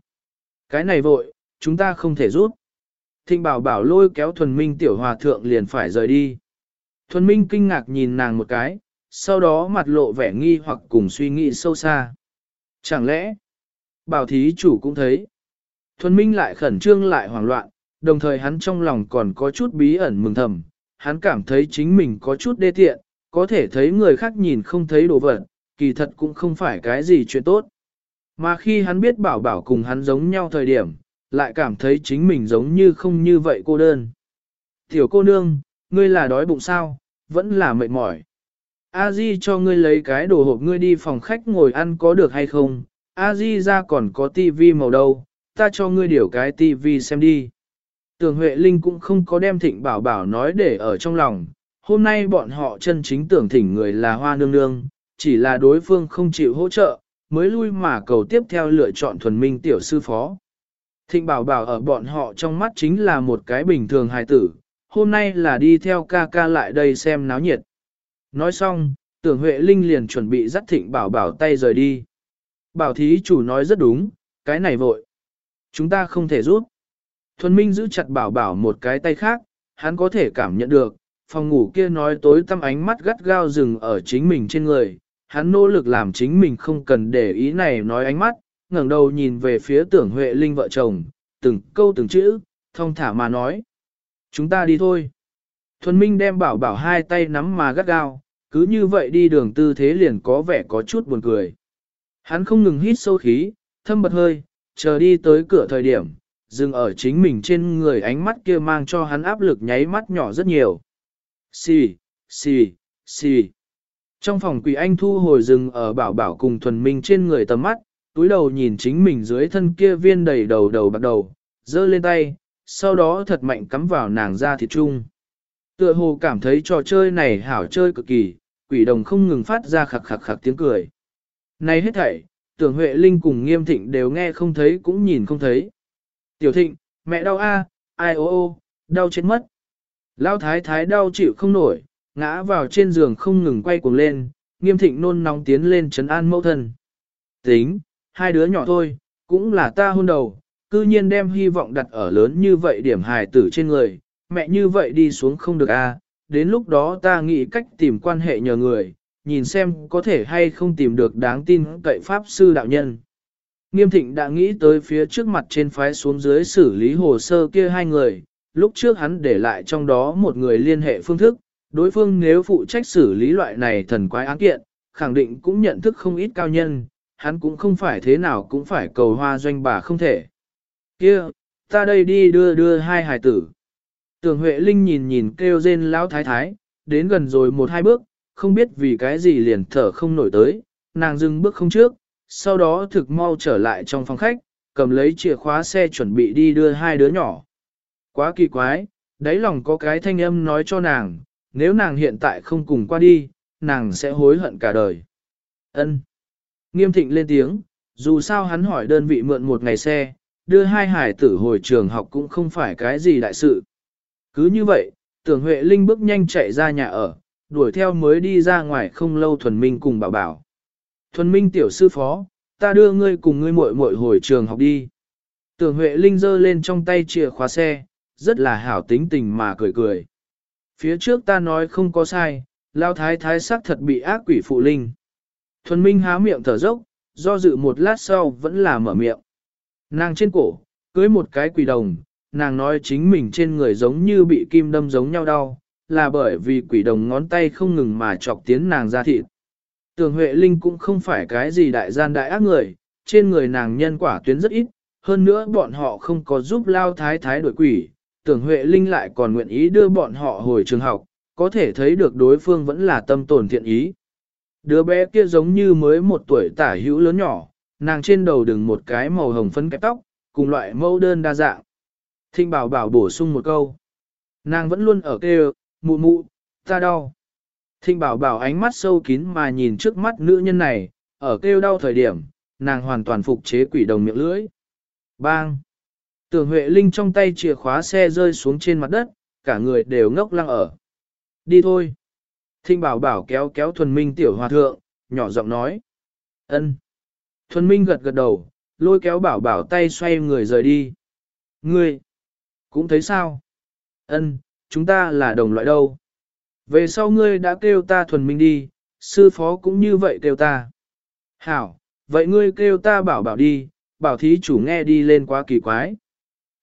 Cái này vội, chúng ta không thể rút. Thịnh bảo bảo lôi kéo thuần minh tiểu hòa thượng liền phải rời đi. Thuần minh kinh ngạc nhìn nàng một cái, sau đó mặt lộ vẻ nghi hoặc cùng suy nghĩ sâu xa. Chẳng lẽ, bảo thí chủ cũng thấy. Thuần minh lại khẩn trương lại hoảng loạn, đồng thời hắn trong lòng còn có chút bí ẩn mừng thầm, hắn cảm thấy chính mình có chút đê tiện, có thể thấy người khác nhìn không thấy đồ vật, kỳ thật cũng không phải cái gì chuyện tốt. Mà khi hắn biết bảo bảo cùng hắn giống nhau thời điểm, lại cảm thấy chính mình giống như không như vậy cô đơn. Tiểu cô nương, ngươi là đói bụng sao, vẫn là mệt mỏi. A Di cho ngươi lấy cái đồ hộp ngươi đi phòng khách ngồi ăn có được hay không? A Di ra còn có tivi màu đâu, ta cho ngươi điều cái tivi xem đi. Tưởng Huệ Linh cũng không có đem thịnh bảo bảo nói để ở trong lòng. Hôm nay bọn họ chân chính tưởng thỉnh người là hoa nương nương, chỉ là đối phương không chịu hỗ trợ, mới lui mà cầu tiếp theo lựa chọn thuần minh tiểu sư phó. Thịnh bảo bảo ở bọn họ trong mắt chính là một cái bình thường hài tử, hôm nay là đi theo ca ca lại đây xem náo nhiệt. Nói xong, tưởng Huệ Linh liền chuẩn bị dắt thịnh bảo bảo tay rời đi. Bảo thí chủ nói rất đúng, cái này vội. Chúng ta không thể giúp. Thuần Minh giữ chặt bảo bảo một cái tay khác, hắn có thể cảm nhận được, phòng ngủ kia nói tối tăm ánh mắt gắt gao rừng ở chính mình trên người. Hắn nỗ lực làm chính mình không cần để ý này nói ánh mắt, ngẩng đầu nhìn về phía tưởng Huệ Linh vợ chồng, từng câu từng chữ, thông thả mà nói. Chúng ta đi thôi. Thuần Minh đem bảo bảo hai tay nắm mà gắt gao, cứ như vậy đi đường tư thế liền có vẻ có chút buồn cười. Hắn không ngừng hít sâu khí, thâm bật hơi, chờ đi tới cửa thời điểm, dừng ở chính mình trên người ánh mắt kia mang cho hắn áp lực nháy mắt nhỏ rất nhiều. Xì, xì, xì. Trong phòng quỷ anh thu hồi dừng ở bảo bảo cùng thuần minh trên người tầm mắt, túi đầu nhìn chính mình dưới thân kia viên đầy đầu đầu bắt đầu, giơ lên tay, sau đó thật mạnh cắm vào nàng ra thịt chung. Tựa hồ cảm thấy trò chơi này hảo chơi cực kỳ, quỷ đồng không ngừng phát ra khặc khặc khặc tiếng cười. Này hết thảy, tưởng Huệ Linh cùng nghiêm thịnh đều nghe không thấy cũng nhìn không thấy. Tiểu thịnh, mẹ đau a, ai ô ô, đau chết mất. Lao thái thái đau chịu không nổi, ngã vào trên giường không ngừng quay cuồng lên, nghiêm thịnh nôn nóng tiến lên chấn an mẫu thân. Tính, hai đứa nhỏ thôi, cũng là ta hôn đầu, cư nhiên đem hy vọng đặt ở lớn như vậy điểm hài tử trên người, mẹ như vậy đi xuống không được a. đến lúc đó ta nghĩ cách tìm quan hệ nhờ người, nhìn xem có thể hay không tìm được đáng tin cậy pháp sư đạo nhân. Nghiêm thịnh đã nghĩ tới phía trước mặt trên phái xuống dưới xử lý hồ sơ kia hai người, lúc trước hắn để lại trong đó một người liên hệ phương thức, đối phương nếu phụ trách xử lý loại này thần quái án kiện, khẳng định cũng nhận thức không ít cao nhân, hắn cũng không phải thế nào cũng phải cầu hoa doanh bà không thể. Kia, ta đây đi đưa đưa hai hài tử. Tưởng Huệ Linh nhìn nhìn kêu rên lão thái thái, đến gần rồi một hai bước, không biết vì cái gì liền thở không nổi tới, nàng dừng bước không trước, sau đó thực mau trở lại trong phòng khách, cầm lấy chìa khóa xe chuẩn bị đi đưa hai đứa nhỏ. Quá kỳ quái, đáy lòng có cái thanh âm nói cho nàng, nếu nàng hiện tại không cùng qua đi, nàng sẽ hối hận cả đời. Ân. Nghiêm thịnh lên tiếng, dù sao hắn hỏi đơn vị mượn một ngày xe, đưa hai hải tử hồi trường học cũng không phải cái gì đại sự. Cứ như vậy, tưởng Huệ Linh bước nhanh chạy ra nhà ở, đuổi theo mới đi ra ngoài không lâu Thuần Minh cùng bảo bảo. Thuần Minh tiểu sư phó, ta đưa ngươi cùng ngươi muội muội hồi trường học đi. Tưởng Huệ Linh giơ lên trong tay chìa khóa xe, rất là hảo tính tình mà cười cười. Phía trước ta nói không có sai, lao thái thái sắc thật bị ác quỷ phụ linh. Thuần Minh há miệng thở dốc, do dự một lát sau vẫn là mở miệng. Nàng trên cổ, cưới một cái quỷ đồng, nàng nói chính mình trên người giống như bị kim đâm giống nhau đau, là bởi vì quỷ đồng ngón tay không ngừng mà chọc tiến nàng ra thịt. Tường Huệ Linh cũng không phải cái gì đại gian đại ác người, trên người nàng nhân quả tuyến rất ít, hơn nữa bọn họ không có giúp lao thái thái đổi quỷ, tưởng Huệ Linh lại còn nguyện ý đưa bọn họ hồi trường học, có thể thấy được đối phương vẫn là tâm tồn thiện ý. Đứa bé kia giống như mới một tuổi tả hữu lớn nhỏ, nàng trên đầu đừng một cái màu hồng phấn kẹp tóc, cùng loại mẫu đơn đa dạng. Thinh bảo bảo bổ sung một câu. Nàng vẫn luôn ở kêu, mụ mụ, ta đau. Thinh bảo bảo ánh mắt sâu kín mà nhìn trước mắt nữ nhân này, ở kêu đau thời điểm, nàng hoàn toàn phục chế quỷ đồng miệng lưỡi. Bang! Tưởng Huệ Linh trong tay chìa khóa xe rơi xuống trên mặt đất, cả người đều ngốc lăng ở. Đi thôi! Thinh bảo bảo kéo kéo thuần minh tiểu hòa thượng, nhỏ giọng nói. ân. Thuần minh gật gật đầu, lôi kéo bảo bảo tay xoay người rời đi. Ngươi! Cũng thấy sao? Ân, chúng ta là đồng loại đâu. Về sau ngươi đã kêu ta thuần minh đi, sư phó cũng như vậy kêu ta. Hảo, vậy ngươi kêu ta bảo bảo đi, bảo thí chủ nghe đi lên quá kỳ quái.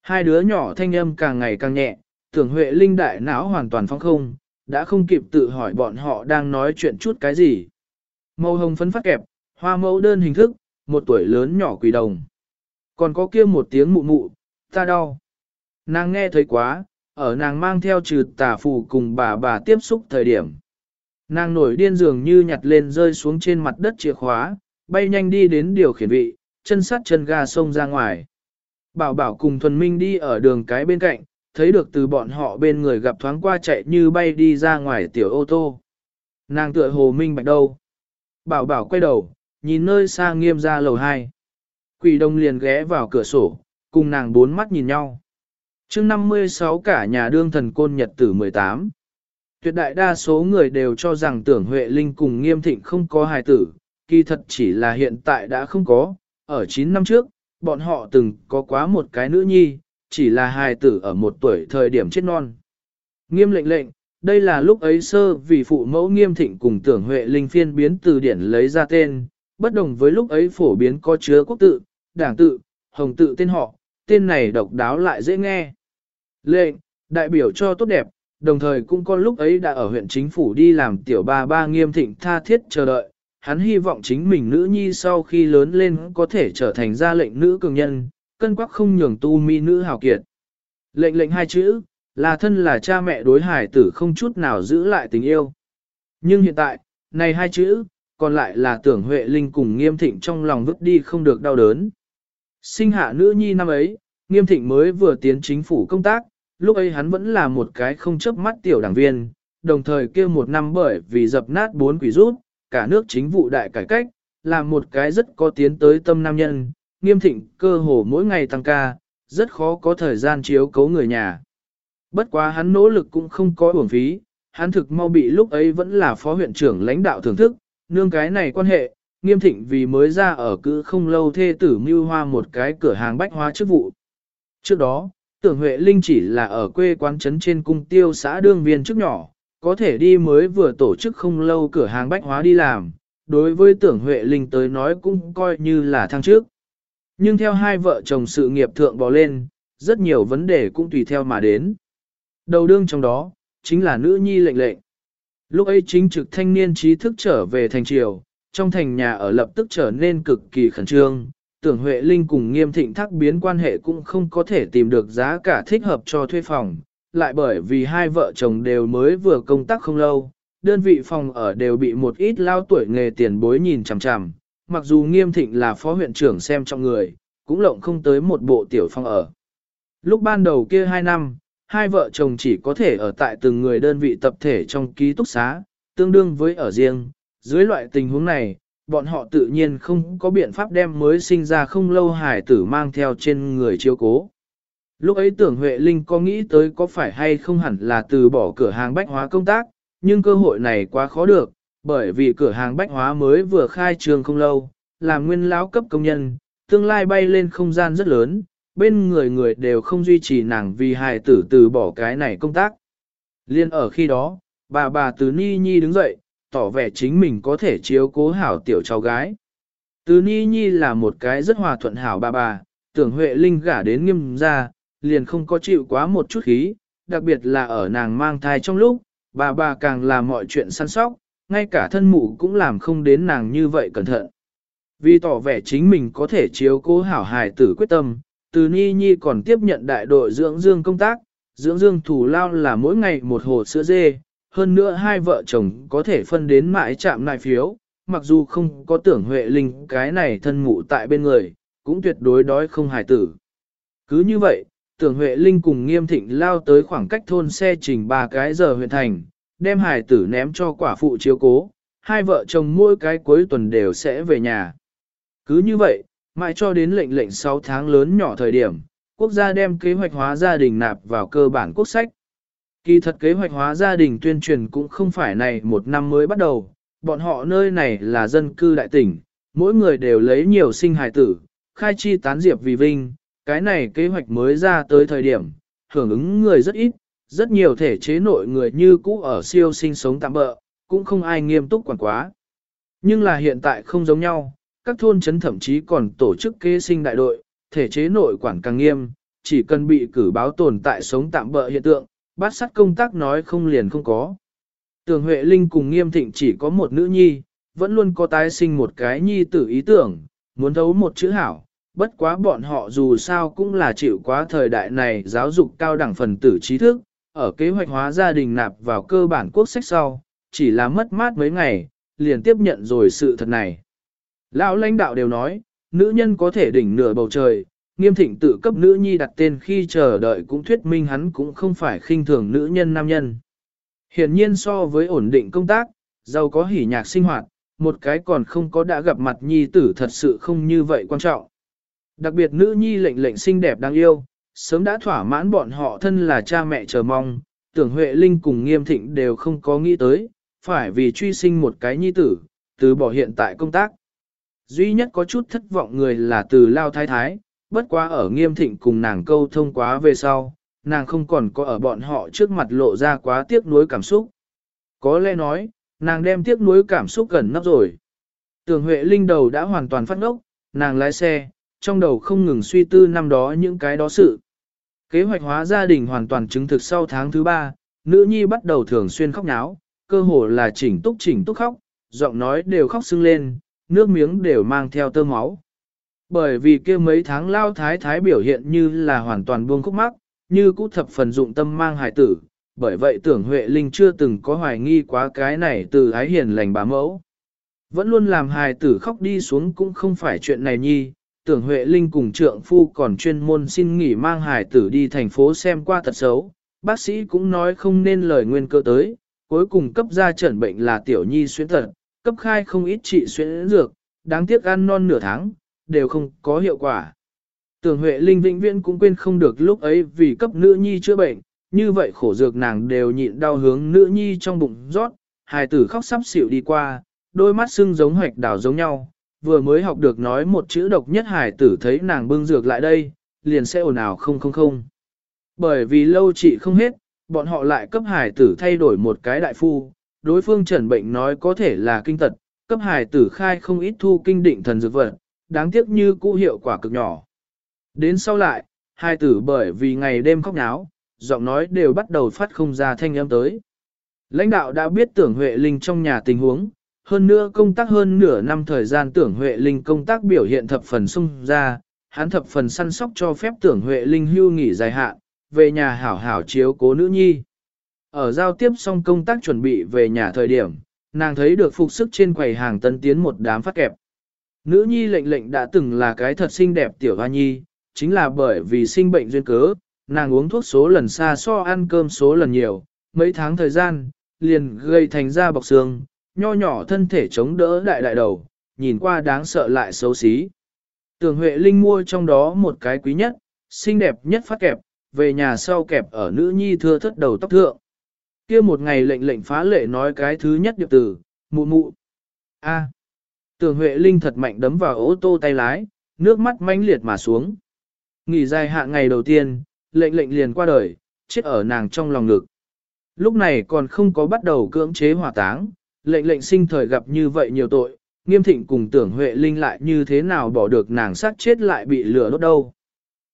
Hai đứa nhỏ thanh âm càng ngày càng nhẹ, tưởng Huệ Linh đại não hoàn toàn phong không, đã không kịp tự hỏi bọn họ đang nói chuyện chút cái gì. Màu hồng phấn phát kẹp, hoa mẫu đơn hình thức, một tuổi lớn nhỏ quỷ đồng. Còn có kia một tiếng mụ mụ, ta đau. Nàng nghe thấy quá, ở nàng mang theo trừ tà phù cùng bà bà tiếp xúc thời điểm. Nàng nổi điên dường như nhặt lên rơi xuống trên mặt đất chìa khóa, bay nhanh đi đến điều khiển vị, chân sắt chân ga xông ra ngoài. Bảo bảo cùng thuần minh đi ở đường cái bên cạnh, thấy được từ bọn họ bên người gặp thoáng qua chạy như bay đi ra ngoài tiểu ô tô. Nàng tựa hồ minh bạch đâu. Bảo bảo quay đầu, nhìn nơi xa nghiêm ra lầu hai, Quỷ đông liền ghé vào cửa sổ, cùng nàng bốn mắt nhìn nhau. chương 56 cả nhà đương thần côn nhật tử 18. Tuyệt đại đa số người đều cho rằng tưởng Huệ Linh cùng nghiêm thịnh không có hài tử, kỳ thật chỉ là hiện tại đã không có. Ở 9 năm trước, bọn họ từng có quá một cái nữ nhi, chỉ là hài tử ở một tuổi thời điểm chết non. Nghiêm lệnh lệnh, đây là lúc ấy sơ vì phụ mẫu nghiêm thịnh cùng tưởng Huệ Linh phiên biến từ điển lấy ra tên, bất đồng với lúc ấy phổ biến có chứa quốc tự, đảng tự, hồng tự tên họ, tên này độc đáo lại dễ nghe. Lệnh, đại biểu cho tốt đẹp, đồng thời cũng có lúc ấy đã ở huyện chính phủ đi làm tiểu ba ba nghiêm thịnh tha thiết chờ đợi, hắn hy vọng chính mình nữ nhi sau khi lớn lên có thể trở thành gia lệnh nữ cường nhân, cân quắc không nhường tu mi nữ hào kiệt. Lệnh lệnh hai chữ, là thân là cha mẹ đối hải tử không chút nào giữ lại tình yêu. Nhưng hiện tại, này hai chữ, còn lại là tưởng Huệ Linh cùng nghiêm thịnh trong lòng vứt đi không được đau đớn. Sinh hạ nữ nhi năm ấy, nghiêm thịnh mới vừa tiến chính phủ công tác, lúc ấy hắn vẫn là một cái không chấp mắt tiểu đảng viên, đồng thời kia một năm bởi vì dập nát bốn quỷ rút, cả nước chính vụ đại cải cách, là một cái rất có tiến tới tâm nam nhân, nghiêm thịnh cơ hồ mỗi ngày tăng ca, rất khó có thời gian chiếu cấu người nhà. Bất quá hắn nỗ lực cũng không có uổng phí, hắn thực mau bị lúc ấy vẫn là phó huyện trưởng lãnh đạo thưởng thức, nương cái này quan hệ, nghiêm thịnh vì mới ra ở cứ không lâu thê tử mưu hoa một cái cửa hàng bách hóa chức vụ. Trước đó, tưởng Huệ Linh chỉ là ở quê quán trấn trên cung tiêu xã đương viên trước nhỏ, có thể đi mới vừa tổ chức không lâu cửa hàng bách hóa đi làm, đối với tưởng Huệ Linh tới nói cũng coi như là thăng trước. Nhưng theo hai vợ chồng sự nghiệp thượng bò lên, rất nhiều vấn đề cũng tùy theo mà đến. Đầu đương trong đó, chính là nữ nhi lệnh lệnh. Lúc ấy chính trực thanh niên trí thức trở về thành triều, trong thành nhà ở lập tức trở nên cực kỳ khẩn trương, tưởng Huệ Linh cùng nghiêm thịnh thác biến quan hệ cũng không có thể tìm được giá cả thích hợp cho thuê phòng, lại bởi vì hai vợ chồng đều mới vừa công tác không lâu, đơn vị phòng ở đều bị một ít lao tuổi nghề tiền bối nhìn chằm chằm, mặc dù nghiêm thịnh là phó huyện trưởng xem trong người, cũng lộng không tới một bộ tiểu phòng ở. Lúc ban đầu kia hai năm, hai vợ chồng chỉ có thể ở tại từng người đơn vị tập thể trong ký túc xá, tương đương với ở riêng. Dưới loại tình huống này, bọn họ tự nhiên không có biện pháp đem mới sinh ra không lâu hải tử mang theo trên người chiếu cố. Lúc ấy tưởng Huệ Linh có nghĩ tới có phải hay không hẳn là từ bỏ cửa hàng bách hóa công tác, nhưng cơ hội này quá khó được, bởi vì cửa hàng bách hóa mới vừa khai trường không lâu, là nguyên lão cấp công nhân, tương lai bay lên không gian rất lớn, bên người người đều không duy trì nàng vì hài tử từ bỏ cái này công tác. Liên ở khi đó, bà bà Từ Ni Nhi đứng dậy, tỏ vẻ chính mình có thể chiếu cố hảo tiểu cháu gái. Từ Ni Nhi là một cái rất hòa thuận hảo bà bà, tưởng Huệ Linh gả đến nghiêm ra, liền không có chịu quá một chút khí, đặc biệt là ở nàng mang thai trong lúc, bà bà càng làm mọi chuyện săn sóc, ngay cả thân mụ cũng làm không đến nàng như vậy cẩn thận. Vì tỏ vẻ chính mình có thể chiếu cố hảo hài tử quyết tâm, từ Ni Nhi còn tiếp nhận đại đội dưỡng dương công tác, dưỡng dương thủ lao là mỗi ngày một hồ sữa dê, hơn nữa hai vợ chồng có thể phân đến mãi chạm nại phiếu, mặc dù không có tưởng Huệ Linh cái này thân mụ tại bên người, cũng tuyệt đối đói không hài tử. Cứ như vậy, tưởng Huệ Linh cùng nghiêm thịnh lao tới khoảng cách thôn xe trình ba cái giờ huyện thành, đem hài tử ném cho quả phụ chiếu cố, hai vợ chồng mỗi cái cuối tuần đều sẽ về nhà. Cứ như vậy, mãi cho đến lệnh lệnh 6 tháng lớn nhỏ thời điểm, quốc gia đem kế hoạch hóa gia đình nạp vào cơ bản quốc sách. Kỳ thật kế hoạch hóa gia đình tuyên truyền cũng không phải này một năm mới bắt đầu, bọn họ nơi này là dân cư đại tỉnh, mỗi người đều lấy nhiều sinh hài tử, khai chi tán diệp vì vinh, cái này kế hoạch mới ra tới thời điểm, hưởng ứng người rất ít, rất nhiều thể chế nội người như cũ ở siêu sinh sống tạm bỡ, cũng không ai nghiêm túc quản quá. Nhưng là hiện tại không giống nhau, các thôn chấn thậm chí còn tổ chức kế sinh đại đội, thể chế nội quản càng nghiêm, chỉ cần bị cử báo tồn tại sống tạm bỡ hiện tượng, bát sát công tác nói không liền không có. tường Huệ Linh cùng nghiêm thịnh chỉ có một nữ nhi, vẫn luôn có tái sinh một cái nhi tử ý tưởng, muốn thấu một chữ hảo, bất quá bọn họ dù sao cũng là chịu quá thời đại này giáo dục cao đẳng phần tử trí thức, ở kế hoạch hóa gia đình nạp vào cơ bản quốc sách sau, chỉ là mất mát mấy ngày, liền tiếp nhận rồi sự thật này. Lão lãnh đạo đều nói, nữ nhân có thể đỉnh nửa bầu trời, nghiêm thịnh tự cấp nữ nhi đặt tên khi chờ đợi cũng thuyết minh hắn cũng không phải khinh thường nữ nhân nam nhân. Hiển nhiên so với ổn định công tác, giàu có hỉ nhạc sinh hoạt, một cái còn không có đã gặp mặt nhi tử thật sự không như vậy quan trọng. Đặc biệt nữ nhi lệnh lệnh xinh đẹp đáng yêu, sớm đã thỏa mãn bọn họ thân là cha mẹ chờ mong, tưởng Huệ Linh cùng nghiêm thịnh đều không có nghĩ tới, phải vì truy sinh một cái nhi tử, từ bỏ hiện tại công tác. Duy nhất có chút thất vọng người là từ lao thái thái, bất quá ở nghiêm thịnh cùng nàng câu thông quá về sau, nàng không còn có ở bọn họ trước mặt lộ ra quá tiếc nuối cảm xúc. Có lẽ nói, nàng đem tiếc nuối cảm xúc gần nấp rồi. Tưởng Huệ Linh đầu đã hoàn toàn phát ngốc, nàng lái xe, trong đầu không ngừng suy tư năm đó những cái đó sự. Kế hoạch hóa gia đình hoàn toàn chứng thực sau tháng thứ ba, nữ nhi bắt đầu thường xuyên khóc náo, cơ hồ là chỉnh túc chỉnh túc khóc, giọng nói đều khóc sưng lên, nước miếng đều mang theo tơ máu. Bởi vì kia mấy tháng lao thái thái biểu hiện như là hoàn toàn buông khúc mắc, như cũ thập phần dụng tâm mang hài tử, bởi vậy tưởng Huệ Linh chưa từng có hoài nghi quá cái này từ ái hiền lành bà mẫu. Vẫn luôn làm hài tử khóc đi xuống cũng không phải chuyện này nhi, tưởng Huệ Linh cùng trượng phu còn chuyên môn xin nghỉ mang hài tử đi thành phố xem qua thật xấu, bác sĩ cũng nói không nên lời nguyên cơ tới, cuối cùng cấp ra chẩn bệnh là tiểu nhi xuyên thật, cấp khai không ít trị xuyến dược, đáng tiếc ăn non nửa tháng, đều không có hiệu quả. Tưởng Huệ Linh vĩnh viễn cũng quên không được lúc ấy vì cấp nữ nhi chữa bệnh, như vậy khổ dược nàng đều nhịn đau hướng nữ nhi trong bụng rót, hài tử khóc sắp xỉu đi qua, đôi mắt sưng giống hoạch đảo giống nhau, vừa mới học được nói một chữ độc nhất hài tử thấy nàng bưng dược lại đây, liền sẽ ồn ào không không không. Bởi vì lâu trị không hết, bọn họ lại cấp hài tử thay đổi một cái đại phu, đối phương trần bệnh nói có thể là kinh tật, cấp hài tử khai không ít thu kinh định thần dược vật, đáng tiếc như cũ hiệu quả cực nhỏ. Đến sau lại, hai tử bởi vì ngày đêm khóc náo, giọng nói đều bắt đầu phát không ra thanh âm tới. Lãnh đạo đã biết tưởng Huệ Linh trong nhà tình huống, hơn nữa công tác hơn nửa năm thời gian tưởng Huệ Linh công tác biểu hiện thập phần sung ra, hắn thập phần săn sóc cho phép tưởng Huệ Linh hưu nghỉ dài hạn, về nhà hảo hảo chiếu cố nữ nhi. Ở giao tiếp xong công tác chuẩn bị về nhà thời điểm, nàng thấy được phục sức trên quầy hàng tân tiến một đám phát kẹp. Nữ nhi lệnh lệnh đã từng là cái thật xinh đẹp tiểu hoa nhi, chính là bởi vì sinh bệnh duyên cớ, nàng uống thuốc số lần xa so ăn cơm số lần nhiều, mấy tháng thời gian, liền gây thành ra bọc xương, nho nhỏ thân thể chống đỡ đại đại đầu, nhìn qua đáng sợ lại xấu xí. Tường Huệ Linh mua trong đó một cái quý nhất, xinh đẹp nhất phát kẹp, về nhà sau kẹp ở nữ nhi thưa thất đầu tóc thượng kia một ngày lệnh lệnh phá lệ nói cái thứ nhất điệp tử, mụ mụ. A. Tường Huệ Linh thật mạnh đấm vào ô tô tay lái, nước mắt mãnh liệt mà xuống. Nghỉ dài hạ ngày đầu tiên, lệnh lệnh liền qua đời, chết ở nàng trong lòng ngực. Lúc này còn không có bắt đầu cưỡng chế hỏa táng, lệnh lệnh sinh thời gặp như vậy nhiều tội, nghiêm thịnh cùng tưởng Huệ Linh lại như thế nào bỏ được nàng sát chết lại bị lửa đốt đâu.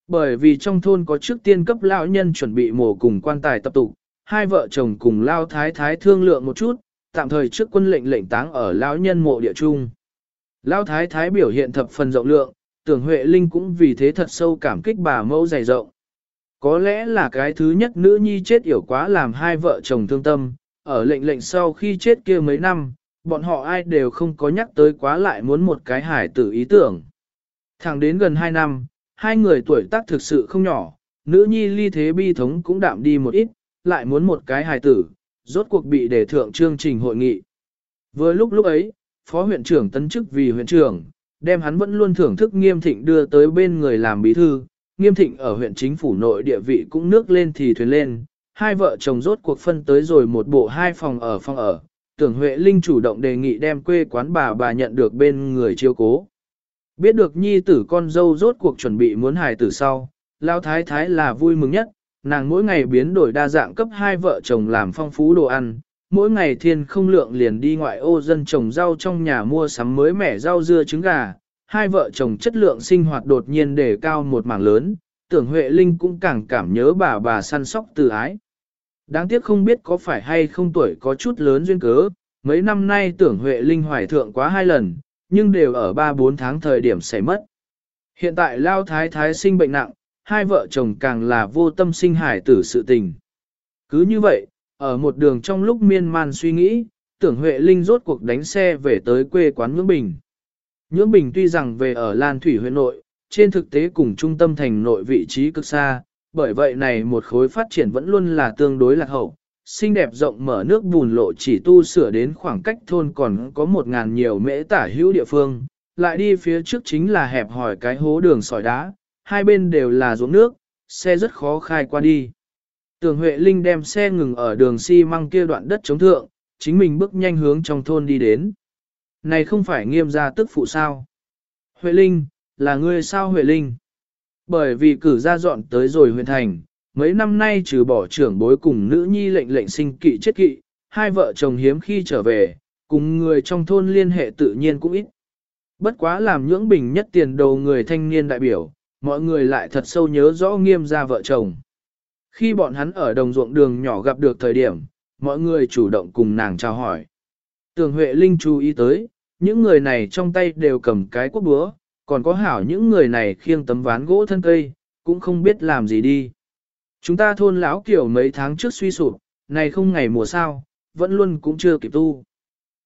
Bởi vì trong thôn có trước tiên cấp lão nhân chuẩn bị mổ cùng quan tài tập tụ, hai vợ chồng cùng lao thái thái thương lượng một chút, tạm thời trước quân lệnh lệnh táng ở lão nhân mộ địa trung. Lão thái thái biểu hiện thập phần rộng lượng, tưởng Huệ Linh cũng vì thế thật sâu cảm kích bà mẫu dày rộng. Có lẽ là cái thứ nhất nữ nhi chết yểu quá làm hai vợ chồng thương tâm, ở lệnh lệnh sau khi chết kia mấy năm, bọn họ ai đều không có nhắc tới quá lại muốn một cái hải tử ý tưởng. Thẳng đến gần hai năm, hai người tuổi tác thực sự không nhỏ, nữ nhi ly thế bi thống cũng đạm đi một ít, lại muốn một cái hài tử, rốt cuộc bị đề thượng chương trình hội nghị. Vừa lúc lúc ấy, phó huyện trưởng tấn chức vì huyện trưởng, đem hắn vẫn luôn thưởng thức nghiêm thịnh đưa tới bên người làm bí thư, nghiêm thịnh ở huyện chính phủ nội địa vị cũng nước lên thì thuyền lên, hai vợ chồng rốt cuộc phân tới rồi một bộ hai phòng ở phòng ở, tưởng Huệ Linh chủ động đề nghị đem quê quán bà bà nhận được bên người chiêu cố. Biết được nhi tử con dâu rốt cuộc chuẩn bị muốn hài tử sau, lao thái thái là vui mừng nhất, nàng mỗi ngày biến đổi đa dạng cấp hai vợ chồng làm phong phú đồ ăn, mỗi ngày thiên không lượng liền đi ngoại ô dân trồng rau trong nhà mua sắm mới mẻ rau dưa trứng gà, hai vợ chồng chất lượng sinh hoạt đột nhiên đề cao một mảng lớn, tưởng Huệ Linh cũng càng cảm nhớ bà bà săn sóc từ ái. Đáng tiếc không biết có phải hay không tuổi có chút lớn duyên cớ, mấy năm nay tưởng Huệ Linh hoài thượng quá hai lần, nhưng đều ở 3-4 tháng thời điểm xảy mất. Hiện tại Lao Thái Thái sinh bệnh nặng, hai vợ chồng càng là vô tâm sinh hải tử sự tình. Cứ như vậy, ở một đường trong lúc miên man suy nghĩ, tưởng Huệ Linh rốt cuộc đánh xe về tới quê quán Nhưỡng Bình. Nhưỡng Bình tuy rằng về ở Lan Thủy huyện nội, trên thực tế cùng trung tâm thành nội vị trí cực xa, bởi vậy này một khối phát triển vẫn luôn là tương đối lạc hậu. Xinh đẹp rộng mở nước bùn lộ chỉ tu sửa đến khoảng cách thôn còn có một ngàn nhiều mễ tả hữu địa phương, lại đi phía trước chính là hẹp hỏi cái hố đường sỏi đá, hai bên đều là ruộng nước, xe rất khó khai qua đi. Tường Huệ Linh đem xe ngừng ở đường xi măng kia đoạn đất chống thượng, chính mình bước nhanh hướng trong thôn đi đến. Này không phải nghiêm gia tức phụ sao? Huệ Linh, là ngươi sao Huệ Linh? Bởi vì cử ra dọn tới rồi huyện thành, mấy năm nay trừ bỏ trưởng bối cùng nữ nhi lệnh lệnh sinh kỵ chết kỵ, hai vợ chồng hiếm khi trở về, cùng người trong thôn liên hệ tự nhiên cũng ít. Bất quá làm nhưỡng bình nhất tiền đầu người thanh niên đại biểu, mọi người lại thật sâu nhớ rõ nghiêm gia vợ chồng. Khi bọn hắn ở đồng ruộng đường nhỏ gặp được thời điểm, mọi người chủ động cùng nàng chào hỏi. Tường Huệ Linh chú ý tới, những người này trong tay đều cầm cái quốc búa, còn có hảo những người này khiêng tấm ván gỗ thân cây, cũng không biết làm gì đi. Chúng ta thôn lão kiểu mấy tháng trước suy sụp, này không ngày mùa sao, vẫn luôn cũng chưa kịp tu.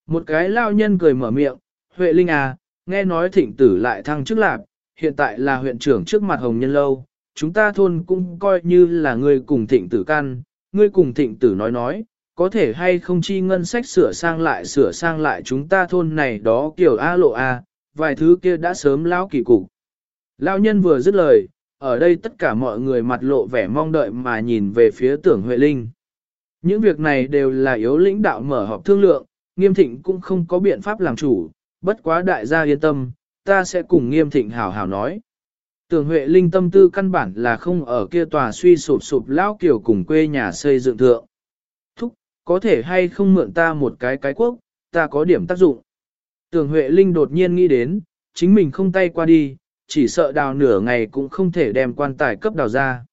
Một cái lao nhân cười mở miệng, Huệ Linh à, nghe nói thịnh tử lại thăng chức lạc, hiện tại là huyện trưởng trước mặt Hồng Nhân Lâu, chúng ta thôn cũng coi như là người cùng thịnh tử căn, ngươi cùng thịnh tử nói nói, có thể hay không chi ngân sách sửa sang lại sửa sang lại chúng ta thôn này đó kiểu A lộ A, vài thứ kia đã sớm lão kỳ cục. Lão nhân vừa dứt lời, ở đây tất cả mọi người mặt lộ vẻ mong đợi mà nhìn về phía tưởng Huệ Linh. Những việc này đều là yếu lãnh đạo mở họp thương lượng, nghiêm thịnh cũng không có biện pháp làm chủ, bất quá đại gia yên tâm, ta sẽ cùng nghiêm thịnh hảo hảo nói. Tưởng Huệ Linh tâm tư căn bản là không ở kia tòa suy sụp sụp lão kiểu cùng quê nhà xây dựng thượng. Thúc, có thể hay không mượn ta một cái cái quốc, ta có điểm tác dụng. Tưởng Huệ Linh đột nhiên nghĩ đến, chính mình không tay qua đi, chỉ sợ đào nửa ngày cũng không thể đem quan tài cấp đào ra.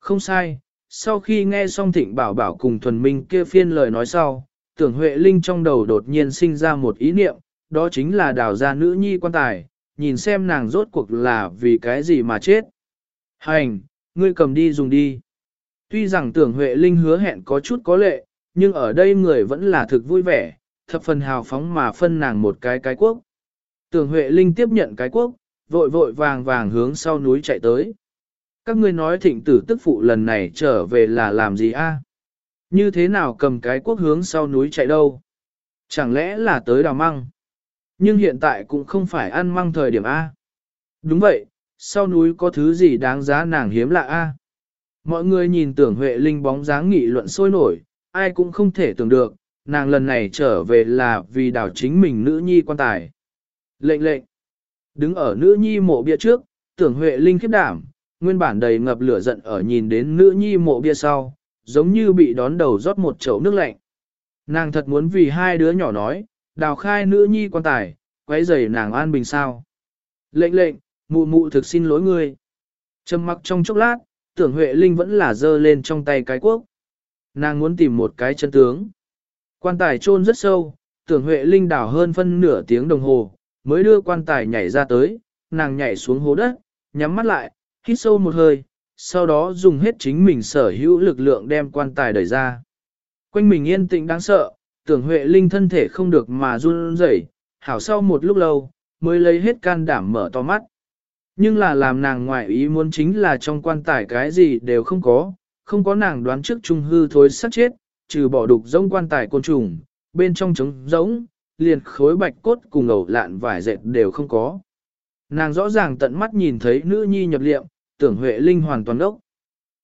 Không sai, sau khi nghe xong thịnh bảo bảo cùng thuần minh kia phiên lời nói sau, tưởng Huệ Linh trong đầu đột nhiên sinh ra một ý niệm, đó chính là đào ra nữ nhi quan tài, nhìn xem nàng rốt cuộc là vì cái gì mà chết. Hành, ngươi cầm đi dùng đi. Tuy rằng tưởng Huệ Linh hứa hẹn có chút có lệ, nhưng ở đây người vẫn là thực vui vẻ, thập phần hào phóng mà phân nàng một cái cái quốc. Tưởng Huệ Linh tiếp nhận cái quốc, vội vội vàng vàng hướng sau núi chạy tới. Các ngươi nói thịnh tử tức phụ lần này trở về là làm gì a? Như thế nào cầm cái quốc hướng sau núi chạy đâu? Chẳng lẽ là tới đào măng? Nhưng hiện tại cũng không phải ăn măng thời điểm A. Đúng vậy, sau núi có thứ gì đáng giá nàng hiếm lạ A. Mọi người nhìn tưởng Huệ Linh bóng dáng nghị luận sôi nổi, ai cũng không thể tưởng được, nàng lần này trở về là vì đảo chính mình nữ nhi quan tài. Lệnh lệnh, đứng ở nữ nhi mộ bia trước, tưởng Huệ Linh khiếp đảm, nguyên bản đầy ngập lửa giận ở nhìn đến nữ nhi mộ bia sau, giống như bị đón đầu rót một chậu nước lạnh. Nàng thật muốn vì hai đứa nhỏ nói, đào khai nữ nhi quan tài, quấy rầy nàng an bình sao. Lệnh lệnh, mụ mụ thực xin lỗi ngươi. Trầm mặc trong chốc lát, tưởng Huệ Linh vẫn là dơ lên trong tay cái quốc. Nàng muốn tìm một cái chân tướng. Quan tài chôn rất sâu, tưởng Huệ Linh đào hơn phân nửa tiếng đồng hồ, mới đưa quan tài nhảy ra tới, nàng nhảy xuống hố đất, nhắm mắt lại, hít sâu một hơi, sau đó dùng hết chính mình sở hữu lực lượng đem quan tài đẩy ra. Quanh mình yên tĩnh đáng sợ, tưởng Huệ Linh thân thể không được mà run rẩy, hảo sau một lúc lâu, mới lấy hết can đảm mở to mắt. Nhưng là làm nàng ngoại ý muốn chính là trong quan tài cái gì đều không có, không có nàng đoán trước trung hư thối sắc chết, trừ bỏ đục giống quan tài côn trùng, bên trong trống giống, liền khối bạch cốt cùng ẩu lạn vải dệt đều không có. Nàng rõ ràng tận mắt nhìn thấy nữ nhi nhập liệm, tưởng Huệ Linh hoàn toàn ốc.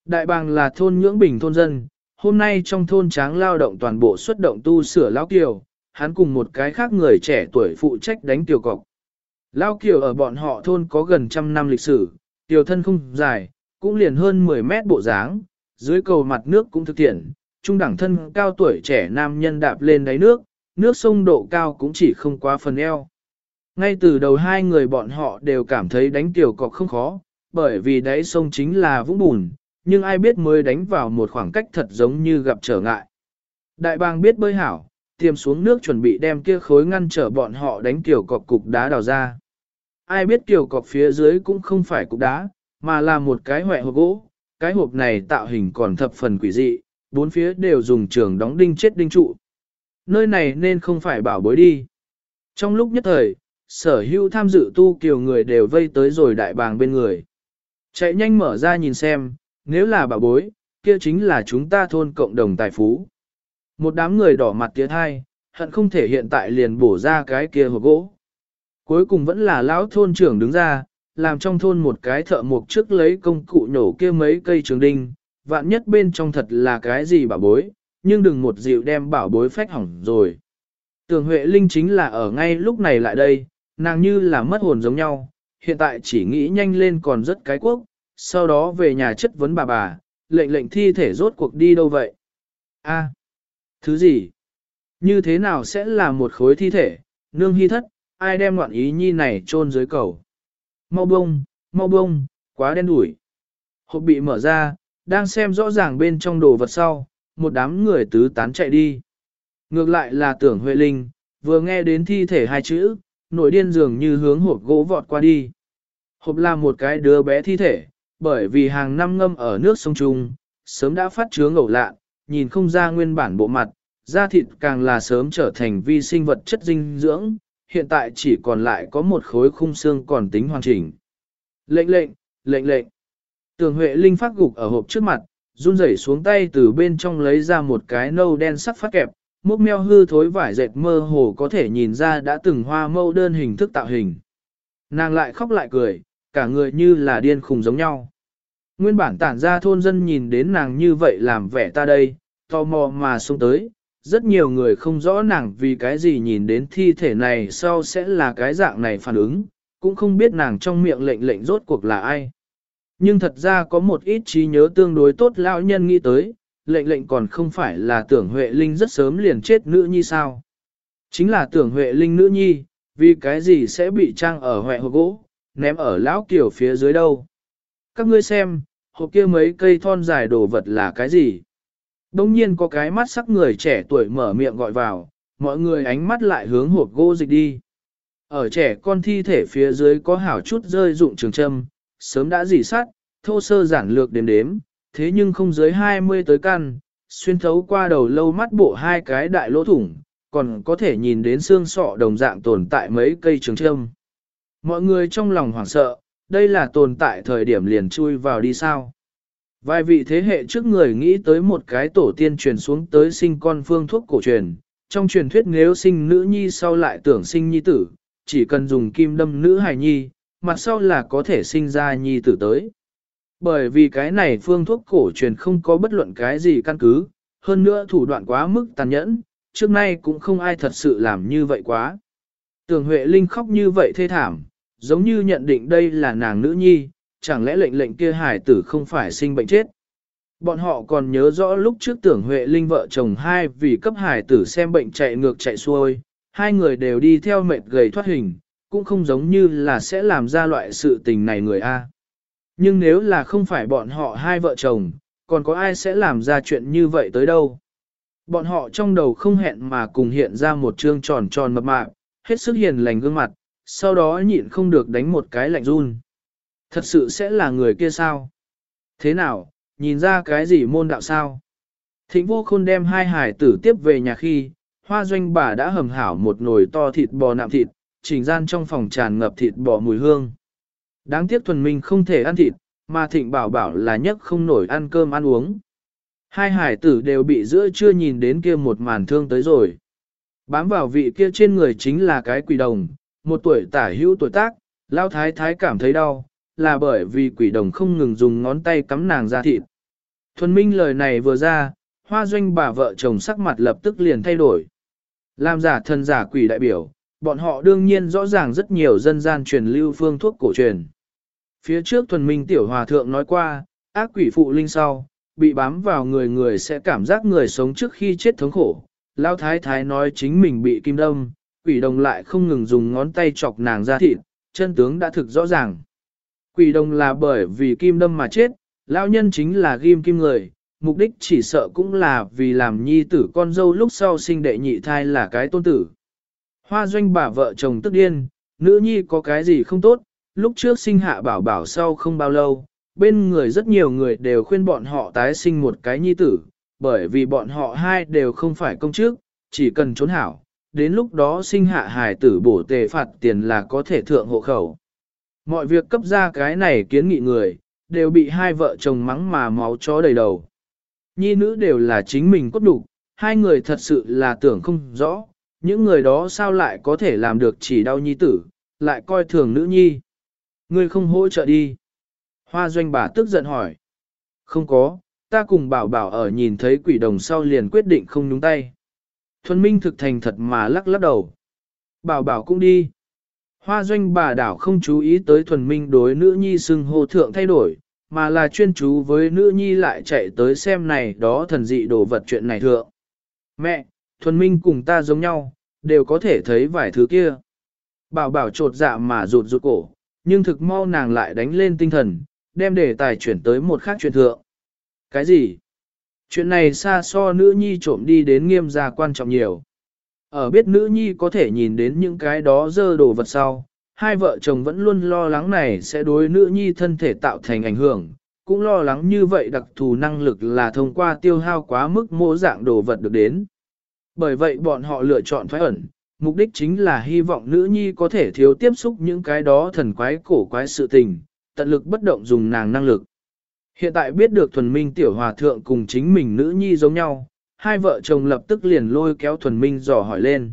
Đại bàng là thôn nhưỡng bình thôn dân, hôm nay trong thôn tráng lao động toàn bộ xuất động tu sửa lão Kiều, hắn cùng một cái khác người trẻ tuổi phụ trách đánh tiểu cọc. Lao Kiều ở bọn họ thôn có gần trăm năm lịch sử, tiểu thân không dài, cũng liền hơn 10 mét bộ dáng, dưới cầu mặt nước cũng thực tiện, trung đẳng thân cao tuổi trẻ nam nhân đạp lên đáy nước, nước sông độ cao cũng chỉ không quá phần eo. Ngay từ đầu hai người bọn họ đều cảm thấy đánh tiểu cọc không khó, bởi vì đáy sông chính là vũng bùn, nhưng ai biết mới đánh vào một khoảng cách thật giống như gặp trở ngại. Đại bàng biết bơi hảo, tiêm xuống nước chuẩn bị đem kia khối ngăn trở bọn họ đánh tiểu cọc cục đá đào ra. Ai biết tiểu cọc phía dưới cũng không phải cục đá, mà là một cái hòe hộp gỗ, cái hộp này tạo hình còn thập phần quỷ dị, bốn phía đều dùng trường đóng đinh chết đinh trụ. Nơi này nên không phải bảo bối đi. Trong lúc nhất thời, sở hữu tham dự tu kiều người đều vây tới rồi đại bàng bên người. Chạy nhanh mở ra nhìn xem, nếu là bà bối, kia chính là chúng ta thôn cộng đồng tài phú. Một đám người đỏ mặt tiến hai, hận không thể hiện tại liền bổ ra cái kia hộp gỗ. Cuối cùng vẫn là lão thôn trưởng đứng ra, làm trong thôn một cái thợ mộc trước lấy công cụ nhổ kia mấy cây trường đinh, vạn nhất bên trong thật là cái gì bảo bối, nhưng đừng một dịu đem bảo bối phách hỏng rồi. Tường Huệ Linh chính là ở ngay lúc này lại đây, nàng như là mất hồn giống nhau, hiện tại chỉ nghĩ nhanh lên còn rất cái quốc, sau đó về nhà chất vấn bà bà, lệnh lệnh thi thể rốt cuộc đi đâu vậy? A, thứ gì? Như thế nào sẽ là một khối thi thể, nương hy thất, ai đem loạn ý nhi này chôn dưới cầu? Mau bông, mau bông, quá đen đủi. Hộp bị mở ra, đang xem rõ ràng bên trong đồ vật sau, một đám người tứ tán chạy đi. Ngược lại là tưởng Huệ Linh, vừa nghe đến thi thể hai chữ, nổi điên dường như hướng hộp gỗ vọt qua đi. Hộp là một cái đứa bé thi thể, bởi vì hàng năm ngâm ở nước sông Trung, sớm đã phát chứa ngẩu lạ, nhìn không ra nguyên bản bộ mặt, da thịt càng là sớm trở thành vi sinh vật chất dinh dưỡng, hiện tại chỉ còn lại có một khối khung xương còn tính hoàn chỉnh. Lệnh lệnh, lệnh lệnh. Tường Huệ Linh phát gục ở hộp trước mặt, run rẩy xuống tay từ bên trong lấy ra một cái nâu đen sắc phát kẹp, múc meo hư thối vải dệt mơ hồ có thể nhìn ra đã từng hoa mâu đơn hình thức tạo hình. Nàng lại khóc lại cười, cả người như là điên khùng giống nhau. Nguyên bản tản ra thôn dân nhìn đến nàng như vậy làm vẻ ta đây, tò mò mà xuống tới, rất nhiều người không rõ nàng vì cái gì nhìn đến thi thể này sau sẽ là cái dạng này phản ứng, cũng không biết nàng trong miệng lệnh lệnh rốt cuộc là ai. Nhưng thật ra có một ít trí nhớ tương đối tốt lão nhân nghĩ tới, lệnh lệnh còn không phải là tưởng Huệ Linh rất sớm liền chết nữ nhi sao. Chính là tưởng Huệ Linh nữ nhi, vì cái gì sẽ bị trang ở Huệ hộp gỗ, ném ở lão kiểu phía dưới đâu. Các ngươi xem, hộp kia mấy cây thon dài đồ vật là cái gì? Đông nhiên có cái mắt sắc người trẻ tuổi mở miệng gọi vào, mọi người ánh mắt lại hướng hộp gỗ dịch đi. Ở trẻ con thi thể phía dưới có hảo chút rơi dụng trường châm, sớm đã dỉ sát, thô sơ giản lược đếm đếm, thế nhưng không dưới 20 tới căn, xuyên thấu qua đầu lâu mắt bộ hai cái đại lỗ thủng, còn có thể nhìn đến xương sọ đồng dạng tồn tại mấy cây trường châm. Mọi người trong lòng hoảng sợ, đây là tồn tại thời điểm liền chui vào đi sao. Vài vị thế hệ trước người nghĩ tới một cái tổ tiên truyền xuống tới sinh con phương thuốc cổ truyền, trong truyền thuyết nếu sinh nữ nhi sau lại tưởng sinh nhi tử, chỉ cần dùng kim đâm nữ hài nhi, mặt sau là có thể sinh ra nhi tử tới. Bởi vì cái này phương thuốc cổ truyền không có bất luận cái gì căn cứ, hơn nữa thủ đoạn quá mức tàn nhẫn, trước nay cũng không ai thật sự làm như vậy quá. Tưởng Huệ Linh khóc như vậy thê thảm, giống như nhận định đây là nàng nữ nhi, chẳng lẽ lệnh lệnh kia hải tử không phải sinh bệnh chết. Bọn họ còn nhớ rõ lúc trước tưởng Huệ Linh vợ chồng hai vì cấp hải tử xem bệnh chạy ngược chạy xuôi, hai người đều đi theo mệt gầy thoát hình, cũng không giống như là sẽ làm ra loại sự tình này người A. Nhưng nếu là không phải bọn họ hai vợ chồng, còn có ai sẽ làm ra chuyện như vậy tới đâu. Bọn họ trong đầu không hẹn mà cùng hiện ra một trương tròn tròn mập mạp, hết sức hiền lành gương mặt, sau đó nhịn không được đánh một cái lạnh run. Thật sự sẽ là người kia sao? Thế nào, nhìn ra cái gì môn đạo sao? Thịnh vô khôn đem hai hải tử tiếp về nhà khi, hoa doanh bà đã hầm hảo một nồi to thịt bò nạm thịt, trình gian trong phòng tràn ngập thịt bò mùi hương. Đáng tiếc thuần minh không thể ăn thịt, mà thịnh bảo bảo là nhất không nổi ăn cơm ăn uống. Hai hải tử đều bị giữa chưa nhìn đến kia một màn thương tới rồi. Bám vào vị kia trên người chính là cái quỷ đồng, một tuổi tả hữu tuổi tác, lao thái thái cảm thấy đau, là bởi vì quỷ đồng không ngừng dùng ngón tay cắm nàng ra thịt. Thuần minh lời này vừa ra, hoa doanh bà vợ chồng sắc mặt lập tức liền thay đổi. Làm giả thân giả quỷ đại biểu, bọn họ đương nhiên rõ ràng rất nhiều dân gian truyền lưu phương thuốc cổ truyền. Phía trước thuần minh tiểu hòa thượng nói qua, ác quỷ phụ linh sau, bị bám vào người người sẽ cảm giác người sống trước khi chết thống khổ. Lao thái thái nói chính mình bị kim đâm, quỷ đồng lại không ngừng dùng ngón tay chọc nàng ra thịt, chân tướng đã thực rõ ràng. Quỷ đồng là bởi vì kim đâm mà chết, Lão nhân chính là ghim kim người, mục đích chỉ sợ cũng là vì làm nhi tử con dâu lúc sau sinh đệ nhị thai là cái tôn tử. Hoa doanh bà vợ chồng tức điên, nữ nhi có cái gì không tốt, lúc trước sinh hạ bảo bảo sau không bao lâu, bên người rất nhiều người đều khuyên bọn họ tái sinh một cái nhi tử, bởi vì bọn họ hai đều không phải công chức, chỉ cần trốn hảo, đến lúc đó sinh hạ hài tử bổ tề phạt tiền là có thể thượng hộ khẩu. Mọi việc cấp ra cái này kiến nghị người, đều bị hai vợ chồng mắng mà máu chó đầy đầu. Nhi nữ đều là chính mình cốt đủ, hai người thật sự là tưởng không rõ, những người đó sao lại có thể làm được chỉ đau nhi tử, lại coi thường nữ nhi. Ngươi không hỗ trợ đi. Hoa doanh bà tức giận hỏi. Không có, ta cùng bảo bảo ở nhìn thấy quỷ đồng sau liền quyết định không nhúng tay. Thuần Minh thực thành thật mà lắc lắc đầu. Bảo bảo cũng đi. Hoa doanh bà đảo không chú ý tới thuần minh đối nữ nhi xưng hô thượng thay đổi, mà là chuyên chú với nữ nhi lại chạy tới xem này đó thần dị đồ vật chuyện này thượng. Mẹ, thuần minh cùng ta giống nhau, đều có thể thấy vài thứ kia. Bảo bảo trột dạ mà rụt rụt cổ, nhưng thực mau nàng lại đánh lên tinh thần, đem đề tài chuyển tới một khác chuyện thượng. Cái gì? Chuyện này xa so nữ nhi trộm đi đến nghiêm gia quan trọng nhiều. Ở biết nữ nhi có thể nhìn đến những cái đó dơ đồ vật sau, hai vợ chồng vẫn luôn lo lắng này sẽ đối nữ nhi thân thể tạo thành ảnh hưởng, cũng lo lắng như vậy đặc thù năng lực là thông qua tiêu hao quá mức mô dạng đồ vật được đến. Bởi vậy bọn họ lựa chọn thoái ẩn, mục đích chính là hy vọng nữ nhi có thể thiếu tiếp xúc những cái đó thần quái cổ quái sự tình, tận lực bất động dùng nàng năng lực. Hiện tại biết được thuần minh tiểu hòa thượng cùng chính mình nữ nhi giống nhau, hai vợ chồng lập tức liền lôi kéo thuần minh dò hỏi lên.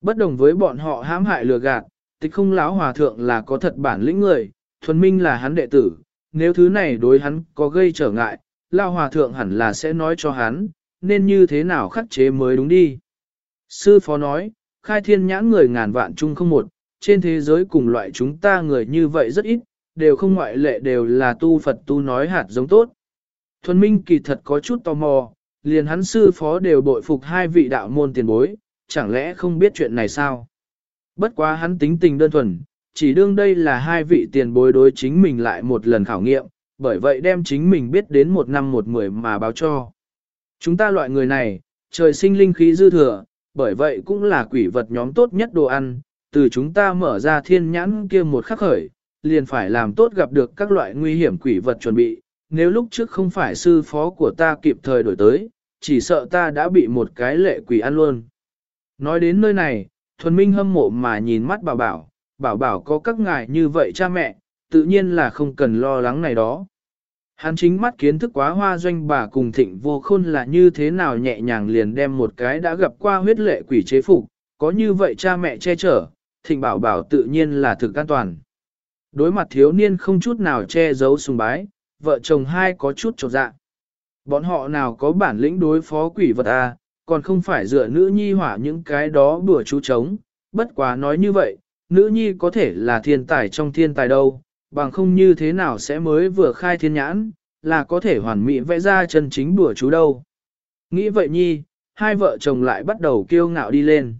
Bất đồng với bọn họ hãm hại lừa gạt, tịch không lão hòa thượng là có thật bản lĩnh người, thuần minh là hắn đệ tử, nếu thứ này đối hắn có gây trở ngại, lão hòa thượng hẳn là sẽ nói cho hắn, nên như thế nào khắc chế mới đúng đi. Sư phó nói, khai thiên nhãn người ngàn vạn chung không một, trên thế giới cùng loại chúng ta người như vậy rất ít, đều không ngoại lệ đều là tu Phật tu nói hạt giống tốt. Thuần Minh kỳ thật có chút tò mò, liền hắn sư phó đều bội phục hai vị đạo môn tiền bối, chẳng lẽ không biết chuyện này sao? Bất quá hắn tính tình đơn thuần, chỉ đương đây là hai vị tiền bối đối chính mình lại một lần khảo nghiệm, bởi vậy đem chính mình biết đến một năm một mười mà báo cho. Chúng ta loại người này, trời sinh linh khí dư thừa, bởi vậy cũng là quỷ vật nhóm tốt nhất đồ ăn, từ chúng ta mở ra thiên nhãn kia một khắc khởi, liền phải làm tốt gặp được các loại nguy hiểm quỷ vật chuẩn bị, nếu lúc trước không phải sư phó của ta kịp thời đổi tới, chỉ sợ ta đã bị một cái lệ quỷ ăn luôn. Nói đến nơi này, thuần minh hâm mộ mà nhìn mắt bảo bảo, bảo bảo có các ngài như vậy cha mẹ, tự nhiên là không cần lo lắng này đó. Hắn chính mắt kiến thức quá hoa doanh bà cùng thịnh vô khôn là như thế nào nhẹ nhàng liền đem một cái đã gặp qua huyết lệ quỷ chế phục, có như vậy cha mẹ che chở, thịnh bảo bảo tự nhiên là thực an toàn. Đối mặt thiếu niên không chút nào che giấu sùng bái, vợ chồng hai có chút trột dạ. Bọn họ nào có bản lĩnh đối phó quỷ vật à, còn không phải dựa nữ nhi hỏa những cái đó bừa chú trống. Bất quá nói như vậy, nữ nhi có thể là thiên tài trong thiên tài đâu, bằng không như thế nào sẽ mới vừa khai thiên nhãn, là có thể hoàn mỹ vẽ ra chân chính bừa chú đâu. Nghĩ vậy nhi, hai vợ chồng lại bắt đầu kiêu ngạo đi lên.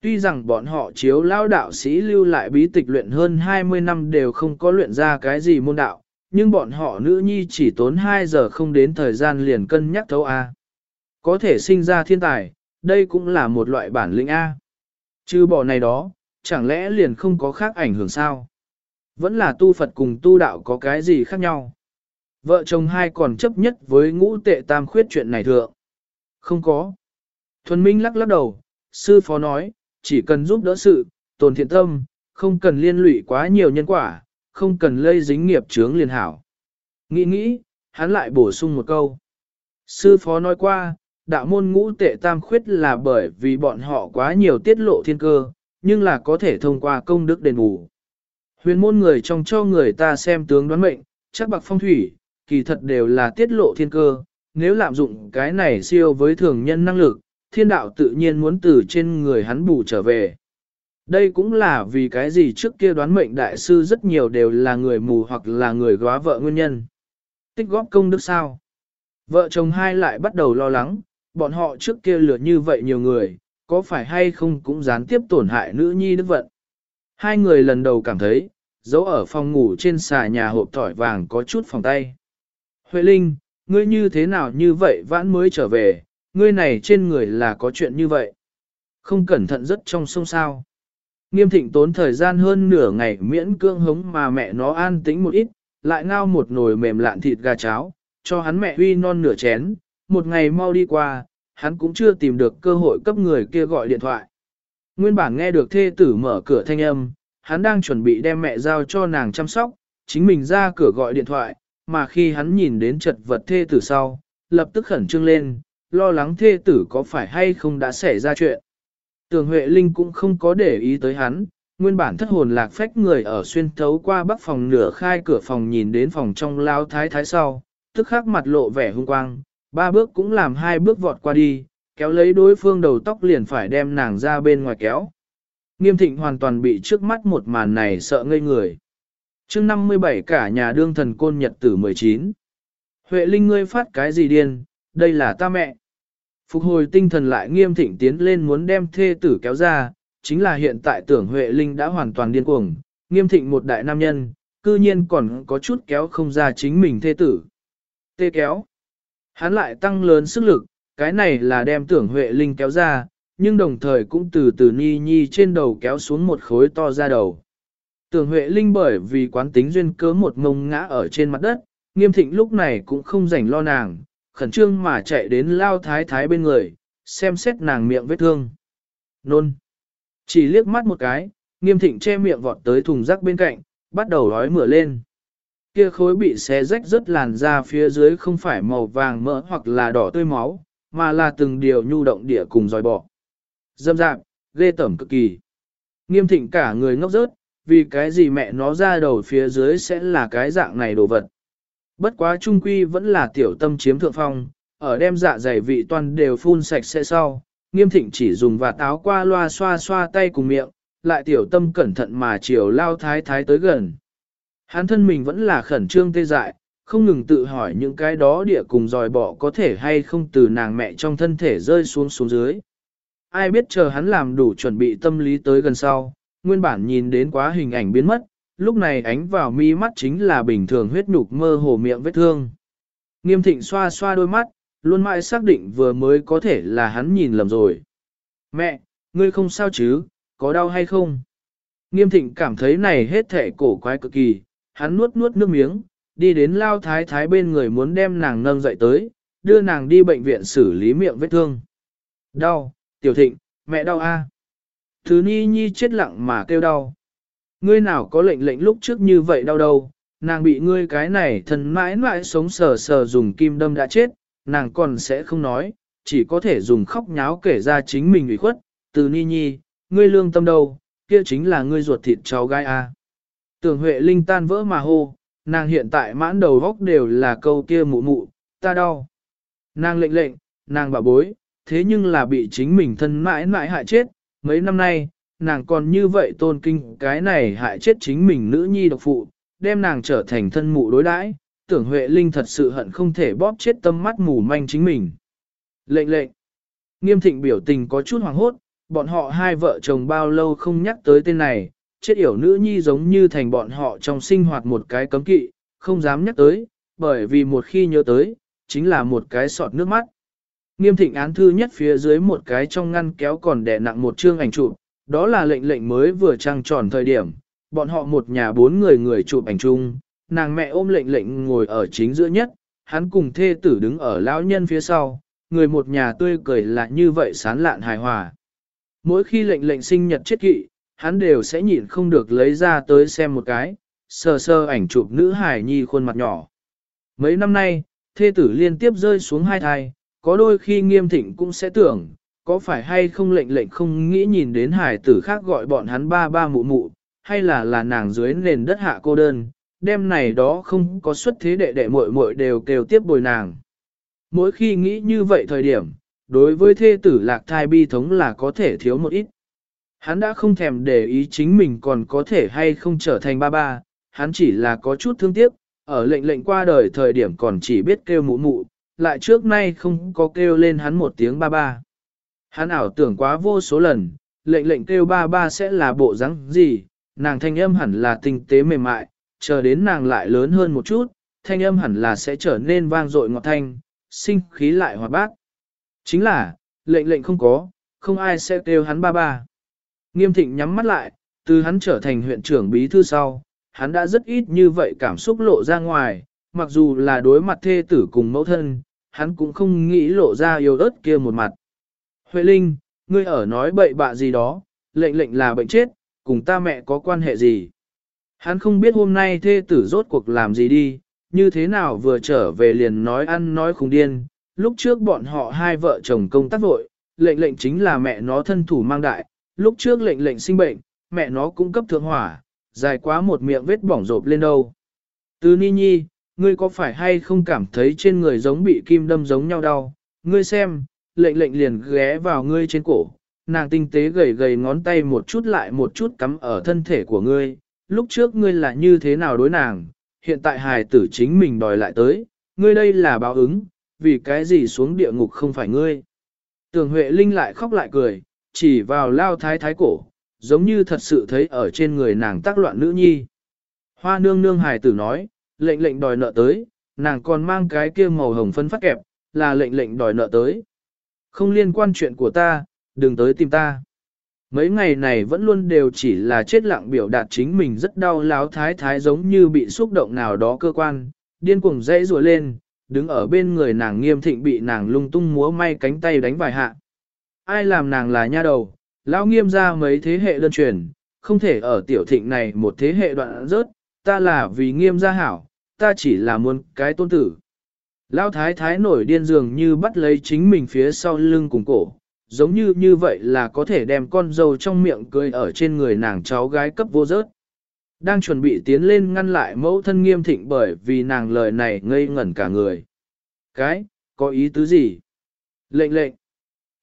Tuy rằng bọn họ chiếu lao đạo sĩ lưu lại bí tịch luyện hơn 20 năm đều không có luyện ra cái gì môn đạo, nhưng bọn họ nữ nhi chỉ tốn 2 giờ không đến thời gian liền cân nhắc thấu A. Có thể sinh ra thiên tài, đây cũng là một loại bản lĩnh A. Chứ bỏ này đó, chẳng lẽ liền không có khác ảnh hưởng sao? Vẫn là tu Phật cùng tu đạo có cái gì khác nhau? Vợ chồng hai còn chấp nhất với ngũ tệ tam khuyết chuyện này thượng. Không có. Thuần Minh lắc lắc đầu, sư phó nói, chỉ cần giúp đỡ sự, tồn thiện tâm, không cần liên lụy quá nhiều nhân quả, không cần lây dính nghiệp chướng liền hảo. Nghĩ nghĩ, hắn lại bổ sung một câu. Sư phó nói qua, đạo môn ngũ tệ tam khuyết là bởi vì bọn họ quá nhiều tiết lộ thiên cơ, nhưng là có thể thông qua công đức đền bù. Huyền môn người trong cho người ta xem tướng đoán mệnh, chắc bạc phong thủy, kỳ thật đều là tiết lộ thiên cơ, nếu lạm dụng cái này siêu với thường nhân năng lực, thiên đạo tự nhiên muốn từ trên người hắn bù trở về. Đây cũng là vì cái gì trước kia đoán mệnh đại sư rất nhiều đều là người mù hoặc là người góa vợ nguyên nhân. Tích góp công đức sao? Vợ chồng hai lại bắt đầu lo lắng, bọn họ trước kia lừa như vậy nhiều người, có phải hay không cũng gián tiếp tổn hại nữ nhi đức vận. Hai người lần đầu cảm thấy, dấu ở phòng ngủ trên xà nhà hộp tỏi vàng có chút phòng tay. Huệ Linh, ngươi như thế nào như vậy vãn mới trở về, ngươi này trên người là có chuyện như vậy. Không cẩn thận rất trong sông sao. Nghiêm thịnh tốn thời gian hơn nửa ngày miễn cương hống mà mẹ nó an tĩnh một ít, lại ngao một nồi mềm lạn thịt gà cháo, cho hắn mẹ huy non nửa chén, một ngày mau đi qua, hắn cũng chưa tìm được cơ hội cấp người kia gọi điện thoại. Nguyên bản nghe được thê tử mở cửa thanh âm, hắn đang chuẩn bị đem mẹ giao cho nàng chăm sóc, chính mình ra cửa gọi điện thoại, mà khi hắn nhìn đến chật vật thê tử sau, lập tức khẩn trương lên, lo lắng thê tử có phải hay không đã xảy ra chuyện. Tường Huệ Linh cũng không có để ý tới hắn, nguyên bản thất hồn lạc phách người ở xuyên thấu qua bắc phòng nửa khai cửa phòng nhìn đến phòng trong lao thái thái sau, tức khắc mặt lộ vẻ hung quang, ba bước cũng làm hai bước vọt qua đi, kéo lấy đối phương đầu tóc liền phải đem nàng ra bên ngoài kéo. Nghiêm thịnh hoàn toàn bị trước mắt một màn này sợ ngây người. chương 57 cả nhà đương thần côn nhật tử 19. Huệ Linh ngươi phát cái gì điên, đây là ta mẹ. Phục hồi tinh thần lại nghiêm thịnh tiến lên muốn đem thê tử kéo ra, chính là hiện tại tưởng Huệ Linh đã hoàn toàn điên cuồng, nghiêm thịnh một đại nam nhân, cư nhiên còn có chút kéo không ra chính mình thê tử. Tê kéo. Hắn lại tăng lớn sức lực, cái này là đem tưởng Huệ Linh kéo ra, nhưng đồng thời cũng từ từ ni nhi trên đầu kéo xuống một khối to ra đầu. Tưởng Huệ Linh bởi vì quán tính duyên cớ một ngông ngã ở trên mặt đất, nghiêm thịnh lúc này cũng không rảnh lo nàng, khẩn trương mà chạy đến lao thái thái bên người, xem xét nàng miệng vết thương. Nôn. Chỉ liếc mắt một cái, nghiêm thịnh che miệng vọt tới thùng rác bên cạnh, bắt đầu lói mửa lên. Kia khối bị xé rách rất làn ra phía dưới không phải màu vàng mỡ hoặc là đỏ tươi máu, mà là từng điều nhu động địa cùng dòi bỏ. Dâm dạp, ghê tẩm cực kỳ. Nghiêm thịnh cả người ngốc rớt, vì cái gì mẹ nó ra đầu phía dưới sẽ là cái dạng này đồ vật. Bất quá trung quy vẫn là tiểu tâm chiếm thượng phong, ở đem dạ dày vị toàn đều phun sạch sẽ sau, nghiêm thịnh chỉ dùng và táo qua loa xoa xoa tay cùng miệng, lại tiểu tâm cẩn thận mà chiều lao thái thái tới gần. Hắn thân mình vẫn là khẩn trương tê dại, không ngừng tự hỏi những cái đó địa cùng dòi bỏ có thể hay không từ nàng mẹ trong thân thể rơi xuống xuống dưới. Ai biết chờ hắn làm đủ chuẩn bị tâm lý tới gần sau, nguyên bản nhìn đến quá hình ảnh biến mất, lúc này ánh vào mi mắt chính là bình thường huyết nhục mơ hồ miệng vết thương. Nghiêm thịnh xoa xoa đôi mắt, luôn mãi xác định vừa mới có thể là hắn nhìn lầm rồi. Mẹ, ngươi không sao chứ, có đau hay không? Nghiêm thịnh cảm thấy này hết thể cổ quái cực kỳ, hắn nuốt nuốt nước miếng, đi đến lao thái thái bên người muốn đem nàng nâng dậy tới, đưa nàng đi bệnh viện xử lý miệng vết thương. Đau, tiểu thịnh, mẹ đau a. Thứ ni nhi chết lặng mà kêu đau. Ngươi nào có lệnh lệnh lúc trước như vậy đau đâu, nàng bị ngươi cái này thần mãi mãi sống sờ sờ dùng kim đâm đã chết, nàng còn sẽ không nói, chỉ có thể dùng khóc nháo kể ra chính mình ủy khuất, từ ni nhi, ngươi lương tâm đâu, kia chính là ngươi ruột thịt cháu gai a. À. Tưởng Huệ Linh tan vỡ mà hô, nàng hiện tại mãn đầu góc đều là câu kia mụ mụ, ta đau. Nàng lệnh lệnh, nàng bảo bối, thế nhưng là bị chính mình thân mãi mãi hại chết, mấy năm nay, nàng còn như vậy tôn kinh cái này hại chết chính mình nữ nhi độc phụ, đem nàng trở thành thân mụ đối đãi. tưởng Huệ Linh thật sự hận không thể bóp chết tâm mắt mù manh chính mình. Lệnh lệnh, nghiêm thịnh biểu tình có chút hoàng hốt, bọn họ hai vợ chồng bao lâu không nhắc tới tên này, chết yểu nữ nhi giống như thành bọn họ trong sinh hoạt một cái cấm kỵ, không dám nhắc tới, bởi vì một khi nhớ tới, chính là một cái sọt nước mắt. Nghiêm thịnh án thư nhất phía dưới một cái trong ngăn kéo còn đè nặng một chương ảnh chụp, đó là lệnh lệnh mới vừa trăng tròn thời điểm, bọn họ một nhà bốn người người chụp ảnh chung, nàng mẹ ôm lệnh lệnh ngồi ở chính giữa nhất, hắn cùng thê tử đứng ở lão nhân phía sau, người một nhà tươi cười là như vậy sán lạn hài hòa. Mỗi khi lệnh lệnh sinh nhật chết kỵ, hắn đều sẽ nhịn không được lấy ra tới xem một cái, sờ sơ ảnh chụp nữ hài nhi khuôn mặt nhỏ. Mấy năm nay, thê tử liên tiếp rơi xuống hai thai, có đôi khi nghiêm thịnh cũng sẽ tưởng, có phải hay không lệnh lệnh không nghĩ nhìn đến hải tử khác gọi bọn hắn ba ba mụ mụ, hay là là nàng dưới nền đất hạ cô đơn, đêm này đó không có xuất thế đệ đệ muội muội đều kêu tiếp bồi nàng. Mỗi khi nghĩ như vậy thời điểm, đối với thê tử lạc thai bi thống là có thể thiếu một ít. Hắn đã không thèm để ý chính mình còn có thể hay không trở thành ba ba, hắn chỉ là có chút thương tiếc, ở lệnh lệnh qua đời thời điểm còn chỉ biết kêu mụ mụ, lại trước nay không có kêu lên hắn một tiếng ba ba. Hắn ảo tưởng quá vô số lần, lệnh lệnh kêu ba ba sẽ là bộ dáng gì, nàng thanh âm hẳn là tinh tế mềm mại, chờ đến nàng lại lớn hơn một chút, thanh âm hẳn là sẽ trở nên vang dội ngọt thanh, sinh khí lại hoạt bát. Chính là, lệnh lệnh không có, không ai sẽ kêu hắn ba ba. Nghiêm thịnh nhắm mắt lại, từ hắn trở thành huyện trưởng bí thư sau, hắn đã rất ít như vậy cảm xúc lộ ra ngoài, mặc dù là đối mặt thê tử cùng mẫu thân, hắn cũng không nghĩ lộ ra yêu ớt kia một mặt. Huệ Linh, ngươi ở nói bậy bạ gì đó, lệnh lệnh là bệnh chết, cùng ta mẹ có quan hệ gì. Hắn không biết hôm nay thê tử rốt cuộc làm gì đi, như thế nào vừa trở về liền nói ăn nói khùng điên, lúc trước bọn họ hai vợ chồng công tác vội, lệnh lệnh chính là mẹ nó thân thủ mang đại, lúc trước lệnh lệnh sinh bệnh, mẹ nó cũng cấp thượng hỏa, dài quá một miệng vết bỏng rộp lên đâu. Từ Ni Nhi, ngươi có phải hay không cảm thấy trên người giống bị kim đâm giống nhau đau, ngươi xem, lệnh lệnh liền ghé vào ngươi trên cổ, nàng tinh tế gầy gầy ngón tay một chút lại một chút cắm ở thân thể của ngươi, lúc trước ngươi là như thế nào đối nàng, hiện tại hài tử chính mình đòi lại tới, ngươi đây là báo ứng, vì cái gì xuống địa ngục không phải ngươi. Tường Huệ Linh lại khóc lại cười, chỉ vào lao thái thái cổ, giống như thật sự thấy ở trên người nàng tác loạn nữ nhi. Hoa nương nương hài tử nói, lệnh lệnh đòi nợ tới, nàng còn mang cái kia màu hồng phân phát kẹp, là lệnh lệnh đòi nợ tới. Không liên quan chuyện của ta, đừng tới tìm ta. Mấy ngày này vẫn luôn đều chỉ là chết lặng biểu đạt chính mình rất đau láo thái thái giống như bị xúc động nào đó cơ quan, điên cuồng dãy rùa lên, đứng ở bên người nàng nghiêm thịnh bị nàng lung tung múa may cánh tay đánh vài hạ. Ai làm nàng là nha đầu, lão nghiêm ra mấy thế hệ đơn truyền, không thể ở tiểu thịnh này một thế hệ đoạn rớt, ta là vì nghiêm gia hảo, ta chỉ là muốn cái tôn tử. Lão thái thái nổi điên dường như bắt lấy chính mình phía sau lưng cùng cổ, giống như như vậy là có thể đem con dâu trong miệng cười ở trên người nàng cháu gái cấp vô rớt. Đang chuẩn bị tiến lên ngăn lại mẫu thân nghiêm thịnh bởi vì nàng lời này ngây ngẩn cả người. Cái, có ý tứ gì? Lệnh lệnh.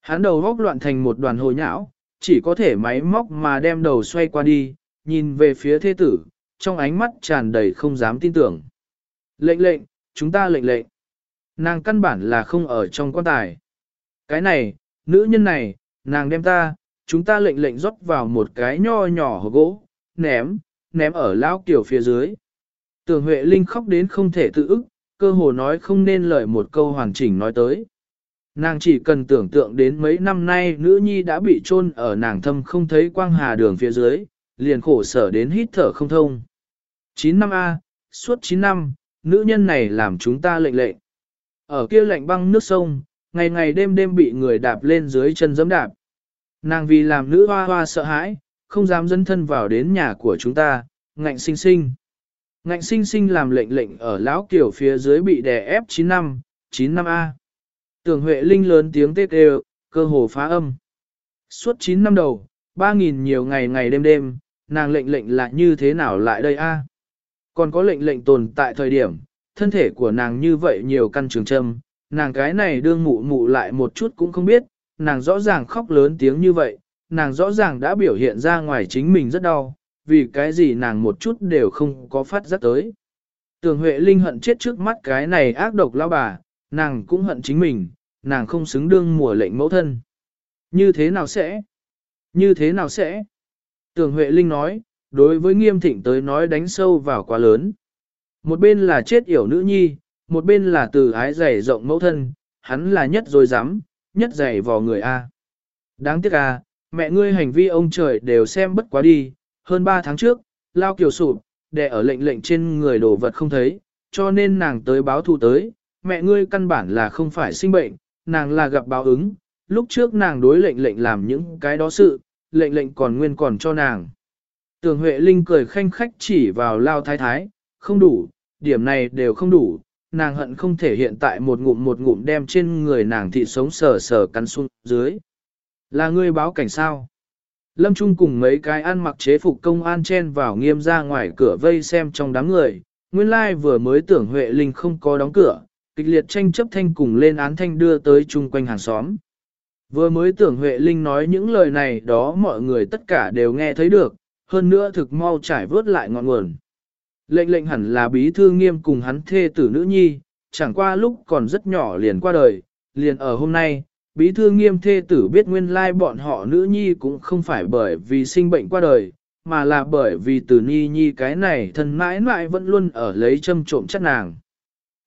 Hắn đầu góc loạn thành một đoàn hồi nhão, chỉ có thể máy móc mà đem đầu xoay qua đi, nhìn về phía thế tử, trong ánh mắt tràn đầy không dám tin tưởng. Lệnh lệnh, chúng ta lệnh lệnh. Nàng căn bản là không ở trong quan tài. Cái này, nữ nhân này, nàng đem ta, chúng ta lệnh lệnh rót vào một cái nho nhỏ hồ gỗ, ném, ném ở lão kiểu phía dưới. Tưởng Huệ Linh khóc đến không thể tự ức, cơ hồ nói không nên lời một câu hoàn chỉnh nói tới. Nàng chỉ cần tưởng tượng đến mấy năm nay nữ nhi đã bị chôn ở nàng thâm không thấy quang hà đường phía dưới, liền khổ sở đến hít thở không thông. 9 năm A, suốt 9 năm, nữ nhân này làm chúng ta lệnh lệnh. Ở kia lạnh băng nước sông, ngày ngày đêm đêm bị người đạp lên dưới chân giẫm đạp. Nàng vì làm nữ hoa hoa sợ hãi, không dám dẫn thân vào đến nhà của chúng ta, ngạnh sinh sinh. Ngạnh sinh sinh làm lệnh lệnh ở lão kiểu phía dưới bị đè ép 9 năm, 9 năm A. Tưởng Huệ Linh lớn tiếng tê kêu, cơ hồ phá âm. Suốt 9 năm đầu, 3.000 nhiều ngày ngày đêm đêm, nàng lệnh lệnh là như thế nào lại đây A. Còn có lệnh lệnh tồn tại thời điểm, thân thể của nàng như vậy nhiều căn trường châm, nàng cái này đương mụ mụ lại một chút cũng không biết, nàng rõ ràng khóc lớn tiếng như vậy, nàng rõ ràng đã biểu hiện ra ngoài chính mình rất đau, vì cái gì nàng một chút đều không có phát giác tới. Tường Huệ Linh hận chết trước mắt cái này ác độc lao bà, nàng cũng hận chính mình, nàng không xứng đương mùa lệnh mẫu thân. Như thế nào sẽ? Như thế nào sẽ? Tường Huệ Linh nói, đối với nghiêm thịnh tới nói đánh sâu vào quá lớn. Một bên là chết yểu nữ nhi, một bên là từ ái dày rộng mẫu thân, hắn là nhất rồi dám, nhất dày vào người A. Đáng tiếc à, mẹ ngươi hành vi ông trời đều xem bất quá đi, hơn 3 tháng trước, lao kiều sụp, để ở lệnh lệnh trên người đồ vật không thấy, cho nên nàng tới báo thù tới, mẹ ngươi căn bản là không phải sinh bệnh, nàng là gặp báo ứng, lúc trước nàng đối lệnh lệnh làm những cái đó sự, lệnh lệnh còn nguyên còn cho nàng. Tường Huệ Linh cười khanh khách chỉ vào lao thái thái, không đủ, điểm này đều không đủ, nàng hận không thể hiện tại một ngụm một ngụm đem trên người nàng thị sống sờ sờ cắn xuống dưới. Là ngươi báo cảnh sao? Lâm Trung cùng mấy cái ăn mặc chế phục công an chen vào nghiêm ra ngoài cửa vây xem trong đám người, nguyên lai vừa mới tưởng Huệ Linh không có đóng cửa, kịch liệt tranh chấp thanh cùng lên án thanh đưa tới chung quanh hàng xóm. Vừa mới tưởng Huệ Linh nói những lời này đó mọi người tất cả đều nghe thấy được, hơn nữa thực mau trải vớt lại ngọn nguồn. Lệnh lệnh hẳn là bí thư nghiêm cùng hắn thê tử nữ nhi, chẳng qua lúc còn rất nhỏ liền qua đời, liền ở hôm nay, bí thư nghiêm thê tử biết nguyên lai bọn họ nữ nhi cũng không phải bởi vì sinh bệnh qua đời, mà là bởi vì từ ni nhi cái này thân mãi mãi vẫn luôn ở lấy châm trộm chất nàng.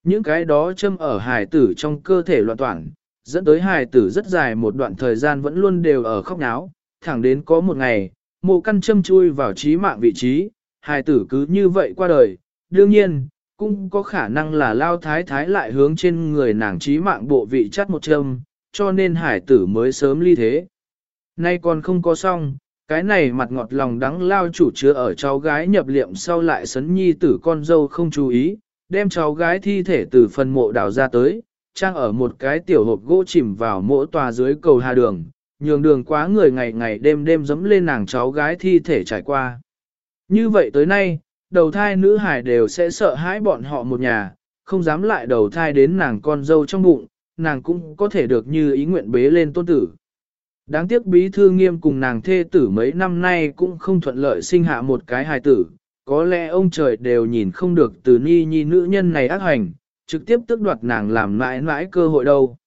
Những cái đó châm ở hài tử trong cơ thể loạn toàn, dẫn tới hài tử rất dài một đoạn thời gian vẫn luôn đều ở khóc náo, thẳng đến có một ngày, mộ căn châm chui vào trí mạng vị trí, hài tử cứ như vậy qua đời. Đương nhiên, cũng có khả năng là lao thái thái lại hướng trên người nàng trí mạng bộ vị chắt một châm, cho nên hải tử mới sớm ly thế. Nay còn không có xong, cái này mặt ngọt lòng đắng lao chủ chứa ở cháu gái nhập liệm sau lại sấn nhi tử con dâu không chú ý, đem cháu gái thi thể từ phần mộ đảo ra tới, trang ở một cái tiểu hộp gỗ chìm vào mỗi tòa dưới cầu hà đường, nhường đường quá người ngày ngày đêm đêm dẫm lên nàng cháu gái thi thể trải qua. Như vậy tới nay, đầu thai nữ hải đều sẽ sợ hãi bọn họ một nhà, không dám lại đầu thai đến nàng con dâu trong bụng, nàng cũng có thể được như ý nguyện bế lên tôn tử. Đáng tiếc bí thư nghiêm cùng nàng thê tử mấy năm nay cũng không thuận lợi sinh hạ một cái hài tử, có lẽ ông trời đều nhìn không được từ ni nhi nữ nhân này ác hành, trực tiếp tước đoạt nàng làm mãi mãi cơ hội đâu.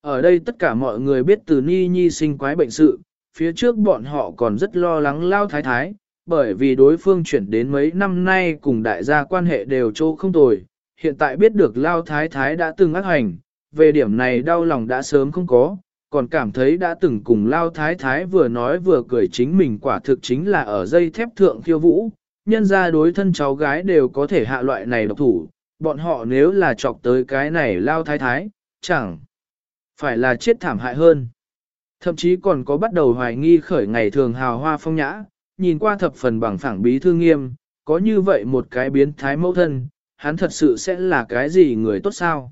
Ở đây tất cả mọi người biết từ ni nhi sinh quái bệnh sự, phía trước bọn họ còn rất lo lắng lao thái thái, bởi vì đối phương chuyển đến mấy năm nay cùng đại gia quan hệ đều chỗ không tồi, hiện tại biết được lao thái thái đã từng ác hành, về điểm này đau lòng đã sớm không có, còn cảm thấy đã từng cùng lao thái thái vừa nói vừa cười chính mình quả thực chính là ở dây thép thượng khiêu vũ, nhân ra đối thân cháu gái đều có thể hạ loại này độc thủ, bọn họ nếu là chọc tới cái này lao thái thái, chẳng phải là chết thảm hại hơn. Thậm chí còn có bắt đầu hoài nghi khởi ngày thường hào hoa phong nhã, nhìn qua thập phần bằng phẳng bí thư nghiêm, có như vậy một cái biến thái mẫu thân, hắn thật sự sẽ là cái gì người tốt sao?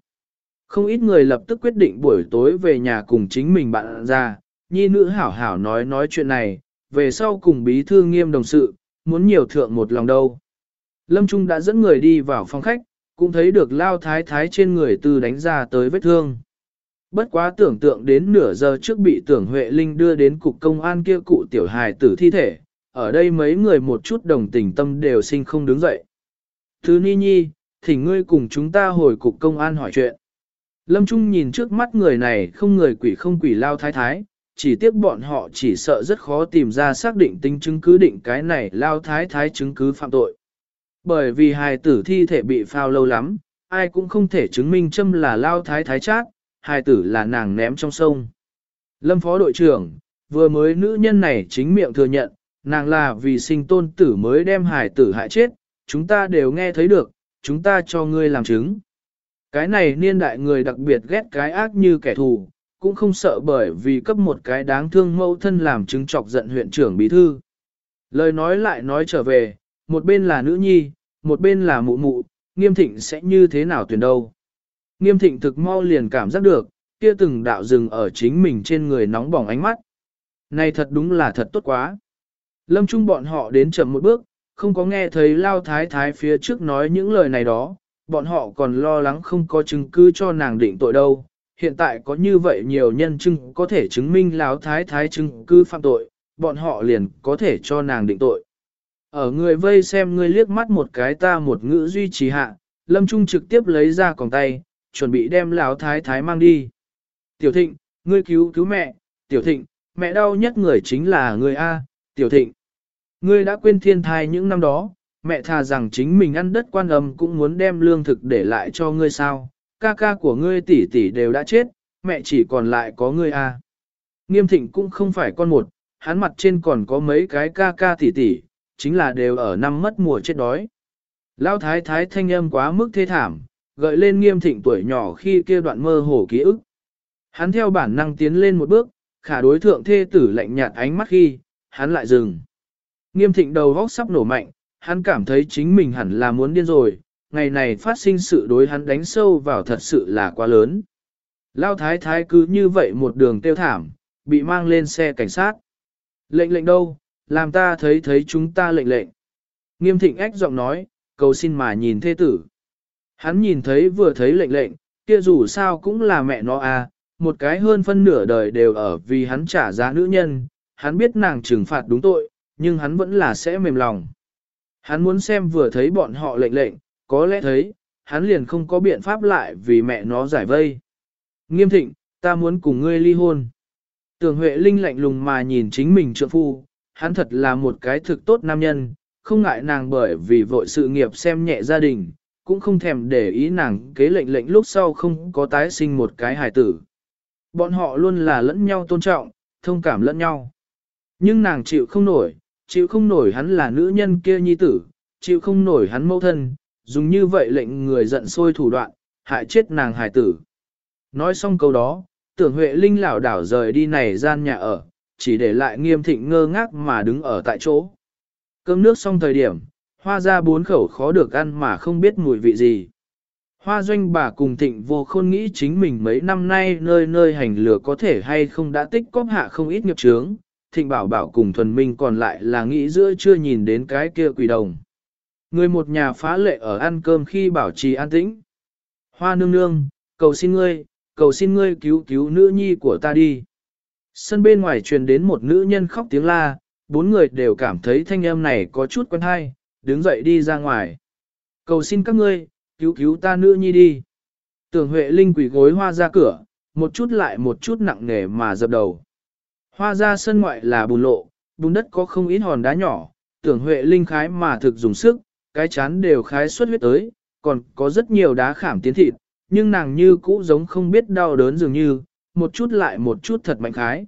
Không ít người lập tức quyết định buổi tối về nhà cùng chính mình bạn ra, nhi nữ hảo hảo nói nói chuyện này, về sau cùng bí thư nghiêm đồng sự, muốn nhiều thượng một lòng đâu. Lâm Trung đã dẫn người đi vào phòng khách, cũng thấy được lao thái thái trên người từ đánh ra tới vết thương. Bất quá tưởng tượng đến nửa giờ trước bị tưởng Huệ Linh đưa đến cục công an kia cụ tiểu hài tử thi thể, ở đây mấy người một chút đồng tình tâm đều sinh không đứng dậy. Thứ Ni Nhi, thỉnh ngươi cùng chúng ta hồi cục công an hỏi chuyện. Lâm Trung nhìn trước mắt người này không người quỷ không quỷ lao thái thái, chỉ tiếc bọn họ chỉ sợ rất khó tìm ra xác định tính chứng cứ định cái này lao thái thái chứng cứ phạm tội. Bởi vì hài tử thi thể bị phao lâu lắm, ai cũng không thể chứng minh châm là lao thái thái chát, hài tử là nàng ném trong sông. Lâm phó đội trưởng, vừa mới nữ nhân này chính miệng thừa nhận, nàng là vì sinh tôn tử mới đem hải tử hại chết, chúng ta đều nghe thấy được, chúng ta cho ngươi làm chứng. Cái này niên đại người đặc biệt ghét cái ác như kẻ thù, cũng không sợ bởi vì cấp một cái đáng thương mẫu thân làm chứng chọc giận huyện trưởng bí thư. Lời nói lại nói trở về, một bên là nữ nhi, một bên là mụ mụ, nghiêm thịnh sẽ như thế nào tuyển đâu. Nghiêm thịnh thực mau liền cảm giác được, kia từng đạo rừng ở chính mình trên người nóng bỏng ánh mắt. Này thật đúng là thật tốt quá. Lâm Trung bọn họ đến chậm một bước, không có nghe thấy Lao Thái Thái phía trước nói những lời này đó, bọn họ còn lo lắng không có chứng cứ cho nàng định tội đâu. Hiện tại có như vậy nhiều nhân chứng có thể chứng minh Lão Thái Thái chứng cứ phạm tội, bọn họ liền có thể cho nàng định tội. Ở người vây xem ngươi liếc mắt một cái ta một ngữ duy trì hạ, Lâm Trung trực tiếp lấy ra còng tay, chuẩn bị đem Lão Thái Thái mang đi. Tiểu Thịnh, ngươi cứu cứu mẹ, Tiểu Thịnh, mẹ đau nhất người chính là người A, Tiểu Thịnh. Ngươi đã quên thiên thai những năm đó, mẹ thà rằng chính mình ăn đất quan âm cũng muốn đem lương thực để lại cho ngươi sao, ca ca của ngươi tỷ tỷ đều đã chết, mẹ chỉ còn lại có ngươi a. À. Nghiêm thịnh cũng không phải con một, hắn mặt trên còn có mấy cái ca ca tỷ tỷ, chính là đều ở năm mất mùa chết đói. Lão thái thái thanh âm quá mức thê thảm, gợi lên nghiêm thịnh tuổi nhỏ khi kia đoạn mơ hồ ký ức. Hắn theo bản năng tiến lên một bước, khả đối thượng thê tử lạnh nhạt ánh mắt khi, hắn lại dừng. Nghiêm thịnh đầu vóc sắp nổ mạnh, hắn cảm thấy chính mình hẳn là muốn điên rồi, ngày này phát sinh sự đối hắn đánh sâu vào thật sự là quá lớn. Lao thái thái cứ như vậy một đường tiêu thảm, bị mang lên xe cảnh sát. Lệnh lệnh đâu, làm ta thấy thấy chúng ta lệnh lệnh. Nghiêm thịnh ách giọng nói, cầu xin mà nhìn thê tử. Hắn nhìn thấy vừa thấy lệnh lệnh, kia dù sao cũng là mẹ nó à, một cái hơn phân nửa đời đều ở vì hắn trả giá nữ nhân, hắn biết nàng trừng phạt đúng tội, nhưng hắn vẫn là sẽ mềm lòng. Hắn muốn xem vừa thấy bọn họ lệnh lệnh, có lẽ thấy, hắn liền không có biện pháp lại vì mẹ nó giải vây. Nghiêm thịnh, ta muốn cùng ngươi ly hôn. Tường Huệ Linh lạnh lùng mà nhìn chính mình trượng phu, hắn thật là một cái thực tốt nam nhân, không ngại nàng bởi vì vội sự nghiệp xem nhẹ gia đình, cũng không thèm để ý nàng kế lệnh lệnh lúc sau không có tái sinh một cái hài tử. Bọn họ luôn là lẫn nhau tôn trọng, thông cảm lẫn nhau. Nhưng nàng chịu không nổi, chịu không nổi hắn là nữ nhân kia nhi tử, chịu không nổi hắn mẫu thân, dùng như vậy lệnh người giận sôi thủ đoạn, hại chết nàng hài tử. Nói xong câu đó, tưởng Huệ Linh lảo đảo rời đi này gian nhà ở, chỉ để lại nghiêm thịnh ngơ ngác mà đứng ở tại chỗ. Cơm nước xong thời điểm, hoa ra bốn khẩu khó được ăn mà không biết mùi vị gì. Hoa doanh bà cùng thịnh vô khôn nghĩ chính mình mấy năm nay nơi nơi hành lửa có thể hay không đã tích cóp hạ không ít nghiệp trướng, thịnh bảo bảo cùng thuần minh còn lại là nghĩ giữa chưa nhìn đến cái kia quỷ đồng. Người một nhà phá lệ ở ăn cơm khi bảo trì an tĩnh. Hoa nương nương, cầu xin ngươi, cầu xin ngươi cứu cứu nữ nhi của ta đi. Sân bên ngoài truyền đến một nữ nhân khóc tiếng la, bốn người đều cảm thấy thanh âm này có chút quen hay, đứng dậy đi ra ngoài. Cầu xin các ngươi, cứu cứu ta nữ nhi đi. Tưởng Huệ Linh quỷ gối hoa ra cửa, một chút lại một chút nặng nề mà dập đầu. Hoa ra sân ngoại là bùn lộ, bùn đất có không ít hòn đá nhỏ, tưởng Huệ Linh khái mà thực dùng sức, cái chán đều khái xuất huyết tới, còn có rất nhiều đá khảm tiến thịt, nhưng nàng như cũ giống không biết đau đớn dường như, một chút lại một chút thật mạnh khái.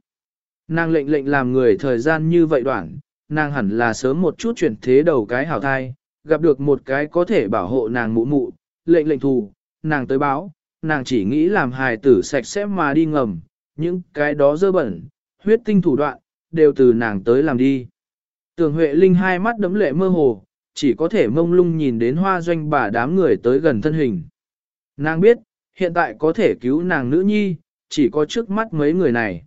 Nàng lệnh lệnh làm người thời gian như vậy đoạn, nàng hẳn là sớm một chút chuyển thế đầu cái hảo thai, gặp được một cái có thể bảo hộ nàng mụ mụ, lệnh lệnh thù, nàng tới báo, nàng chỉ nghĩ làm hài tử sạch sẽ mà đi ngầm, những cái đó dơ bẩn, huyết tinh thủ đoạn, đều từ nàng tới làm đi. Tưởng Huệ Linh hai mắt đấm lệ mơ hồ, chỉ có thể mông lung nhìn đến hoa doanh bà đám người tới gần thân hình. Nàng biết, hiện tại có thể cứu nàng nữ nhi, chỉ có trước mắt mấy người này.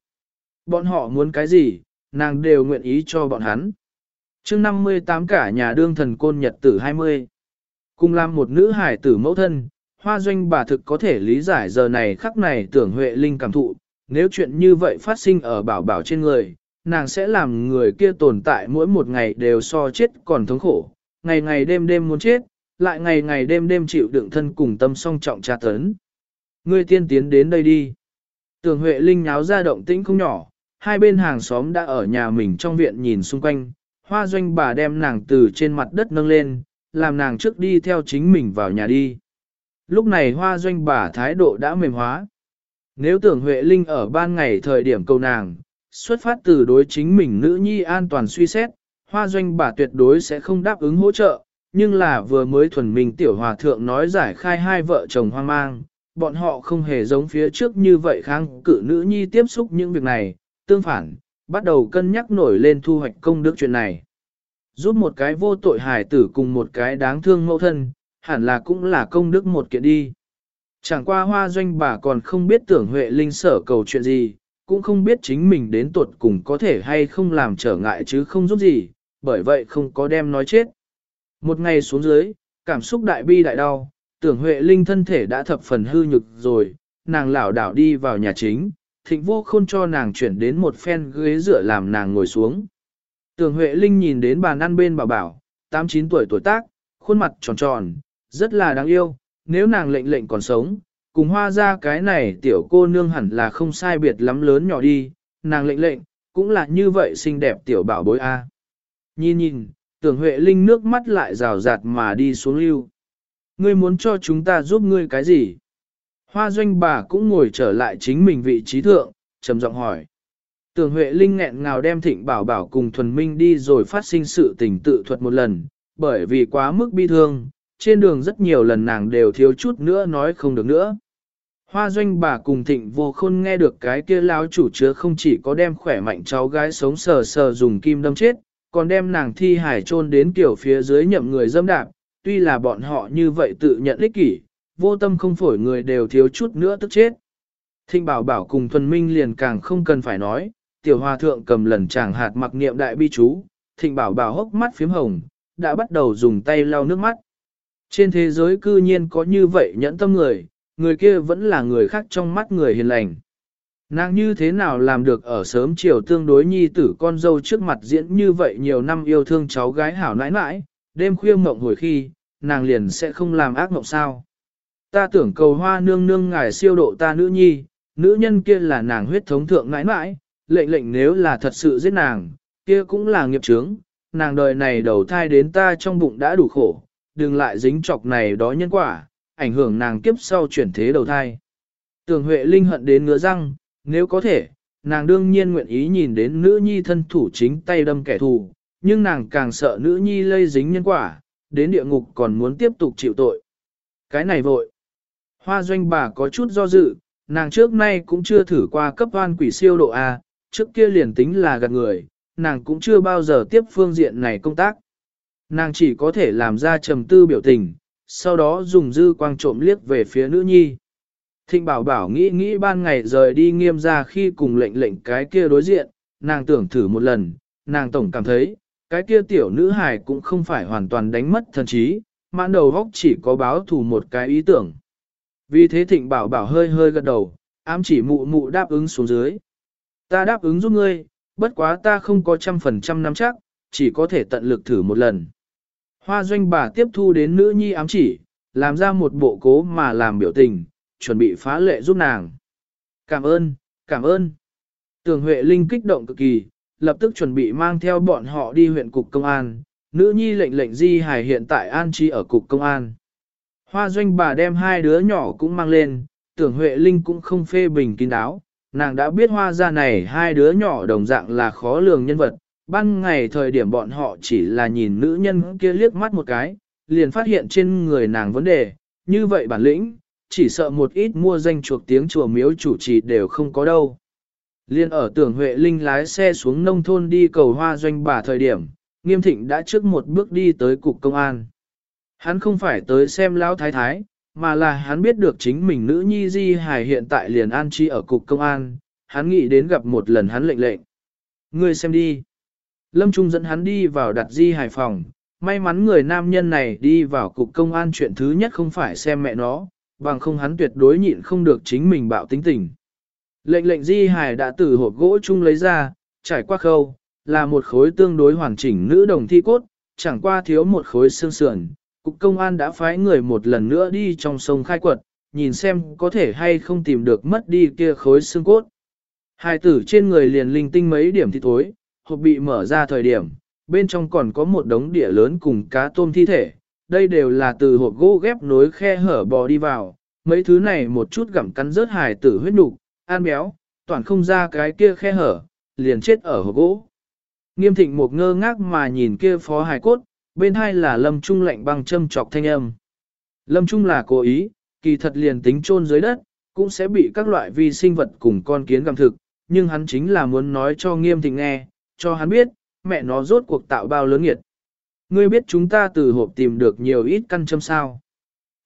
Bọn họ muốn cái gì, nàng đều nguyện ý cho bọn hắn. chương 58 cả nhà đương thần côn nhật tử 20. Cùng làm một nữ hải tử mẫu thân, hoa doanh bà thực có thể lý giải giờ này khắc này tưởng Huệ Linh cảm thụ, nếu chuyện như vậy phát sinh ở bảo bảo trên người, nàng sẽ làm người kia tồn tại mỗi một ngày đều so chết còn thống khổ, ngày ngày đêm đêm muốn chết, lại ngày ngày đêm đêm chịu đựng thân cùng tâm song trọng tra tấn. Ngươi tiên tiến đến đây đi. tường Huệ Linh nháo ra động tĩnh không nhỏ, hai bên hàng xóm đã ở nhà mình trong viện nhìn xung quanh, hoa doanh bà đem nàng từ trên mặt đất nâng lên, làm nàng trước đi theo chính mình vào nhà đi. Lúc này hoa doanh bà thái độ đã mềm hóa. Nếu tưởng Huệ Linh ở ban ngày thời điểm cầu nàng, xuất phát từ đối chính mình nữ nhi an toàn suy xét, hoa doanh bà tuyệt đối sẽ không đáp ứng hỗ trợ, nhưng là vừa mới thuần minh tiểu hòa thượng nói giải khai hai vợ chồng hoang mang, bọn họ không hề giống phía trước như vậy kháng cử nữ nhi tiếp xúc những việc này, tương phản, bắt đầu cân nhắc nổi lên thu hoạch công đức chuyện này. Giúp một cái vô tội hài tử cùng một cái đáng thương mẫu thân, hẳn là cũng là công đức một kiện đi. Chẳng qua hoa doanh bà còn không biết tưởng Huệ Linh sở cầu chuyện gì, cũng không biết chính mình đến tuột cùng có thể hay không làm trở ngại chứ không giúp gì, bởi vậy không có đem nói chết. Một ngày xuống dưới, cảm xúc đại bi đại đau, tưởng Huệ Linh thân thể đã thập phần hư nhực rồi, nàng lảo đảo đi vào nhà chính, thịnh vô khôn cho nàng chuyển đến một phen ghế dựa làm nàng ngồi xuống. Tưởng Huệ Linh nhìn đến bàn ăn bên bà bảo, 8-9 tuổi tuổi tác, khuôn mặt tròn tròn, rất là đáng yêu, nếu nàng lệnh lệnh còn sống, cùng hoa ra cái này tiểu cô nương hẳn là không sai biệt lắm lớn nhỏ đi, nàng lệnh lệnh, cũng là như vậy xinh đẹp tiểu bảo bối A. Nhìn nhìn, tưởng Huệ Linh nước mắt lại rào rạt mà đi xuống lưu. Ngươi muốn cho chúng ta giúp ngươi cái gì? Hoa doanh bà cũng ngồi trở lại chính mình vị trí thượng, trầm giọng hỏi. Tưởng Huệ Linh nghẹn ngào đem thịnh bảo bảo cùng thuần minh đi rồi phát sinh sự tình tự thuật một lần, bởi vì quá mức bi thương, trên đường rất nhiều lần nàng đều thiếu chút nữa nói không được nữa. Hoa doanh bà cùng thịnh vô khôn nghe được cái kia lão chủ chứa không chỉ có đem khỏe mạnh cháu gái sống sờ sờ dùng kim đâm chết, còn đem nàng thi hải chôn đến kiểu phía dưới nhậm người dâm đạp, tuy là bọn họ như vậy tự nhận ích kỷ, vô tâm không phổi người đều thiếu chút nữa tức chết. Thịnh bảo bảo cùng thuần minh liền càng không cần phải nói, tiểu hòa thượng cầm lần chàng hạt mặc niệm đại bi chú, thịnh bảo bảo hốc mắt phím hồng, đã bắt đầu dùng tay lau nước mắt. Trên thế giới cư nhiên có như vậy nhẫn tâm người, người kia vẫn là người khác trong mắt người hiền lành. Nàng như thế nào làm được ở sớm chiều tương đối nhi tử con dâu trước mặt diễn như vậy nhiều năm yêu thương cháu gái hảo nãi nãi, đêm khuya mộng hồi khi, nàng liền sẽ không làm ác mộng sao. Ta tưởng cầu hoa nương nương ngài siêu độ ta nữ nhi, nữ nhân kia là nàng huyết thống thượng nãi nãi, lệnh lệnh nếu là thật sự giết nàng, kia cũng là nghiệp chướng, nàng đời này đầu thai đến ta trong bụng đã đủ khổ, đừng lại dính chọc này đó nhân quả, ảnh hưởng nàng kiếp sau chuyển thế đầu thai. Tường Huệ Linh hận đến ngứa răng, nếu có thể, nàng đương nhiên nguyện ý nhìn đến nữ nhi thân thủ chính tay đâm kẻ thù, nhưng nàng càng sợ nữ nhi lây dính nhân quả, đến địa ngục còn muốn tiếp tục chịu tội. Cái này vội. Hoa doanh bà có chút do dự, nàng trước nay cũng chưa thử qua cấp hoan quỷ siêu độ A, trước kia liền tính là gạt người, nàng cũng chưa bao giờ tiếp phương diện này công tác. Nàng chỉ có thể làm ra trầm tư biểu tình, sau đó dùng dư quang trộm liếc về phía nữ nhi. Thịnh bảo bảo nghĩ nghĩ ban ngày rời đi nghiêm ra khi cùng lệnh lệnh cái kia đối diện, nàng tưởng thử một lần, nàng tổng cảm thấy, cái kia tiểu nữ hài cũng không phải hoàn toàn đánh mất thần trí, mãn đầu góc chỉ có báo thù một cái ý tưởng. Vì thế thịnh bảo bảo hơi hơi gật đầu, ám chỉ mụ mụ đáp ứng xuống dưới. Ta đáp ứng giúp ngươi, bất quá ta không có trăm phần trăm nắm chắc, chỉ có thể tận lực thử một lần. Hoa doanh bà tiếp thu đến nữ nhi ám chỉ, làm ra một bộ cố mà làm biểu tình, chuẩn bị phá lệ giúp nàng. Cảm ơn, cảm ơn. Tường Huệ Linh kích động cực kỳ, lập tức chuẩn bị mang theo bọn họ đi huyện cục công an. Nữ nhi lệnh lệnh di hài hiện tại an trí ở cục công an. Hoa doanh bà đem hai đứa nhỏ cũng mang lên, tưởng Huệ Linh cũng không phê bình kín đáo. Nàng đã biết hoa ra này hai đứa nhỏ đồng dạng là khó lường nhân vật. Ban ngày thời điểm bọn họ chỉ là nhìn nữ nhân kia liếc mắt một cái, liền phát hiện trên người nàng vấn đề, như vậy bản lĩnh, chỉ sợ một ít mua danh chuộc tiếng chùa miếu chủ trì đều không có đâu. Liên ở tưởng Huệ Linh lái xe xuống nông thôn đi cầu hoa doanh bà thời điểm, nghiêm thịnh đã trước một bước đi tới cục công an. Hắn không phải tới xem lão thái thái, mà là hắn biết được chính mình nữ nhi di hài hiện tại liền an chi ở cục công an, hắn nghĩ đến gặp một lần hắn lệnh lệnh. Ngươi xem đi. Lâm Trung dẫn hắn đi vào đặt di hài phòng, may mắn người nam nhân này đi vào cục công an chuyện thứ nhất không phải xem mẹ nó, bằng không hắn tuyệt đối nhịn không được chính mình bạo tính tình. Lệnh lệnh di hài đã từ hộp gỗ chung lấy ra, trải qua khâu, là một khối tương đối hoàn chỉnh nữ đồng thi cốt, chẳng qua thiếu một khối xương sườn. Cục công an đã phái người một lần nữa đi trong sông khai quật, nhìn xem có thể hay không tìm được mất đi kia khối xương cốt. Hai tử trên người liền linh tinh mấy điểm thì thối, hộp bị mở ra thời điểm, bên trong còn có một đống địa lớn cùng cá tôm thi thể, đây đều là từ hộp gỗ ghép nối khe hở bò đi vào, mấy thứ này một chút gặm cắn rớt hài tử huyết nục, an béo, toàn không ra cái kia khe hở, liền chết ở hộp gỗ. Nghiêm thịnh một ngơ ngác mà nhìn kia phó hài cốt, bên hai là lâm trung lạnh băng châm chọc thanh âm. Lâm trung là cố ý, kỳ thật liền tính chôn dưới đất, cũng sẽ bị các loại vi sinh vật cùng con kiến gặm thực, nhưng hắn chính là muốn nói cho nghiêm thịnh nghe, cho hắn biết, mẹ nó rốt cuộc tạo bao lớn nghiệt. Ngươi biết chúng ta từ hộp tìm được nhiều ít căn châm sao.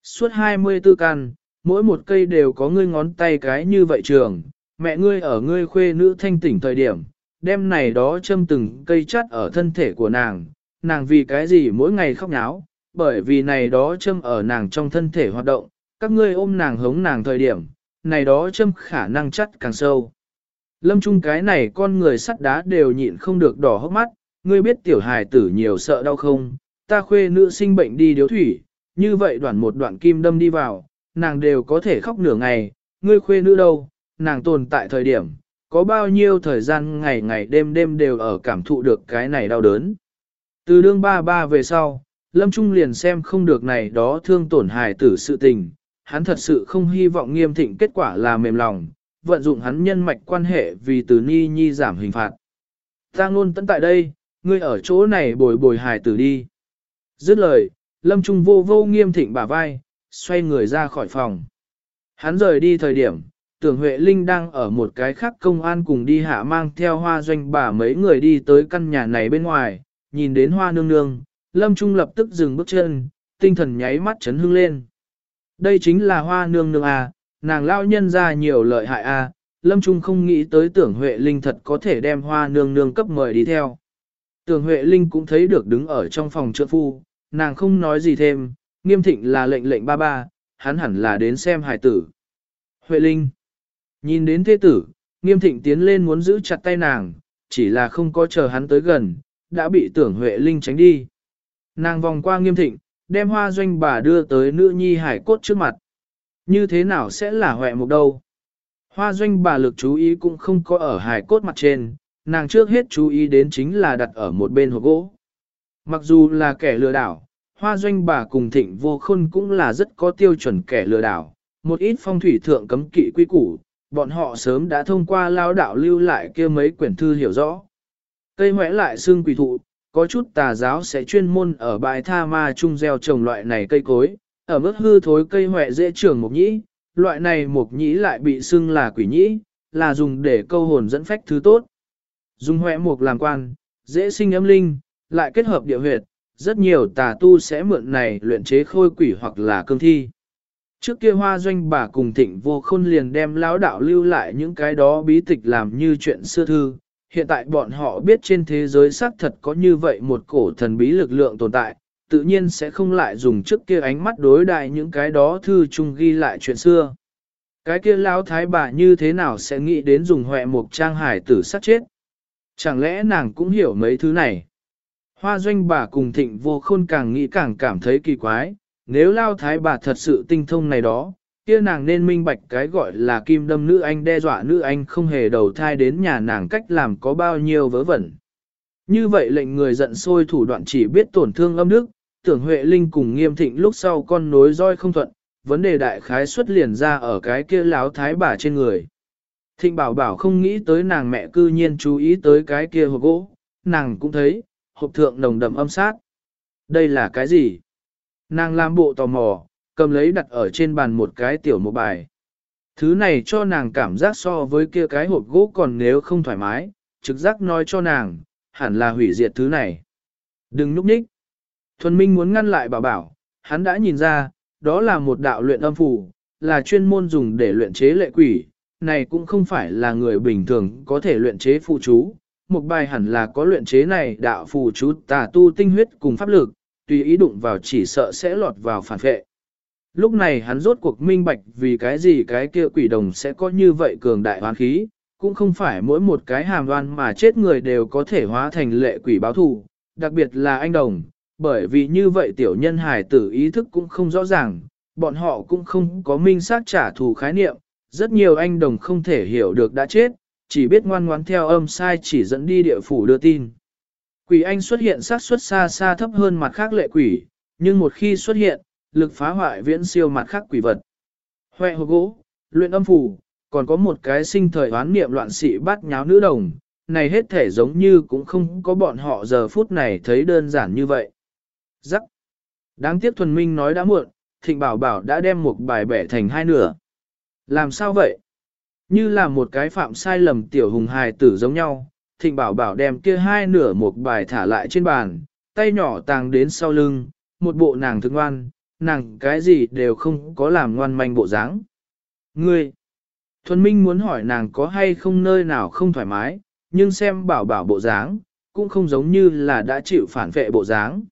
Suốt 24 căn, mỗi một cây đều có ngươi ngón tay cái như vậy trường, mẹ ngươi ở ngươi khuê nữ thanh tỉnh thời điểm, Đêm này đó châm từng cây chắt ở thân thể của nàng, nàng vì cái gì mỗi ngày khóc náo, bởi vì này đó châm ở nàng trong thân thể hoạt động, các ngươi ôm nàng hống nàng thời điểm, này đó châm khả năng chắt càng sâu. Lâm Trung cái này con người sắt đá đều nhịn không được đỏ hốc mắt, ngươi biết tiểu hài tử nhiều sợ đau không, ta khuê nữ sinh bệnh đi điếu thủy, như vậy đoạn một đoạn kim đâm đi vào, nàng đều có thể khóc nửa ngày, ngươi khuê nữ đâu, nàng tồn tại thời điểm, có bao nhiêu thời gian ngày ngày đêm đêm đều ở cảm thụ được cái này đau đớn. Từ đương ba ba về sau, Lâm Trung liền xem không được này đó thương tổn hài tử sự tình, hắn thật sự không hy vọng nghiêm thịnh kết quả là mềm lòng, vận dụng hắn nhân mạch quan hệ vì từ ni nhi giảm hình phạt. Ta luôn tận tại đây, ngươi ở chỗ này bồi bồi hài tử đi. Dứt lời, Lâm Trung vô vô nghiêm thịnh bả vai, xoay người ra khỏi phòng. Hắn rời đi thời điểm, tưởng Huệ Linh đang ở một cái khác công an cùng đi hạ mang theo hoa doanh bà mấy người đi tới căn nhà này bên ngoài, nhìn đến hoa nương nương, Lâm Trung lập tức dừng bước chân, tinh thần nháy mắt chấn hưng lên. Đây chính là hoa nương nương à, nàng lao nhân ra nhiều lợi hại à, Lâm Trung không nghĩ tới tưởng Huệ Linh thật có thể đem hoa nương nương cấp mời đi theo. Tưởng Huệ Linh cũng thấy được đứng ở trong phòng trợ phu, nàng không nói gì thêm, nghiêm thịnh là lệnh lệnh ba ba, hắn hẳn là đến xem hải tử. Huệ Linh nhìn đến thế tử, nghiêm thịnh tiến lên muốn giữ chặt tay nàng, chỉ là không có chờ hắn tới gần, đã bị tưởng Huệ Linh tránh đi. Nàng vòng qua nghiêm thịnh, đem hoa doanh bà đưa tới nữ nhi hải cốt trước mặt. Như thế nào sẽ là Huệ mục đâu? Hoa doanh bà lực chú ý cũng không có ở hải cốt mặt trên, nàng trước hết chú ý đến chính là đặt ở một bên hộp gỗ. Mặc dù là kẻ lừa đảo, hoa doanh bà cùng thịnh vô khôn cũng là rất có tiêu chuẩn kẻ lừa đảo, một ít phong thủy thượng cấm kỵ quy củ, bọn họ sớm đã thông qua lao đạo lưu lại kia mấy quyển thư hiểu rõ. Cây mẽ lại xương quỷ thụ, có chút tà giáo sẽ chuyên môn ở bãi tha ma chung gieo trồng loại này cây cối, ở mức hư thối cây hoẹ dễ trưởng mục nhĩ, loại này mục nhĩ lại bị xưng là quỷ nhĩ, là dùng để câu hồn dẫn phách thứ tốt. Dùng hoẹ mục làm quan, dễ sinh âm linh, lại kết hợp địa huyệt, rất nhiều tà tu sẽ mượn này luyện chế khôi quỷ hoặc là cương thi. Trước kia hoa doanh bà cùng thịnh vô khôn liền đem lão đạo lưu lại những cái đó bí tịch làm như chuyện xưa thư. Hiện tại bọn họ biết trên thế giới xác thật có như vậy một cổ thần bí lực lượng tồn tại, tự nhiên sẽ không lại dùng trước kia ánh mắt đối đại những cái đó thư chung ghi lại chuyện xưa. Cái kia lão thái bà như thế nào sẽ nghĩ đến dùng huệ mục trang hải tử sát chết? Chẳng lẽ nàng cũng hiểu mấy thứ này? Hoa doanh bà cùng thịnh vô khôn càng nghĩ càng cảm thấy kỳ quái, nếu lao thái bà thật sự tinh thông này đó, kia nàng nên minh bạch cái gọi là kim đâm nữ anh đe dọa nữ anh không hề đầu thai đến nhà nàng cách làm có bao nhiêu vớ vẩn. Như vậy lệnh người giận sôi thủ đoạn chỉ biết tổn thương âm đức, tưởng Huệ Linh cùng nghiêm thịnh lúc sau con nối roi không thuận, vấn đề đại khái xuất liền ra ở cái kia láo thái bà trên người. Thịnh bảo bảo không nghĩ tới nàng mẹ cư nhiên chú ý tới cái kia hộp gỗ, nàng cũng thấy, hộp thượng nồng đậm âm sát. Đây là cái gì? Nàng làm bộ tò mò, cầm lấy đặt ở trên bàn một cái tiểu một bài. Thứ này cho nàng cảm giác so với kia cái hộp gỗ còn nếu không thoải mái, trực giác nói cho nàng, hẳn là hủy diệt thứ này. Đừng núp nhích. Thuần Minh muốn ngăn lại bảo bảo, hắn đã nhìn ra, đó là một đạo luyện âm phù, là chuyên môn dùng để luyện chế lệ quỷ, này cũng không phải là người bình thường có thể luyện chế phù chú. Một bài hẳn là có luyện chế này đạo phù chú tà tu tinh huyết cùng pháp lực, tùy ý đụng vào chỉ sợ sẽ lọt vào phản vệ. Lúc này hắn rốt cuộc minh bạch vì cái gì cái kia quỷ đồng sẽ có như vậy cường đại hoán khí, cũng không phải mỗi một cái hàm đoan mà chết người đều có thể hóa thành lệ quỷ báo thù, đặc biệt là anh đồng, bởi vì như vậy tiểu nhân hài tử ý thức cũng không rõ ràng, bọn họ cũng không có minh xác trả thù khái niệm, rất nhiều anh đồng không thể hiểu được đã chết, chỉ biết ngoan ngoãn theo âm sai chỉ dẫn đi địa phủ đưa tin. Quỷ anh xuất hiện xác suất xa xa thấp hơn mặt khác lệ quỷ, nhưng một khi xuất hiện, lực phá hoại viễn siêu mặt khác quỷ vật. Huệ hồ gỗ, luyện âm phủ, còn có một cái sinh thời oán niệm loạn sĩ bắt nháo nữ đồng, này hết thể giống như cũng không có bọn họ giờ phút này thấy đơn giản như vậy. Rắc. Đáng tiếc thuần minh nói đã muộn, thịnh bảo bảo đã đem một bài bẻ thành hai nửa. Làm sao vậy? Như là một cái phạm sai lầm tiểu hùng hài tử giống nhau, thịnh bảo bảo đem kia hai nửa một bài thả lại trên bàn, tay nhỏ tàng đến sau lưng, một bộ nàng thương ngoan, nàng cái gì đều không có làm ngoan manh bộ dáng. Ngươi! Thuần Minh muốn hỏi nàng có hay không nơi nào không thoải mái, nhưng xem bảo bảo bộ dáng, cũng không giống như là đã chịu phản vệ bộ dáng.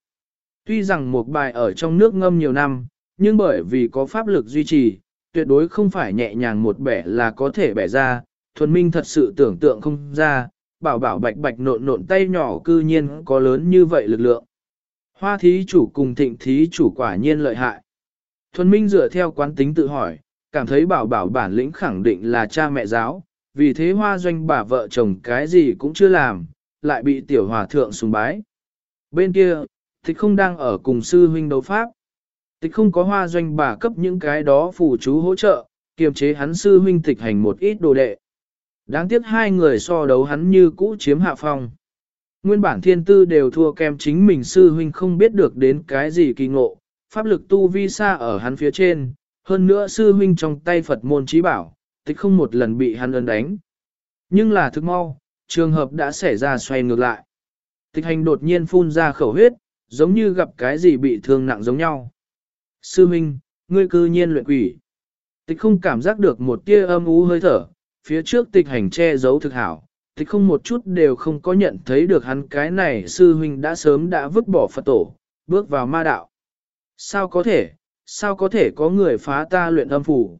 Tuy rằng một bài ở trong nước ngâm nhiều năm, nhưng bởi vì có pháp lực duy trì, tuyệt đối không phải nhẹ nhàng một bẻ là có thể bẻ ra, thuần minh thật sự tưởng tượng không ra, bảo bảo bạch bạch nộn nộn tay nhỏ cư nhiên có lớn như vậy lực lượng. Hoa thí chủ cùng thịnh thí chủ quả nhiên lợi hại. Thuần minh dựa theo quán tính tự hỏi, cảm thấy bảo bảo bản lĩnh khẳng định là cha mẹ giáo, vì thế hoa doanh bà vợ chồng cái gì cũng chưa làm, lại bị tiểu hòa thượng sùng bái. Bên kia, tịch không đang ở cùng sư huynh đấu pháp. Tịch không có hoa doanh bà cấp những cái đó phù chú hỗ trợ, kiềm chế hắn sư huynh tịch hành một ít đồ đệ. Đáng tiếc hai người so đấu hắn như cũ chiếm hạ phong. Nguyên bản thiên tư đều thua kem chính mình sư huynh không biết được đến cái gì kỳ ngộ, pháp lực tu vi xa ở hắn phía trên, hơn nữa sư huynh trong tay Phật môn trí bảo, tịch không một lần bị hắn ấn đánh. Nhưng là thức mau, trường hợp đã xảy ra xoay ngược lại. Tịch hành đột nhiên phun ra khẩu huyết, giống như gặp cái gì bị thương nặng giống nhau. Sư huynh, ngươi cư nhiên luyện quỷ. Tịch không cảm giác được một tia âm ú hơi thở, phía trước tịch hành che giấu thực hảo, tịch không một chút đều không có nhận thấy được hắn cái này sư huynh đã sớm đã vứt bỏ Phật tổ, bước vào ma đạo. Sao có thể, sao có thể có người phá ta luyện âm phủ?